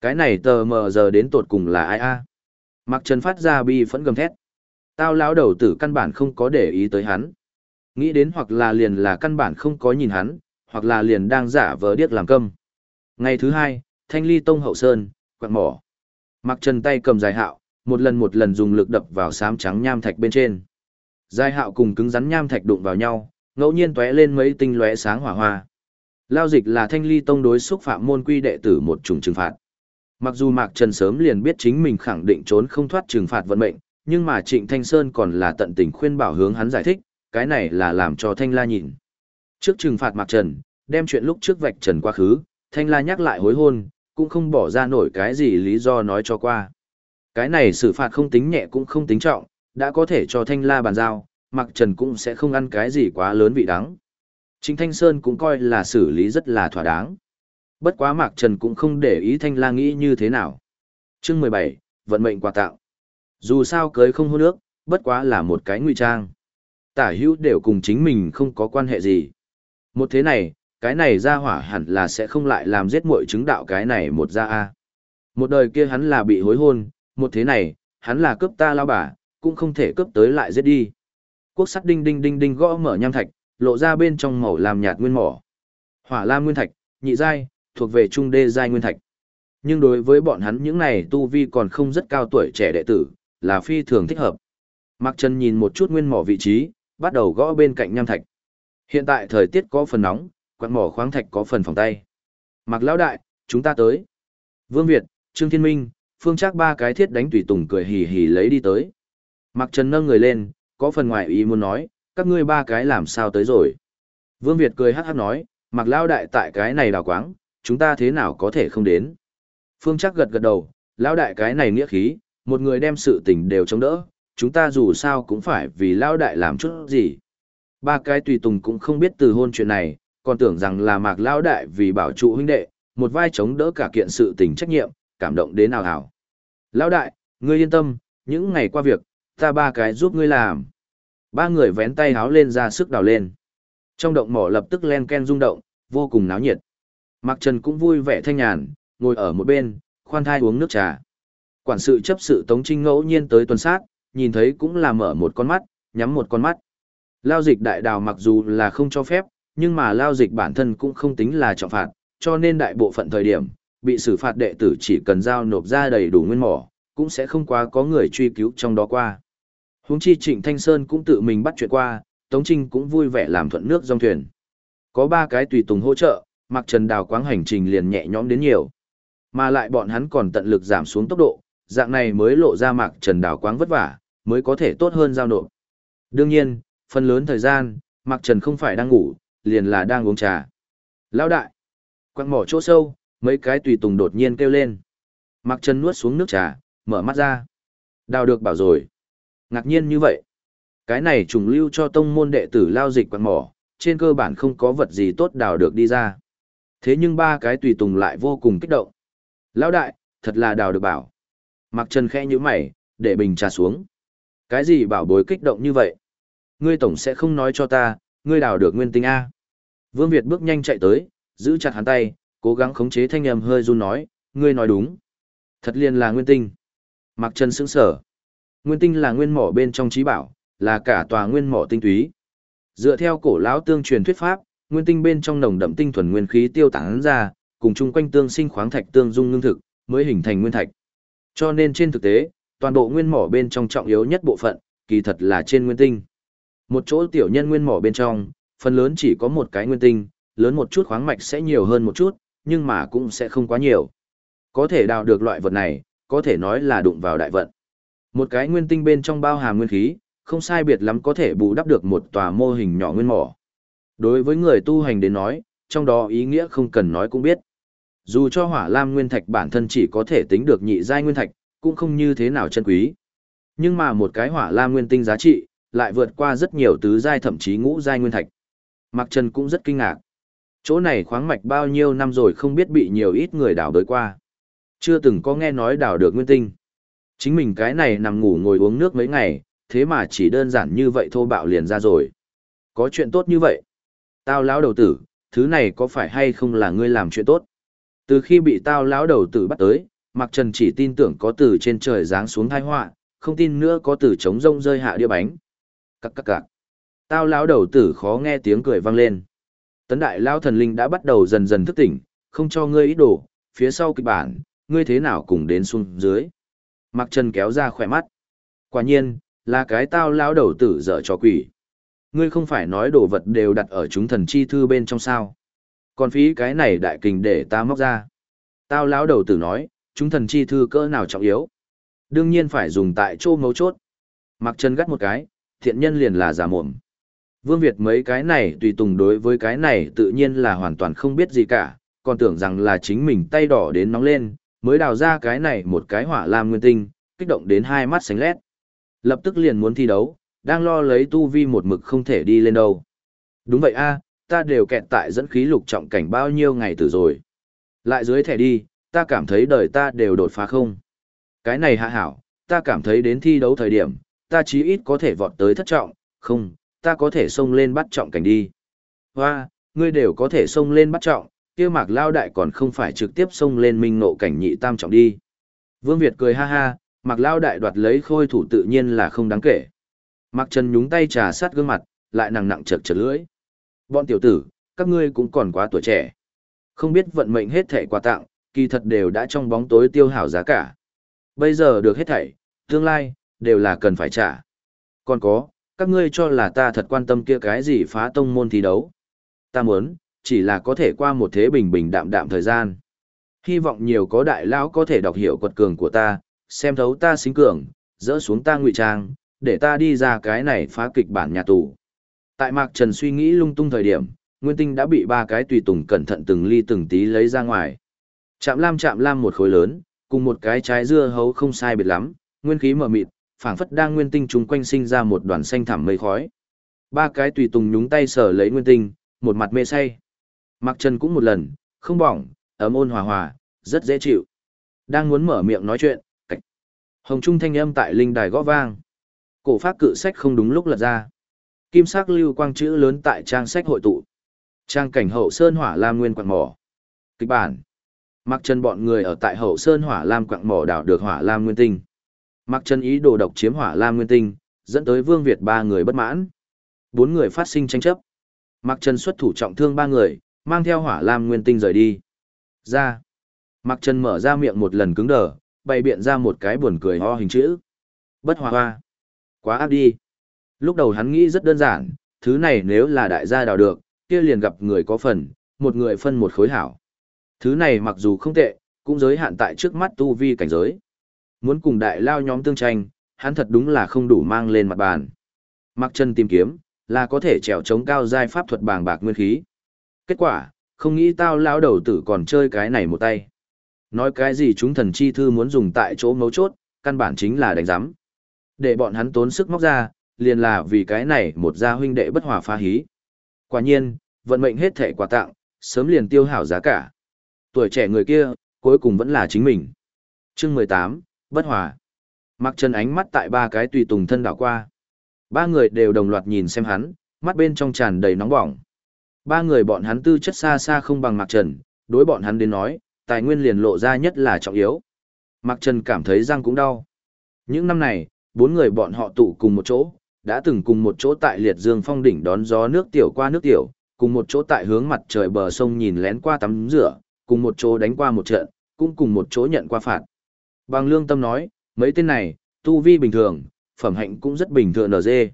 Cái này tờ mờ giờ đến tột cùng là ai a? mặc Trần phát ra bi phẫn gầm thét. Tao lão đầu tử căn bản không có để ý tới hắn. Nghĩ đến hoặc là liền là căn bản không có nhìn hắn, hoặc là liền đang giả vờ điếc làm câm. Ngày thứ hai, Thanh Ly Tông Hậu Sơn, quạt mỏ. Mặc trần tay cầm dài hạo, một lần một lần dùng lực đập vào sám trắng nham thạch bên trên. giai hạo cùng cứng rắn nham thạch đụng vào nhau, ngẫu nhiên tóe lên mấy tinh lóe sáng hỏa hoa. Lao dịch là Thanh Ly Tông đối xúc phạm môn quy đệ tử một chủng trừng phạt. Mặc dù Mạc Trần sớm liền biết chính mình khẳng định trốn không thoát trừng phạt vận mệnh, nhưng mà Trịnh Thanh Sơn còn là tận tình khuyên bảo hướng hắn giải thích, cái này là làm cho Thanh La nhìn. Trước trừng phạt Mạc Trần, đem chuyện lúc trước vạch trần quá khứ, Thanh La nhắc lại hối hôn, cũng không bỏ ra nổi cái gì lý do nói cho qua. Cái này xử phạt không tính nhẹ cũng không tính trọng, đã có thể cho Thanh La bàn giao, Mạc Trần cũng sẽ không ăn cái gì quá lớn vị đắng. Chính Thanh Sơn cũng coi là xử lý rất là thỏa đáng. Bất quá Mạc Trần cũng không để ý Thanh La nghĩ như thế nào. Chương 17, vận mệnh quà tạo. Dù sao cưới không hôn nước, bất quá là một cái ngụy trang. Tả hữu đều cùng chính mình không có quan hệ gì. Một thế này, cái này ra hỏa hẳn là sẽ không lại làm giết muội chứng đạo cái này một ra a. Một đời kia hắn là bị hối hôn, một thế này, hắn là cướp ta lao bà, cũng không thể cướp tới lại giết đi. Quốc sắt đinh đinh đinh đinh gõ mở nham thạch, lộ ra bên trong màu làm nhạt nguyên mỏ. Hỏa lam nguyên thạch, nhị giai, thuộc về trung đê giai nguyên thạch. Nhưng đối với bọn hắn những này tu vi còn không rất cao tuổi trẻ đệ tử, là phi thường thích hợp. Mạc Trần nhìn một chút nguyên mỏ vị trí, bắt đầu gõ bên cạnh nham thạch. Hiện tại thời tiết có phần nóng, quặng mỏ khoáng thạch có phần phòng tay. Mạc Lão Đại, chúng ta tới. Vương Việt, Trương Thiên Minh, Phương Trác ba cái thiết đánh tùy tùng cười hì hì lấy đi tới. mặc Trần nâng người lên, có phần ngoài ý muốn nói, các ngươi ba cái làm sao tới rồi. Vương Việt cười hắc hắc nói, Mặc Lão Đại tại cái này đào quáng, chúng ta thế nào có thể không đến. Phương Trác gật gật đầu, Lão Đại cái này nghĩa khí, một người đem sự tình đều chống đỡ, chúng ta dù sao cũng phải vì Lão Đại làm chút gì. Ba cái tùy tùng cũng không biết từ hôn chuyện này, còn tưởng rằng là mạc lão đại vì bảo trụ huynh đệ, một vai chống đỡ cả kiện sự tình trách nhiệm, cảm động đến nào hảo. Lão đại, ngươi yên tâm, những ngày qua việc, ta ba cái giúp ngươi làm. Ba người vén tay háo lên ra sức đào lên. Trong động mỏ lập tức len ken rung động, vô cùng náo nhiệt. Mạc Trần cũng vui vẻ thanh nhàn, ngồi ở một bên, khoan thai uống nước trà. Quản sự chấp sự Tống Trinh ngẫu nhiên tới tuần sát, nhìn thấy cũng là mở một con mắt, nhắm một con mắt. Lao dịch đại đào mặc dù là không cho phép, nhưng mà lao dịch bản thân cũng không tính là trọng phạt, cho nên đại bộ phận thời điểm, bị xử phạt đệ tử chỉ cần giao nộp ra đầy đủ nguyên mỏ, cũng sẽ không quá có người truy cứu trong đó qua. Huống chi Trịnh Thanh Sơn cũng tự mình bắt chuyện qua, Tống Trinh cũng vui vẻ làm thuận nước dòng thuyền. Có ba cái tùy tùng hỗ trợ, Mạc Trần Đào quáng hành trình liền nhẹ nhõm đến nhiều. Mà lại bọn hắn còn tận lực giảm xuống tốc độ, dạng này mới lộ ra Mạc Trần Đào quáng vất vả, mới có thể tốt hơn giao nộp. Đương nhiên, phần lớn thời gian, Mạc Trần không phải đang ngủ, liền là đang uống trà. Lão đại! Quăng mỏ chỗ sâu, mấy cái tùy tùng đột nhiên kêu lên. Mặc chân nuốt xuống nước trà, mở mắt ra. Đào được bảo rồi. Ngạc nhiên như vậy. Cái này trùng lưu cho tông môn đệ tử lao dịch quạt mỏ, trên cơ bản không có vật gì tốt đào được đi ra. Thế nhưng ba cái tùy tùng lại vô cùng kích động. Lão đại, thật là đào được bảo. Mặc chân khẽ như mày, để bình trà xuống. Cái gì bảo bối kích động như vậy? Ngươi tổng sẽ không nói cho ta, ngươi đào được nguyên tinh A. Vương Việt bước nhanh chạy tới, giữ chặt hắn tay, cố gắng khống chế thanh âm hơi run nói, ngươi nói đúng. Thật liền là nguyên tinh. Mặc chân sững sở. Nguyên tinh là nguyên mỏ bên trong trí bảo, là cả tòa nguyên mỏ tinh túy. Dựa theo cổ lão tương truyền thuyết pháp, nguyên tinh bên trong nồng đậm tinh thuần nguyên khí tiêu tán ra, cùng chung quanh tương sinh khoáng thạch tương dung ngưng thực, mới hình thành nguyên thạch. Cho nên trên thực tế, toàn bộ nguyên mỏ bên trong trọng yếu nhất bộ phận, kỳ thật là trên nguyên tinh. Một chỗ tiểu nhân nguyên mỏ bên trong, phần lớn chỉ có một cái nguyên tinh, lớn một chút khoáng mạch sẽ nhiều hơn một chút, nhưng mà cũng sẽ không quá nhiều. Có thể đào được loại vật này, có thể nói là đụng vào đại vận. Một cái nguyên tinh bên trong bao hàm nguyên khí, không sai biệt lắm có thể bù đắp được một tòa mô hình nhỏ nguyên mỏ. Đối với người tu hành đến nói, trong đó ý nghĩa không cần nói cũng biết. Dù cho hỏa lam nguyên thạch bản thân chỉ có thể tính được nhị giai nguyên thạch, cũng không như thế nào chân quý. Nhưng mà một cái hỏa lam nguyên tinh giá trị, lại vượt qua rất nhiều tứ giai thậm chí ngũ giai nguyên thạch. Mạc Trần cũng rất kinh ngạc. Chỗ này khoáng mạch bao nhiêu năm rồi không biết bị nhiều ít người đào đới qua. Chưa từng có nghe nói đào được nguyên tinh. Chính mình cái này nằm ngủ ngồi uống nước mấy ngày, thế mà chỉ đơn giản như vậy thô bạo liền ra rồi. Có chuyện tốt như vậy. Tao lão đầu tử, thứ này có phải hay không là ngươi làm chuyện tốt? Từ khi bị tao lão đầu tử bắt tới, Mạc Trần chỉ tin tưởng có từ trên trời giáng xuống tai họa, không tin nữa có từ trống rông rơi hạ đĩa bánh. Cắc cắc cạc. Tao lão đầu tử khó nghe tiếng cười vang lên. Tấn đại lao thần linh đã bắt đầu dần dần thức tỉnh, không cho ngươi ý đồ, phía sau kịch bản, ngươi thế nào cùng đến xuống dưới. mặc Trần kéo ra khỏe mắt. Quả nhiên, là cái tao lão đầu tử dở cho quỷ. Ngươi không phải nói đồ vật đều đặt ở chúng thần chi thư bên trong sao. Còn phí cái này đại kình để ta móc ra. Tao lão đầu tử nói, chúng thần chi thư cỡ nào trọng yếu. Đương nhiên phải dùng tại chỗ mấu chốt. Mặc chân gắt một cái, thiện nhân liền là giả mồm. Vương Việt mấy cái này tùy tùng đối với cái này tự nhiên là hoàn toàn không biết gì cả, còn tưởng rằng là chính mình tay đỏ đến nóng lên, mới đào ra cái này một cái hỏa lam nguyên tinh, kích động đến hai mắt sánh lét. Lập tức liền muốn thi đấu, đang lo lấy tu vi một mực không thể đi lên đâu. Đúng vậy a, ta đều kẹt tại dẫn khí lục trọng cảnh bao nhiêu ngày từ rồi. Lại dưới thẻ đi, ta cảm thấy đời ta đều đột phá không. Cái này hạ hảo, ta cảm thấy đến thi đấu thời điểm, ta chí ít có thể vọt tới thất trọng, không, ta có thể xông lên bắt trọng cảnh đi. Hoa, ngươi đều có thể xông lên bắt trọng, kia mạc lao đại còn không phải trực tiếp xông lên minh ngộ cảnh nhị tam trọng đi. Vương Việt cười ha ha, mạc lao đại đoạt lấy khôi thủ tự nhiên là không đáng kể. Mạc Trần nhúng tay trà sát gương mặt, lại nặng nặng chật chật lưỡi. Bọn tiểu tử, các ngươi cũng còn quá tuổi trẻ. Không biết vận mệnh hết thảy quà tặng, kỳ thật đều đã trong bóng tối tiêu hào giá cả. Bây giờ được hết thảy, tương lai, đều là cần phải trả. Còn có, các ngươi cho là ta thật quan tâm kia cái gì phá tông môn thi đấu. Ta muốn, chỉ là có thể qua một thế bình bình đạm đạm thời gian. Hy vọng nhiều có đại lão có thể đọc hiểu quật cường của ta, xem thấu ta xính cường, dỡ xuống ta ngụy trang, để ta đi ra cái này phá kịch bản nhà tù. Tại Mạc Trần suy nghĩ lung tung thời điểm, Nguyên Tinh đã bị ba cái tùy tùng cẩn thận từng ly từng tí lấy ra ngoài. Chạm lam chạm lam một khối lớn, cùng một cái trái dưa hấu không sai biệt lắm, nguyên khí mở mịt, phảng phất đang nguyên tinh chúng quanh sinh ra một đoàn xanh thảm mây khói. Ba cái tùy tùng nhúng tay sở lấy nguyên tinh, một mặt mê say. Mặc Trần cũng một lần, không bỏng, ấm ôn hòa hòa, rất dễ chịu. Đang muốn mở miệng nói chuyện, cạch. Hồng trung thanh âm tại linh đài gõ vang. Cổ pháp cự sách không đúng lúc lật ra. Kim sắc lưu quang chữ lớn tại trang sách hội tụ. Trang cảnh hậu sơn hỏa lam nguyên quặng mỏ. Kịch bản. Mặc chân bọn người ở tại hậu sơn hỏa lam quặng mỏ đảo được hỏa lam nguyên tinh. Mặc chân ý đồ độc chiếm hỏa lam nguyên tinh, dẫn tới vương Việt ba người bất mãn. Bốn người phát sinh tranh chấp. Mặc Trần xuất thủ trọng thương ba người, mang theo hỏa lam nguyên tinh rời đi. Ra. Mặc Trần mở ra miệng một lần cứng đờ, bày biện ra một cái buồn cười ho hình chữ. Bất hòa hoa. Quá áp đi. Lúc đầu hắn nghĩ rất đơn giản, thứ này nếu là đại gia đào được, kia liền gặp người có phần, một người phân một khối hảo. Thứ này mặc dù không tệ, cũng giới hạn tại trước mắt tu vi cảnh giới. Muốn cùng đại lao nhóm tương tranh, hắn thật đúng là không đủ mang lên mặt bàn. Mặc chân tìm kiếm, là có thể trèo chống cao giai pháp thuật bàng bạc nguyên khí. Kết quả, không nghĩ tao lao đầu tử còn chơi cái này một tay. Nói cái gì chúng thần chi thư muốn dùng tại chỗ mấu chốt, căn bản chính là đánh giám. Để bọn hắn tốn sức móc ra, liền là vì cái này một gia huynh đệ bất hòa pha hí. Quả nhiên, vận mệnh hết thể quà tặng, sớm liền tiêu hảo giá cả. Tuổi trẻ người kia, cuối cùng vẫn là chính mình. chương 18, bất hòa. Mặc chân ánh mắt tại ba cái tùy tùng thân đảo qua. Ba người đều đồng loạt nhìn xem hắn, mắt bên trong tràn đầy nóng bỏng. Ba người bọn hắn tư chất xa xa không bằng Mạc Trần, đối bọn hắn đến nói, tài nguyên liền lộ ra nhất là trọng yếu. Mạc Trần cảm thấy răng cũng đau. Những năm này, bốn người bọn họ tụ cùng một chỗ, đã từng cùng một chỗ tại liệt dương phong đỉnh đón gió nước tiểu qua nước tiểu, cùng một chỗ tại hướng mặt trời bờ sông nhìn lén qua tắm rửa, cùng một chỗ đánh qua một trận, cũng cùng một chỗ nhận qua phạt. Bằng lương tâm nói, mấy tên này, tu vi bình thường, phẩm hạnh cũng rất bình thường ở dê.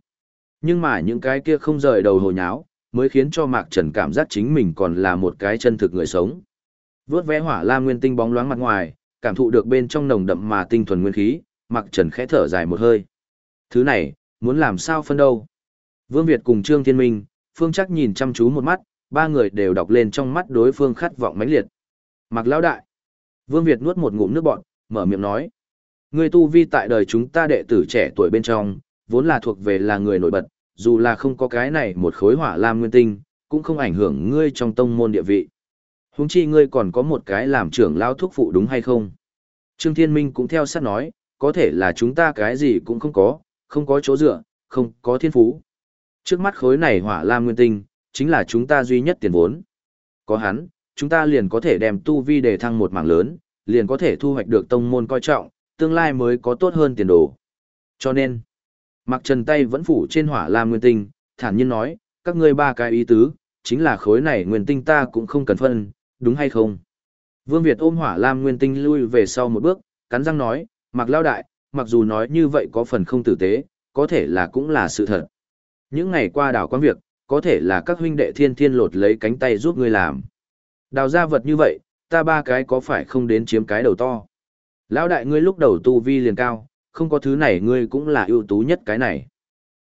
Nhưng mà những cái kia không rời đầu hồ nháo, mới khiến cho Mạc Trần cảm giác chính mình còn là một cái chân thực người sống. Vướt vẽ hỏa lam nguyên tinh bóng loáng mặt ngoài, cảm thụ được bên trong nồng đậm mà tinh thuần nguyên khí, Mạc Trần khẽ thở dài một hơi. Thứ này, muốn làm sao phân đâu? Vương Việt cùng Trương Thiên Minh, Phương Chắc nhìn chăm chú một mắt, ba người đều đọc lên trong mắt đối phương khát vọng mãnh liệt. Mạc lão đại. Vương Việt nuốt một ngụm nước bọt, mở miệng nói: Người tu vi tại đời chúng ta đệ tử trẻ tuổi bên trong, vốn là thuộc về là người nổi bật, dù là không có cái này một khối hỏa lam nguyên tinh, cũng không ảnh hưởng ngươi trong tông môn địa vị. Huống chi ngươi còn có một cái làm trưởng lao thuốc phụ đúng hay không? Trương Thiên Minh cũng theo sát nói, có thể là chúng ta cái gì cũng không có, không có chỗ dựa, không có thiên phú. Trước mắt khối này hỏa lam nguyên tinh, chính là chúng ta duy nhất tiền vốn. Có hắn, chúng ta liền có thể đem tu vi đề thăng một mảng lớn, liền có thể thu hoạch được tông môn coi trọng, tương lai mới có tốt hơn tiền đồ. Cho nên, Mặc Trần tay vẫn phủ trên hỏa lam nguyên tinh, thản nhiên nói, các ngươi ba cái ý tứ, chính là khối này nguyên tinh ta cũng không cần phân, đúng hay không? Vương Việt ôm hỏa lam nguyên tinh lui về sau một bước, cắn răng nói, mặc lao đại, mặc dù nói như vậy có phần không tử tế, có thể là cũng là sự thật. Những ngày qua đảo quan việc, có thể là các huynh đệ thiên thiên lột lấy cánh tay giúp ngươi làm. Đào ra vật như vậy, ta ba cái có phải không đến chiếm cái đầu to. Lão đại ngươi lúc đầu tu vi liền cao, không có thứ này ngươi cũng là ưu tú nhất cái này.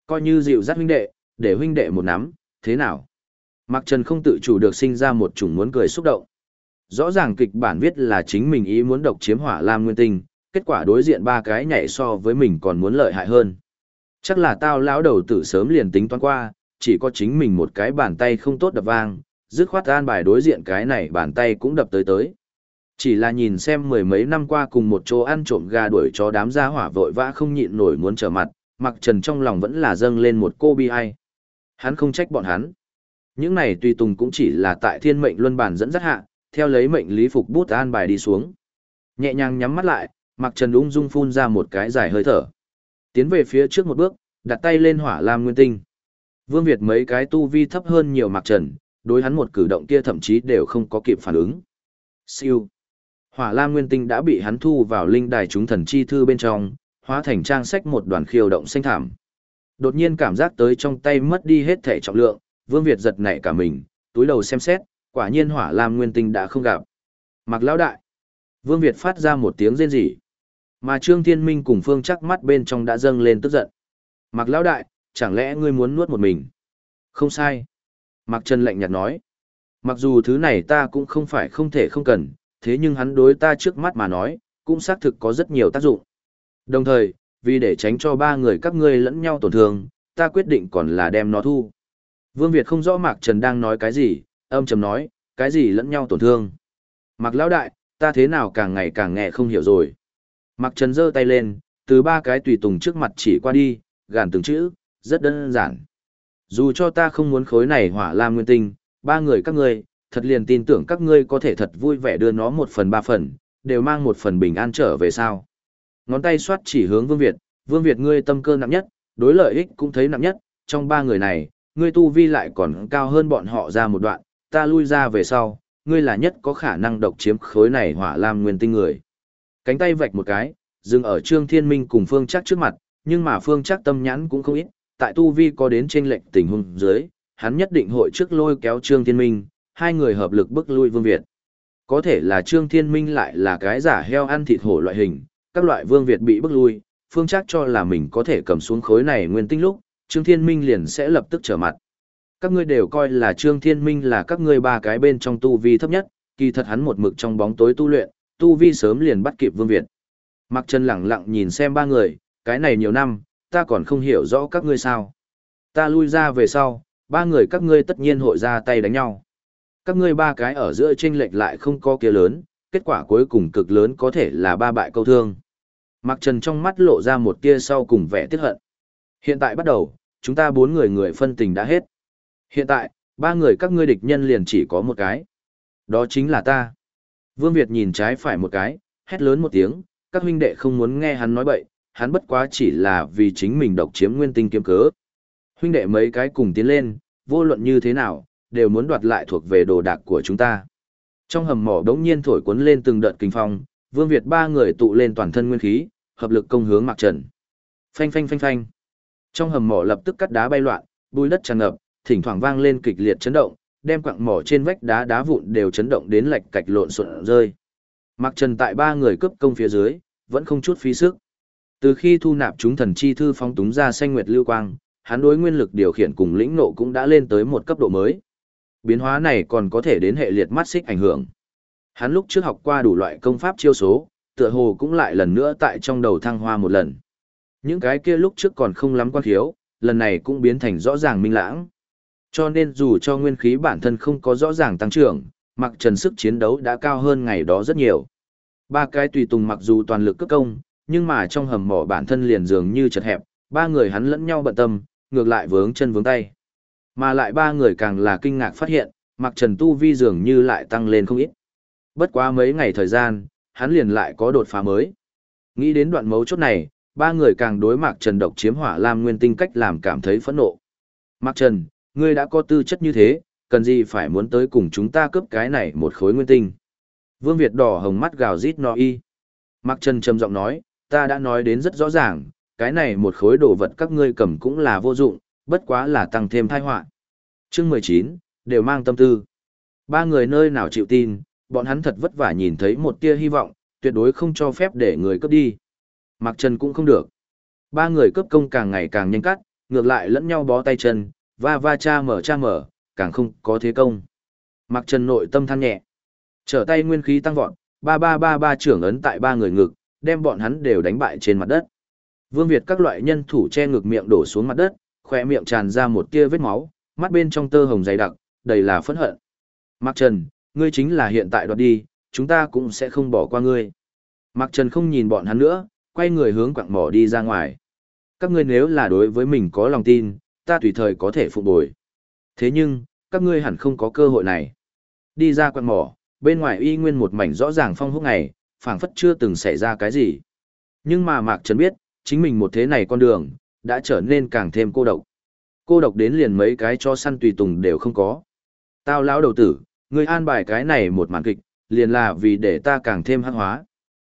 Coi như dịu dắt huynh đệ, để huynh đệ một nắm, thế nào? Mạc Trần không tự chủ được sinh ra một chủng muốn cười xúc động. Rõ ràng kịch bản viết là chính mình ý muốn độc chiếm hỏa lam nguyên tinh, kết quả đối diện ba cái nhảy so với mình còn muốn lợi hại hơn. Chắc là tao lão đầu tử sớm liền tính toán qua, chỉ có chính mình một cái bàn tay không tốt đập vang, dứt khoát an bài đối diện cái này bàn tay cũng đập tới tới. Chỉ là nhìn xem mười mấy năm qua cùng một chỗ ăn trộm gà đuổi chó đám gia hỏa vội vã không nhịn nổi muốn trở mặt, mặc trần trong lòng vẫn là dâng lên một cô bi ai. Hắn không trách bọn hắn. Những này tùy tùng cũng chỉ là tại thiên mệnh luân bản dẫn dắt hạ, theo lấy mệnh lý phục bút an bài đi xuống. Nhẹ nhàng nhắm mắt lại, mặc trần ung dung phun ra một cái dài hơi thở. Tiến về phía trước một bước, đặt tay lên hỏa lam nguyên tinh. Vương Việt mấy cái tu vi thấp hơn nhiều mặc trần, đối hắn một cử động kia thậm chí đều không có kịp phản ứng. Siêu. Hỏa Lam Nguyên Tinh đã bị hắn thu vào linh đài chúng thần chi thư bên trong, hóa thành trang sách một đoàn khiêu động xanh thảm. Đột nhiên cảm giác tới trong tay mất đi hết thể trọng lượng, Vương Việt giật nảy cả mình, túi đầu xem xét, quả nhiên Hỏa Lam Nguyên Tinh đã không gặp. Mặc lão đại. Vương Việt phát ra một tiếng rên rỉ. Mà Trương Thiên Minh cùng Phương chắc mắt bên trong đã dâng lên tức giận. Mặc lão đại, chẳng lẽ ngươi muốn nuốt một mình? Không sai. Mạc Trần lạnh nhạt nói. Mặc dù thứ này ta cũng không phải không thể không cần, thế nhưng hắn đối ta trước mắt mà nói, cũng xác thực có rất nhiều tác dụng. Đồng thời, vì để tránh cho ba người các ngươi lẫn nhau tổn thương, ta quyết định còn là đem nó thu. Vương Việt không rõ Mạc Trần đang nói cái gì, âm trầm nói, cái gì lẫn nhau tổn thương. Mạc Lão Đại, ta thế nào càng ngày càng nghe không hiểu rồi. Mạc Trần giơ tay lên, từ ba cái tùy tùng trước mặt chỉ qua đi, gàn từng chữ, rất đơn giản. Dù cho ta không muốn khối này hỏa lam nguyên tinh, ba người các ngươi, thật liền tin tưởng các ngươi có thể thật vui vẻ đưa nó một phần ba phần, đều mang một phần bình an trở về sao. Ngón tay xoát chỉ hướng Vương Việt, Vương Việt ngươi tâm cơ nặng nhất, đối lợi ích cũng thấy nặng nhất, trong ba người này, ngươi tu vi lại còn cao hơn bọn họ ra một đoạn, ta lui ra về sau, ngươi là nhất có khả năng độc chiếm khối này hỏa lam nguyên tinh người. Cánh tay vạch một cái, dừng ở Trương Thiên Minh cùng Phương Trác trước mặt, nhưng mà Phương Trác tâm nhãn cũng không ít, tại tu vi có đến trên lệnh tình huống dưới, hắn nhất định hội trước lôi kéo Trương Thiên Minh, hai người hợp lực bức lui Vương Việt. Có thể là Trương Thiên Minh lại là cái giả heo ăn thịt hổ loại hình, các loại Vương Việt bị bức lui, Phương chắc cho là mình có thể cầm xuống khối này nguyên tinh lúc, Trương Thiên Minh liền sẽ lập tức trở mặt. Các ngươi đều coi là Trương Thiên Minh là các ngươi ba cái bên trong tu vi thấp nhất, kỳ thật hắn một mực trong bóng tối tu luyện, tu vi sớm liền bắt kịp Vương Việt. Mặc chân lặng lặng nhìn xem ba người, cái này nhiều năm, ta còn không hiểu rõ các ngươi sao. Ta lui ra về sau, ba người các ngươi tất nhiên hội ra tay đánh nhau các ngươi ba cái ở giữa tranh lệch lại không có kia lớn, kết quả cuối cùng cực lớn có thể là ba bại câu thương. Mặc Trần trong mắt lộ ra một tia sau cùng vẻ tiếc hận. Hiện tại bắt đầu, chúng ta bốn người người phân tình đã hết. Hiện tại, ba người các ngươi địch nhân liền chỉ có một cái. Đó chính là ta. Vương Việt nhìn trái phải một cái, hét lớn một tiếng, các huynh đệ không muốn nghe hắn nói bậy, hắn bất quá chỉ là vì chính mình độc chiếm nguyên tinh kiếm cớ. Huynh đệ mấy cái cùng tiến lên, vô luận như thế nào, đều muốn đoạt lại thuộc về đồ đạc của chúng ta. Trong hầm mỏ đống nhiên thổi cuốn lên từng đợt kinh phong, Vương Việt ba người tụ lên toàn thân nguyên khí, hợp lực công hướng Mạc Trần. Phanh phanh phanh phanh. Trong hầm mỏ lập tức cắt đá bay loạn, bùi đất tràn ngập, thỉnh thoảng vang lên kịch liệt chấn động, đem quặng mỏ trên vách đá đá vụn đều chấn động đến lạch cạch lộn xộn rơi. Mạc Trần tại ba người cướp công phía dưới, vẫn không chút phí sức. Từ khi thu nạp chúng thần chi thư phong túng ra xanh nguyệt lưu quang, hắn đối nguyên lực điều khiển cùng lĩnh nộ cũng đã lên tới một cấp độ mới. Biến hóa này còn có thể đến hệ liệt mắt xích ảnh hưởng. Hắn lúc trước học qua đủ loại công pháp chiêu số, tựa hồ cũng lại lần nữa tại trong đầu thăng hoa một lần. Những cái kia lúc trước còn không lắm quan thiếu, lần này cũng biến thành rõ ràng minh lãng. Cho nên dù cho nguyên khí bản thân không có rõ ràng tăng trưởng, mặc trần sức chiến đấu đã cao hơn ngày đó rất nhiều. Ba cái tùy tùng mặc dù toàn lực cất công, nhưng mà trong hầm mỏ bản thân liền dường như chật hẹp, ba người hắn lẫn nhau bận tâm, ngược lại vướng chân vướng tay. Mà lại ba người càng là kinh ngạc phát hiện, mặc trần tu vi dường như lại tăng lên không ít. Bất quá mấy ngày thời gian, hắn liền lại có đột phá mới. Nghĩ đến đoạn mấu chốt này, ba người càng đối Mạc Trần độc chiếm hỏa lam nguyên tinh cách làm cảm thấy phẫn nộ. Mạc Trần, ngươi đã có tư chất như thế, cần gì phải muốn tới cùng chúng ta cướp cái này một khối nguyên tinh. Vương Việt đỏ hồng mắt gào rít no y. Mạc Trần trầm giọng nói, ta đã nói đến rất rõ ràng, cái này một khối đồ vật các ngươi cầm cũng là vô dụng, bất quá là tăng thêm tai họa. Chương 19, đều mang tâm tư. Ba người nơi nào chịu tin, bọn hắn thật vất vả nhìn thấy một tia hy vọng, tuyệt đối không cho phép để người cướp đi. Mạc Trần cũng không được. Ba người cướp công càng ngày càng nhanh cắt, ngược lại lẫn nhau bó tay chân, va va cha mở cha mở, càng không có thế công. Mạc Trần nội tâm than nhẹ. Trở tay nguyên khí tăng vọt, ba ba ba ba trưởng ấn tại ba người ngực, đem bọn hắn đều đánh bại trên mặt đất. Vương Việt các loại nhân thủ che ngực miệng đổ xuống mặt đất, khỏe miệng tràn ra một tia vết máu, mắt bên trong tơ hồng dày đặc, đầy là phẫn hận. Mạc Trần, ngươi chính là hiện tại đoạt đi, chúng ta cũng sẽ không bỏ qua ngươi. Mạc Trần không nhìn bọn hắn nữa, quay người hướng quặng mỏ đi ra ngoài. Các ngươi nếu là đối với mình có lòng tin, ta tùy thời có thể phục bồi. Thế nhưng, các ngươi hẳn không có cơ hội này. Đi ra quặng mỏ, bên ngoài y nguyên một mảnh rõ ràng phong húc này phảng phất chưa từng xảy ra cái gì. Nhưng mà Mạc Trần biết, chính mình một thế này con đường, đã trở nên càng thêm cô độc. Cô độc đến liền mấy cái cho săn tùy tùng đều không có. Tao lão đầu tử, ngươi an bài cái này một màn kịch, liền là vì để ta càng thêm hắc hóa.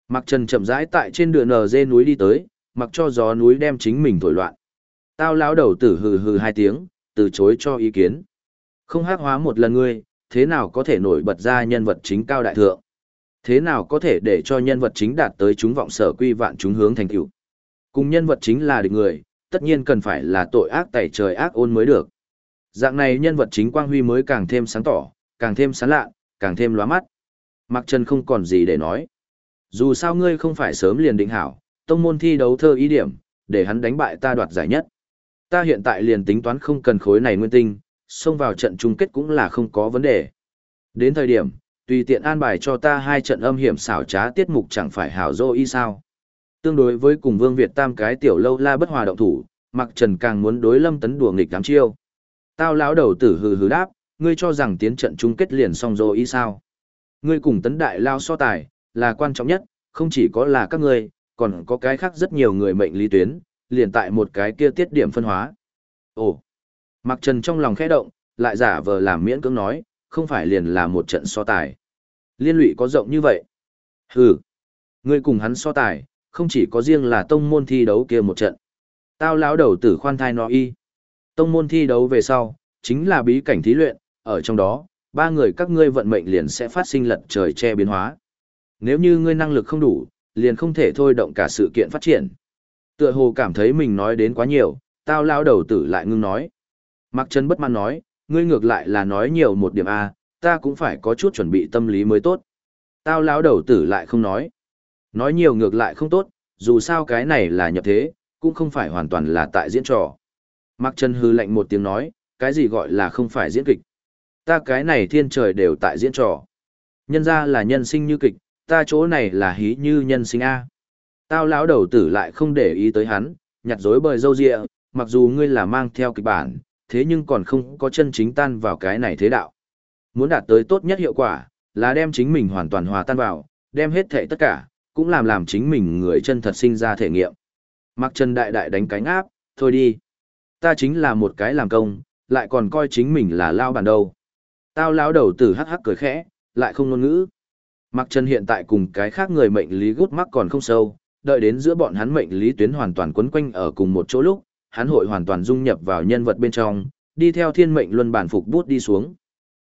Mặc Trần chậm rãi tại trên đường nở dê núi đi tới, mặc cho gió núi đem chính mình thổi loạn. Tao lão đầu tử hừ hừ hai tiếng, từ chối cho ý kiến. Không hắc hóa một lần ngươi, thế nào có thể nổi bật ra nhân vật chính cao đại thượng? Thế nào có thể để cho nhân vật chính đạt tới chúng vọng sở quy vạn chúng hướng thành tựu? Cùng nhân vật chính là địch người, tất nhiên cần phải là tội ác tẩy trời ác ôn mới được. Dạng này nhân vật chính quang huy mới càng thêm sáng tỏ, càng thêm sáng lạ, càng thêm lóa mắt. Mặc Trần không còn gì để nói. Dù sao ngươi không phải sớm liền định hảo, tông môn thi đấu thơ ý điểm, để hắn đánh bại ta đoạt giải nhất. Ta hiện tại liền tính toán không cần khối này nguyên tinh, xông vào trận chung kết cũng là không có vấn đề. Đến thời điểm, tùy tiện an bài cho ta hai trận âm hiểm xảo trá tiết mục chẳng phải hảo dô y sao. Tương đối với cùng Vương Việt Tam cái tiểu lâu la bất hòa động thủ, Mặc Trần càng muốn đối Lâm Tấn đùa nghịch đám chiêu. Tao lão đầu tử hừ hừ đáp, ngươi cho rằng tiến trận chung kết liền xong dô y sao? Ngươi cùng Tấn đại lao so tài, là quan trọng nhất, không chỉ có là các ngươi, còn có cái khác rất nhiều người mệnh lý tuyến, liền tại một cái kia tiết điểm phân hóa. Ồ, Mặc Trần trong lòng khẽ động, lại giả vờ làm miễn cưỡng nói, không phải liền là một trận so tài. Liên lụy có rộng như vậy. Hừ, ngươi cùng hắn so tài, không chỉ có riêng là tông môn thi đấu kia một trận. Tao lão đầu tử khoan thai nó y. Tông môn thi đấu về sau, chính là bí cảnh thí luyện, ở trong đó, ba người các ngươi vận mệnh liền sẽ phát sinh lật trời che biến hóa. Nếu như ngươi năng lực không đủ, liền không thể thôi động cả sự kiện phát triển. Tựa hồ cảm thấy mình nói đến quá nhiều, tao lão đầu tử lại ngưng nói. Mặc chân bất mãn nói, ngươi ngược lại là nói nhiều một điểm A, ta cũng phải có chút chuẩn bị tâm lý mới tốt. Tao lão đầu tử lại không nói. Nói nhiều ngược lại không tốt, dù sao cái này là nhập thế, cũng không phải hoàn toàn là tại diễn trò. Mặc chân hư lạnh một tiếng nói, cái gì gọi là không phải diễn kịch. Ta cái này thiên trời đều tại diễn trò. Nhân ra là nhân sinh như kịch, ta chỗ này là hí như nhân sinh A. Tao lão đầu tử lại không để ý tới hắn, nhặt rối bời dâu rịa, mặc dù ngươi là mang theo kịch bản, thế nhưng còn không có chân chính tan vào cái này thế đạo. Muốn đạt tới tốt nhất hiệu quả, là đem chính mình hoàn toàn hòa tan vào, đem hết thể tất cả, cũng làm làm chính mình người chân thật sinh ra thể nghiệm. Mặc chân đại đại đánh cánh áp, thôi đi. Ta chính là một cái làm công, lại còn coi chính mình là lao bản đâu. Tao lão đầu tử hắc hắc cười khẽ, lại không ngôn ngữ. Mặc chân hiện tại cùng cái khác người mệnh lý gút mắc còn không sâu, đợi đến giữa bọn hắn mệnh lý tuyến hoàn toàn quấn quanh ở cùng một chỗ lúc, hắn hội hoàn toàn dung nhập vào nhân vật bên trong, đi theo thiên mệnh luân bản phục bút đi xuống.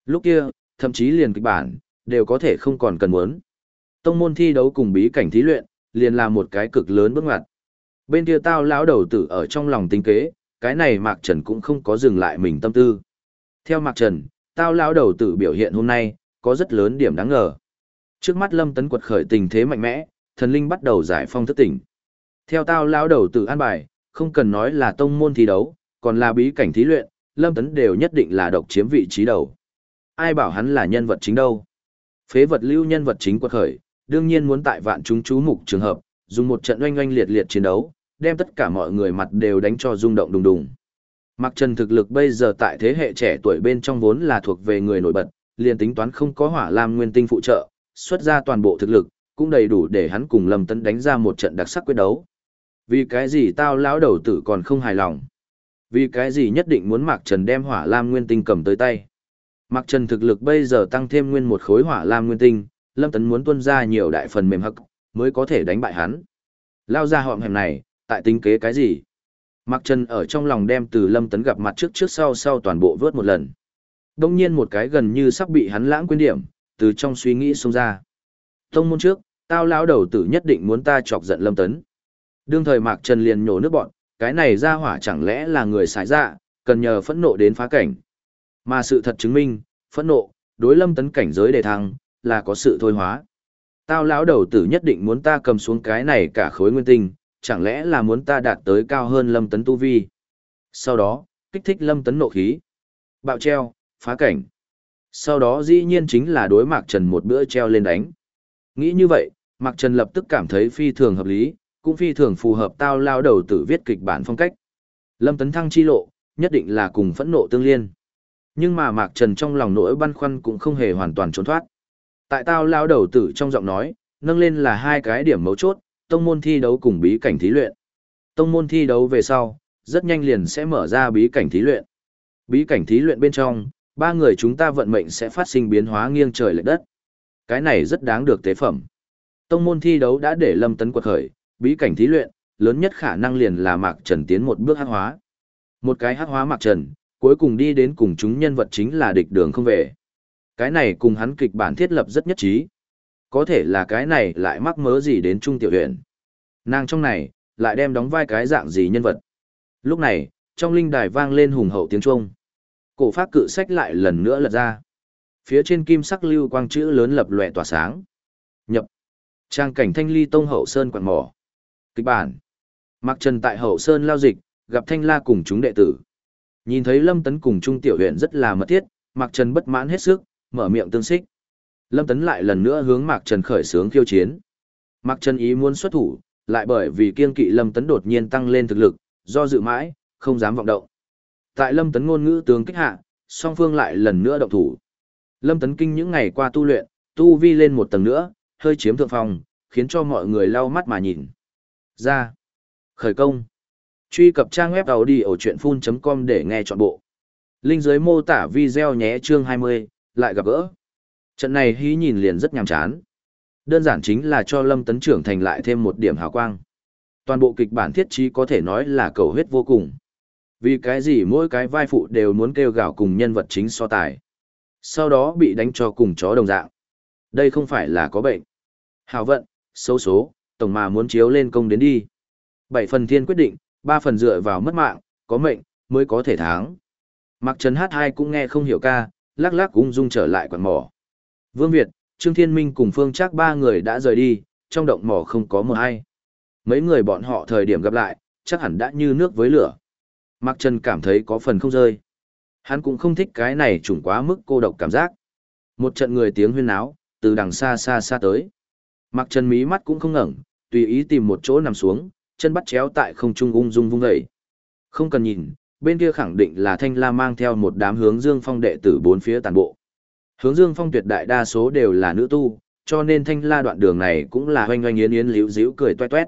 Lúc kia, thậm chí liền kịch bản, đều có thể không còn cần muốn. Tông môn thi đấu cùng bí cảnh thí luyện, liền là một cái cực lớn bước ngoặt. Bên kia tao lão đầu tử ở trong lòng tính kế, cái này Mạc Trần cũng không có dừng lại mình tâm tư. Theo Mạc Trần, tao lão đầu tử biểu hiện hôm nay, có rất lớn điểm đáng ngờ. Trước mắt Lâm Tấn quật khởi tình thế mạnh mẽ, thần linh bắt đầu giải phong thức tỉnh. Theo tao lão đầu tử an bài, không cần nói là tông môn thi đấu, còn là bí cảnh thí luyện, Lâm Tấn đều nhất định là độc chiếm vị trí đầu. Ai bảo hắn là nhân vật chính đâu? Phế vật lưu nhân vật chính quật khởi, đương nhiên muốn tại vạn chúng chú mục trường hợp, dùng một trận oanh oanh liệt liệt chiến đấu, đem tất cả mọi người mặt đều đánh cho rung động đùng đùng. Mặc Trần thực lực bây giờ tại thế hệ trẻ tuổi bên trong vốn là thuộc về người nổi bật, liền tính toán không có hỏa lam nguyên tinh phụ trợ, xuất ra toàn bộ thực lực, cũng đầy đủ để hắn cùng Lâm Tấn đánh ra một trận đặc sắc quyết đấu. Vì cái gì tao lão đầu tử còn không hài lòng? Vì cái gì nhất định muốn Mạc Trần đem hỏa lam nguyên tinh cầm tới tay? Mạc Trần thực lực bây giờ tăng thêm nguyên một khối hỏa lam nguyên tinh, Lâm Tấn muốn tuân ra nhiều đại phần mềm hắc, mới có thể đánh bại hắn. Lao ra họm hẻm này, tại tính kế cái gì? Mạc Trần ở trong lòng đem từ Lâm Tấn gặp mặt trước trước sau sau toàn bộ vớt một lần. Đông nhiên một cái gần như sắp bị hắn lãng quên điểm, từ trong suy nghĩ xông ra. Tông môn trước, tao lão đầu tử nhất định muốn ta chọc giận Lâm Tấn. Đương thời Mạc Trần liền nhổ nước bọn, cái này ra hỏa chẳng lẽ là người xài dạ, cần nhờ phẫn nộ đến phá cảnh. Mà sự thật chứng minh, phẫn nộ, đối Lâm Tấn cảnh giới đề thăng, là có sự thôi hóa. Tao lão đầu tử nhất định muốn ta cầm xuống cái này cả khối nguyên tinh, chẳng lẽ là muốn ta đạt tới cao hơn lâm tấn tu vi. Sau đó, kích thích lâm tấn nộ khí. Bạo treo, phá cảnh. Sau đó dĩ nhiên chính là đối Mạc Trần một bữa treo lên đánh. Nghĩ như vậy, Mạc Trần lập tức cảm thấy phi thường hợp lý, cũng phi thường phù hợp tao lao đầu tử viết kịch bản phong cách. Lâm Tấn Thăng chi lộ, nhất định là cùng phẫn nộ tương liên. Nhưng mà Mạc Trần trong lòng nỗi băn khoăn cũng không hề hoàn toàn trốn thoát. Tại tao lao đầu tử trong giọng nói, nâng lên là hai cái điểm mấu chốt, tông môn thi đấu cùng bí cảnh thí luyện. Tông môn thi đấu về sau, rất nhanh liền sẽ mở ra bí cảnh thí luyện. Bí cảnh thí luyện bên trong, ba người chúng ta vận mệnh sẽ phát sinh biến hóa nghiêng trời lệch đất. Cái này rất đáng được tế phẩm. Tông môn thi đấu đã để Lâm Tấn quật khởi, bí cảnh thí luyện, lớn nhất khả năng liền là Mạc Trần tiến một bước hắc hóa. Một cái hắc hóa Mạc Trần, cuối cùng đi đến cùng chúng nhân vật chính là địch đường không về. Cái này cùng hắn kịch bản thiết lập rất nhất trí. Có thể là cái này lại mắc mớ gì đến Trung Tiểu Huyền. Nàng trong này, lại đem đóng vai cái dạng gì nhân vật. Lúc này, trong linh đài vang lên hùng hậu tiếng Trung. Cổ pháp cự sách lại lần nữa lật ra. Phía trên kim sắc lưu quang chữ lớn lập lòe tỏa sáng. Nhập. Trang cảnh thanh ly tông hậu sơn quạt mỏ. Kịch bản. Mặc trần tại hậu sơn lao dịch, gặp thanh la cùng chúng đệ tử. Nhìn thấy lâm tấn cùng trung tiểu huyện rất là mật thiết, Mặc trần bất mãn hết sức, mở miệng tương xích. Lâm Tấn lại lần nữa hướng Mạc Trần khởi sướng khiêu chiến. Mạc Trần ý muốn xuất thủ, lại bởi vì kiên kỵ Lâm Tấn đột nhiên tăng lên thực lực, do dự mãi, không dám vọng động. Tại Lâm Tấn ngôn ngữ tướng kích hạ, song phương lại lần nữa động thủ. Lâm Tấn kinh những ngày qua tu luyện, tu vi lên một tầng nữa, hơi chiếm thượng phong, khiến cho mọi người lau mắt mà nhìn. Ra. Khởi công. Truy cập trang web đầu đi ở chuyện full.com để nghe trọn bộ. Linh dưới mô tả video nhé chương 20, lại gặp gỡ. Trận này hí nhìn liền rất nhàm chán. Đơn giản chính là cho Lâm Tấn trưởng thành lại thêm một điểm hào quang. Toàn bộ kịch bản thiết trí có thể nói là cầu huyết vô cùng. Vì cái gì mỗi cái vai phụ đều muốn kêu gào cùng nhân vật chính so tài. Sau đó bị đánh cho cùng chó đồng dạng. Đây không phải là có bệnh. Hào vận, xấu số, tổng mà muốn chiếu lên công đến đi. Bảy phần thiên quyết định, ba phần dựa vào mất mạng, có mệnh, mới có thể thắng. Mặc Trần hát hai cũng nghe không hiểu ca, lắc lắc ung dung trở lại quán mỏ. Vương Việt, Trương Thiên Minh cùng Phương Trác ba người đã rời đi, trong động mỏ không có một ai. Mấy người bọn họ thời điểm gặp lại, chắc hẳn đã như nước với lửa. Mạc Trần cảm thấy có phần không rơi. Hắn cũng không thích cái này trùng quá mức cô độc cảm giác. Một trận người tiếng huyên náo, từ đằng xa xa xa tới. Mạc Trần mí mắt cũng không ngẩng, tùy ý tìm một chỗ nằm xuống, chân bắt chéo tại không trung ung dung vung dậy. Không cần nhìn, bên kia khẳng định là Thanh La mang theo một đám hướng Dương Phong đệ tử bốn phía tàn bộ. Hướng Dương Phong tuyệt đại đa số đều là nữ tu, cho nên Thanh La đoạn đường này cũng là hoanh hoanh yến yến liễu díu cười toe toét.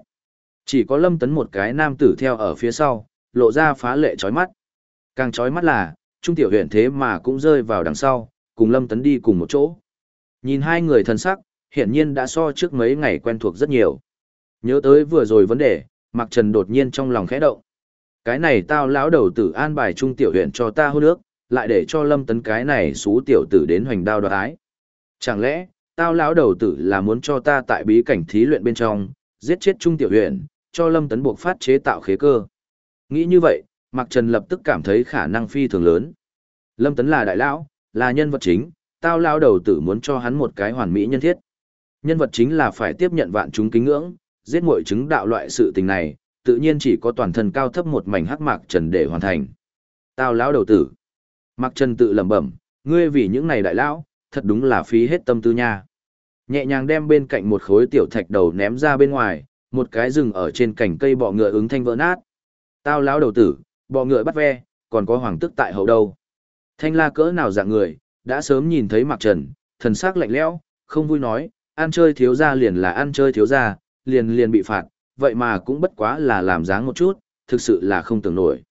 Chỉ có Lâm Tấn một cái nam tử theo ở phía sau, lộ ra phá lệ chói mắt. Càng chói mắt là, Trung tiểu huyện thế mà cũng rơi vào đằng sau, cùng Lâm Tấn đi cùng một chỗ. Nhìn hai người thân sắc, hiển nhiên đã so trước mấy ngày quen thuộc rất nhiều. Nhớ tới vừa rồi vấn đề, Mạc Trần đột nhiên trong lòng khẽ động. Cái này tao lão đầu tử an bài trung tiểu huyện cho ta hôn nước, lại để cho Lâm Tấn cái này xú tiểu tử đến hoành đao đoạt ái. Chẳng lẽ, tao lão đầu tử là muốn cho ta tại bí cảnh thí luyện bên trong, giết chết trung tiểu huyện, cho Lâm Tấn buộc phát chế tạo khế cơ. Nghĩ như vậy, Mạc Trần lập tức cảm thấy khả năng phi thường lớn. Lâm Tấn là đại lão, là nhân vật chính, tao lão đầu tử muốn cho hắn một cái hoàn mỹ nhân thiết. Nhân vật chính là phải tiếp nhận vạn chúng kính ngưỡng, giết muội chứng đạo loại sự tình này, tự nhiên chỉ có toàn thân cao thấp một mảnh hắc mạc trần để hoàn thành. Tao lão đầu tử. Mạc Trần tự lẩm bẩm, ngươi vì những này đại lão, thật đúng là phí hết tâm tư nha. Nhẹ nhàng đem bên cạnh một khối tiểu thạch đầu ném ra bên ngoài, một cái rừng ở trên cành cây bọ ngựa ứng thanh vỡ nát. Tao lão đầu tử, bọ ngựa bắt ve, còn có hoàng tức tại hậu đâu. Thanh la cỡ nào dạng người, đã sớm nhìn thấy Mạc Trần, thần sắc lạnh lẽo, không vui nói, ăn chơi thiếu gia liền là ăn chơi thiếu gia, liền liền bị phạt, vậy mà cũng bất quá là làm dáng một chút, thực sự là không tưởng nổi.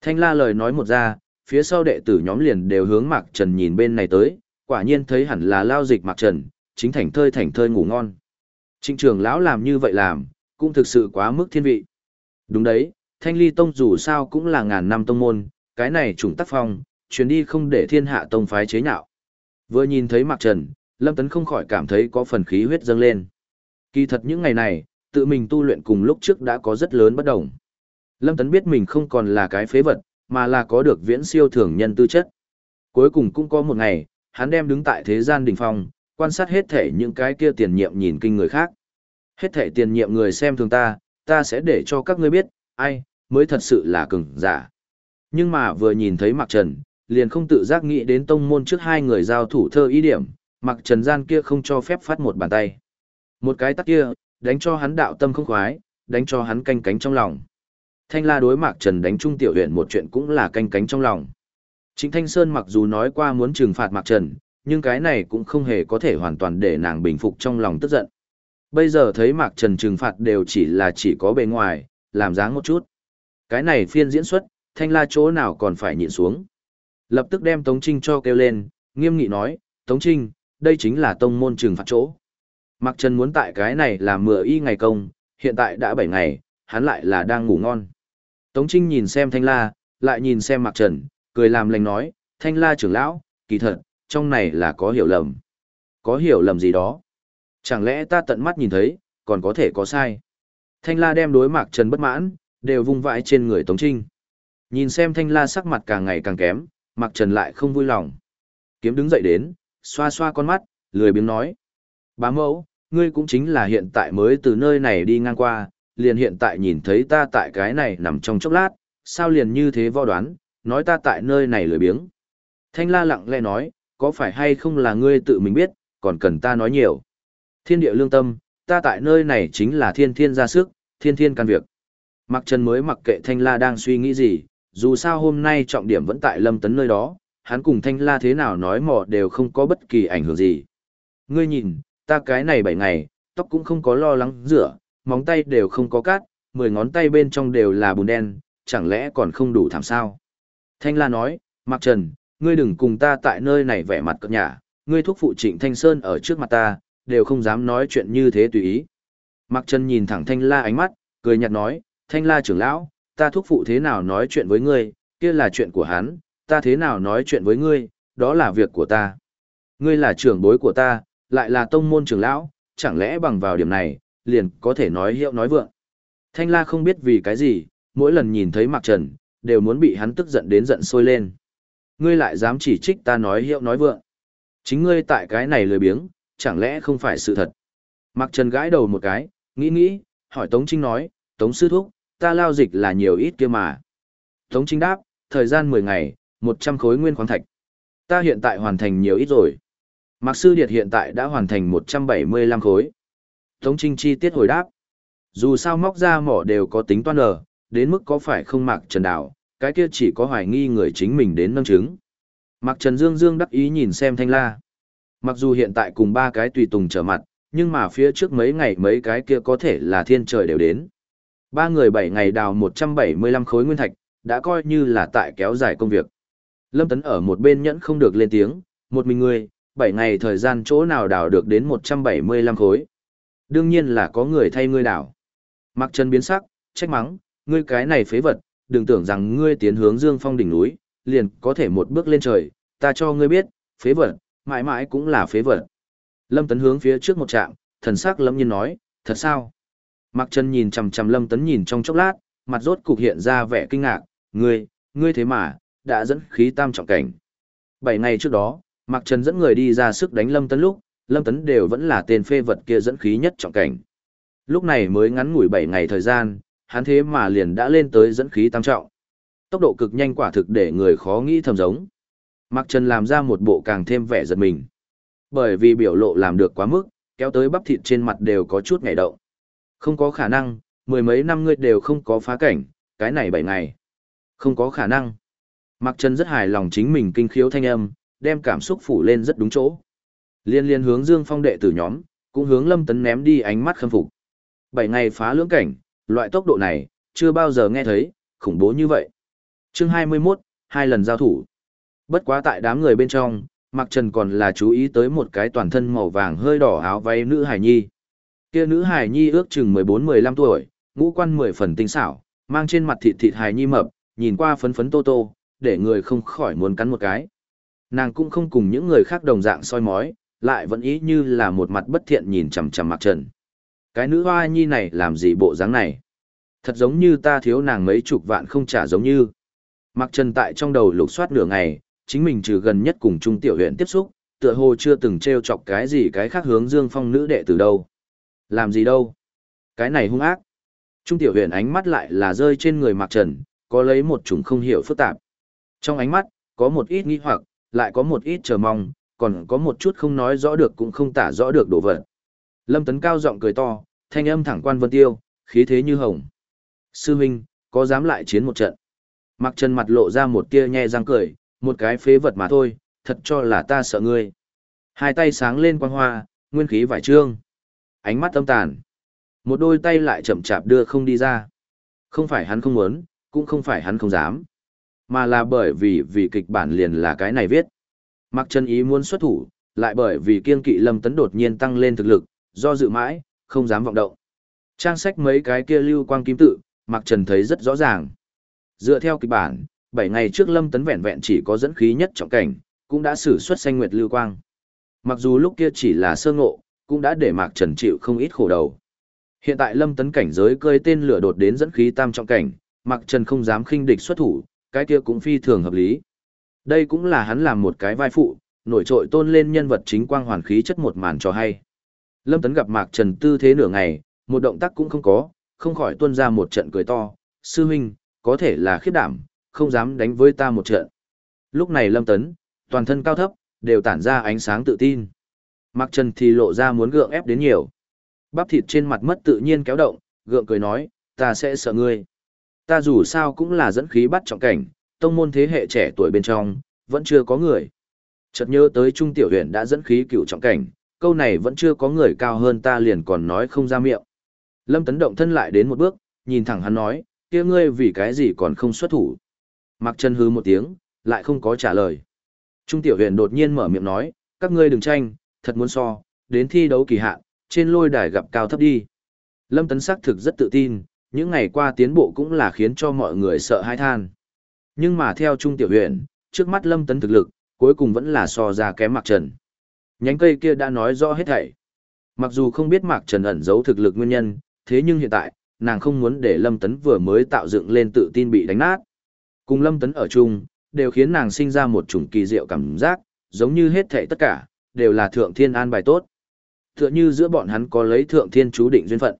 Thanh la lời nói một ra, phía sau đệ tử nhóm liền đều hướng Mạc Trần nhìn bên này tới, quả nhiên thấy hẳn là lao dịch Mạc Trần, chính thành thơi thành thơi ngủ ngon. Trịnh trường lão làm như vậy làm, cũng thực sự quá mức thiên vị. Đúng đấy, Thanh Ly Tông dù sao cũng là ngàn năm tông môn, cái này trùng tác phong, chuyến đi không để thiên hạ tông phái chế nhạo. Vừa nhìn thấy Mạc Trần, Lâm Tấn không khỏi cảm thấy có phần khí huyết dâng lên. Kỳ thật những ngày này, tự mình tu luyện cùng lúc trước đã có rất lớn bất đồng. Lâm Tấn biết mình không còn là cái phế vật, mà là có được viễn siêu thường nhân tư chất. Cuối cùng cũng có một ngày, hắn đem đứng tại thế gian đỉnh phong, quan sát hết thể những cái kia tiền nhiệm nhìn kinh người khác. Hết thể tiền nhiệm người xem thường ta, ta sẽ để cho các ngươi biết, ai, mới thật sự là cường giả. Nhưng mà vừa nhìn thấy Mạc Trần, liền không tự giác nghĩ đến tông môn trước hai người giao thủ thơ ý điểm, Mạc Trần gian kia không cho phép phát một bàn tay. Một cái tắt kia, đánh cho hắn đạo tâm không khoái, đánh cho hắn canh cánh trong lòng. Thanh la đối Mạc Trần đánh trung tiểu huyện một chuyện cũng là canh cánh trong lòng. Trịnh Thanh Sơn mặc dù nói qua muốn trừng phạt Mạc Trần, nhưng cái này cũng không hề có thể hoàn toàn để nàng bình phục trong lòng tức giận. Bây giờ thấy Mạc Trần trừng phạt đều chỉ là chỉ có bề ngoài, làm dáng một chút. Cái này phiên diễn xuất, Thanh la chỗ nào còn phải nhịn xuống. Lập tức đem Tống Trinh cho kêu lên, nghiêm nghị nói, Tống Trinh, đây chính là tông môn trừng phạt chỗ. Mạc Trần muốn tại cái này là mưa y ngày công, hiện tại đã 7 ngày, hắn lại là đang ngủ ngon. Tống Trinh nhìn xem Thanh La, lại nhìn xem Mạc Trần, cười làm lành nói, Thanh La trưởng lão, kỳ thật, trong này là có hiểu lầm. Có hiểu lầm gì đó? Chẳng lẽ ta tận mắt nhìn thấy, còn có thể có sai? Thanh La đem đối Mạc Trần bất mãn, đều vung vãi trên người Tống Trinh. Nhìn xem Thanh La sắc mặt càng ngày càng kém, Mạc Trần lại không vui lòng. Kiếm đứng dậy đến, xoa xoa con mắt, lười biếng nói. Bá mẫu, ngươi cũng chính là hiện tại mới từ nơi này đi ngang qua, liền hiện tại nhìn thấy ta tại cái này nằm trong chốc lát, sao liền như thế vo đoán, nói ta tại nơi này lười biếng. Thanh la lặng lẽ nói, có phải hay không là ngươi tự mình biết, còn cần ta nói nhiều. Thiên địa lương tâm, ta tại nơi này chính là thiên thiên ra sức, thiên thiên can việc. Mặc chân mới mặc kệ thanh la đang suy nghĩ gì, dù sao hôm nay trọng điểm vẫn tại lâm tấn nơi đó, hắn cùng thanh la thế nào nói mò đều không có bất kỳ ảnh hưởng gì. Ngươi nhìn, ta cái này bảy ngày, tóc cũng không có lo lắng rửa, móng tay đều không có cát, mười ngón tay bên trong đều là bùn đen, chẳng lẽ còn không đủ thảm sao? Thanh la nói, Mạc Trần, ngươi đừng cùng ta tại nơi này vẻ mặt cợt nhả, ngươi thúc phụ trịnh Thanh Sơn ở trước mặt ta, đều không dám nói chuyện như thế tùy ý. Mạc Trần nhìn thẳng Thanh la ánh mắt, cười nhạt nói, Thanh la trưởng lão, ta thúc phụ thế nào nói chuyện với ngươi, kia là chuyện của hắn, ta thế nào nói chuyện với ngươi, đó là việc của ta. Ngươi là trưởng bối của ta, lại là tông môn trưởng lão, chẳng lẽ bằng vào điểm này, liền có thể nói hiệu nói vượng. Thanh la không biết vì cái gì, mỗi lần nhìn thấy Mạc Trần, đều muốn bị hắn tức giận đến giận sôi lên. Ngươi lại dám chỉ trích ta nói hiệu nói vượng. Chính ngươi tại cái này lười biếng, chẳng lẽ không phải sự thật. Mạc Trần gãi đầu một cái, nghĩ nghĩ, hỏi Tống Trinh nói, Tống Sư Thúc, ta lao dịch là nhiều ít kia mà. Tống Trinh đáp, thời gian 10 ngày, 100 khối nguyên khoáng thạch. Ta hiện tại hoàn thành nhiều ít rồi. Mạc Sư Điệt hiện tại đã hoàn thành 175 khối. Tống Trinh chi tiết hồi đáp. Dù sao móc ra mỏ đều có tính toan ở, đến mức có phải không Mạc Trần Đảo, cái kia chỉ có hoài nghi người chính mình đến nâng chứng. Mạc Trần Dương Dương đắc ý nhìn xem Thanh La. Mặc dù hiện tại cùng ba cái tùy tùng trở mặt, nhưng mà phía trước mấy ngày mấy cái kia có thể là thiên trời đều đến. Ba người bảy ngày đào 175 khối nguyên thạch, đã coi như là tại kéo dài công việc. Lâm Tấn ở một bên nhẫn không được lên tiếng, Một mình người. 7 ngày thời gian chỗ nào đào được đến 175 khối. Đương nhiên là có người thay ngươi đào. Mặc chân biến sắc, trách mắng, ngươi cái này phế vật, đừng tưởng rằng ngươi tiến hướng Dương Phong đỉnh núi, liền có thể một bước lên trời, ta cho ngươi biết, phế vật, mãi mãi cũng là phế vật. Lâm Tấn hướng phía trước một trạm, thần sắc lâm nhiên nói, thật sao? Mặc chân nhìn chằm chằm Lâm Tấn nhìn trong chốc lát, mặt rốt cục hiện ra vẻ kinh ngạc, ngươi, ngươi thế mà, đã dẫn khí tam trọng cảnh. Bảy ngày trước đó, Mặc Trần dẫn người đi ra sức đánh Lâm Tấn lúc, Lâm Tấn đều vẫn là tên phê vật kia dẫn khí nhất trọng cảnh. Lúc này mới ngắn ngủi bảy ngày thời gian, hắn thế mà liền đã lên tới dẫn khí tam trọng. Tốc độ cực nhanh quả thực để người khó nghĩ thầm giống. Mặc Trần làm ra một bộ càng thêm vẻ giật mình. Bởi vì biểu lộ làm được quá mức, kéo tới bắp thịt trên mặt đều có chút ngảy động. Không có khả năng, mười mấy năm ngươi đều không có phá cảnh, cái này bảy ngày. Không có khả năng. Mặc Trần rất hài lòng chính mình kinh khiếu thanh âm, đem cảm xúc phủ lên rất đúng chỗ. Liên liên hướng Dương Phong đệ tử nhóm, cũng hướng Lâm Tấn ném đi ánh mắt khâm phục. Bảy ngày phá lưỡng cảnh, loại tốc độ này, chưa bao giờ nghe thấy, khủng bố như vậy. Chương 21, hai lần giao thủ. Bất quá tại đám người bên trong, Mạc Trần còn là chú ý tới một cái toàn thân màu vàng hơi đỏ áo váy nữ hài nhi. Kia nữ hài nhi ước chừng 14-15 tuổi, ngũ quan mười phần tinh xảo, mang trên mặt thịt thịt hài nhi mập, nhìn qua phấn phấn tô tô, để người không khỏi muốn cắn một cái. Nàng cũng không cùng những người khác đồng dạng soi mói, lại vẫn ý như là một mặt bất thiện nhìn chằm chằm Mạc Trần. Cái nữ hoa nhi này làm gì bộ dáng này? Thật giống như ta thiếu nàng mấy chục vạn không trả giống như. Mạc Trần tại trong đầu lục soát nửa ngày, chính mình trừ gần nhất cùng Trung Tiểu huyện tiếp xúc, tựa hồ chưa từng treo chọc cái gì cái khác hướng Dương Phong nữ đệ từ đâu. Làm gì đâu? Cái này hung ác. Trung Tiểu huyện ánh mắt lại là rơi trên người Mạc Trần, có lấy một chủng không hiểu phức tạp. Trong ánh mắt, có một ít nghi hoặc, lại có một ít chờ mong, còn có một chút không nói rõ được cũng không tả rõ được đồ vật. Lâm Tấn cao giọng cười to, thanh âm thẳng quan vân tiêu, khí thế như hồng. Sư huynh, có dám lại chiến một trận? Mặc Trần mặt lộ ra một tia nhe răng cười, một cái phế vật mà thôi, thật cho là ta sợ ngươi. Hai tay sáng lên quang hoa, nguyên khí vải trương. Ánh mắt âm tàn. Một đôi tay lại chậm chạp đưa không đi ra. Không phải hắn không muốn, cũng không phải hắn không dám. Mà là bởi vì vì kịch bản liền là cái này viết. Mặc Trần ý muốn xuất thủ, lại bởi vì kiên kỵ lâm tấn đột nhiên tăng lên thực lực, do dự mãi, không dám vọng động. Trang sách mấy cái kia lưu quang kim tự, Mặc Trần thấy rất rõ ràng. Dựa theo kịch bản, 7 ngày trước Lâm Tấn vẹn vẹn chỉ có dẫn khí nhất trọng cảnh, cũng đã sử xuất xanh nguyệt lưu quang. Mặc dù lúc kia chỉ là sơ ngộ, cũng đã để Mạc Trần chịu không ít khổ đầu. Hiện tại Lâm Tấn cảnh giới cơi tên lửa đột đến dẫn khí tam trọng cảnh, Mạc Trần không dám khinh địch xuất thủ, cái kia cũng phi thường hợp lý. Đây cũng là hắn làm một cái vai phụ, nổi trội tôn lên nhân vật chính quang hoàn khí chất một màn cho hay. Lâm Tấn gặp Mạc Trần tư thế nửa ngày, một động tác cũng không có, không khỏi tuôn ra một trận cười to, sư huynh, có thể là khiếp đảm, không dám đánh với ta một trận. Lúc này Lâm Tấn, toàn thân cao thấp, đều tản ra ánh sáng tự tin. Mạc Trần thì lộ ra muốn gượng ép đến nhiều. Bắp thịt trên mặt mất tự nhiên kéo động, gượng cười nói, ta sẽ sợ ngươi. Ta dù sao cũng là dẫn khí bắt trọng cảnh, tông môn thế hệ trẻ tuổi bên trong, vẫn chưa có người. Chợt nhớ tới Trung Tiểu Huyền đã dẫn khí cựu trọng cảnh, câu này vẫn chưa có người cao hơn ta liền còn nói không ra miệng. Lâm Tấn động thân lại đến một bước, nhìn thẳng hắn nói, kia ngươi vì cái gì còn không xuất thủ. Mặc chân hứ một tiếng, lại không có trả lời. Trung tiểu huyền đột nhiên mở miệng nói, các ngươi đừng tranh, thật muốn so, đến thi đấu kỳ hạn, trên lôi đài gặp cao thấp đi. Lâm Tấn sắc thực rất tự tin, những ngày qua tiến bộ cũng là khiến cho mọi người sợ hãi than. Nhưng mà theo Trung tiểu huyền, trước mắt Lâm Tấn thực lực, cuối cùng vẫn là so ra kém Mạc Trần. Nhánh cây kia đã nói rõ hết thảy. Mặc dù không biết Mạc Trần ẩn giấu thực lực nguyên nhân, thế nhưng hiện tại, nàng không muốn để Lâm Tấn vừa mới tạo dựng lên tự tin bị đánh nát. Cùng Lâm Tấn ở chung, đều khiến nàng sinh ra một chủng kỳ diệu cảm giác, giống như hết thảy tất cả, đều là thượng thiên an bài tốt. Tựa như giữa bọn hắn có lấy thượng thiên chú định duyên phận.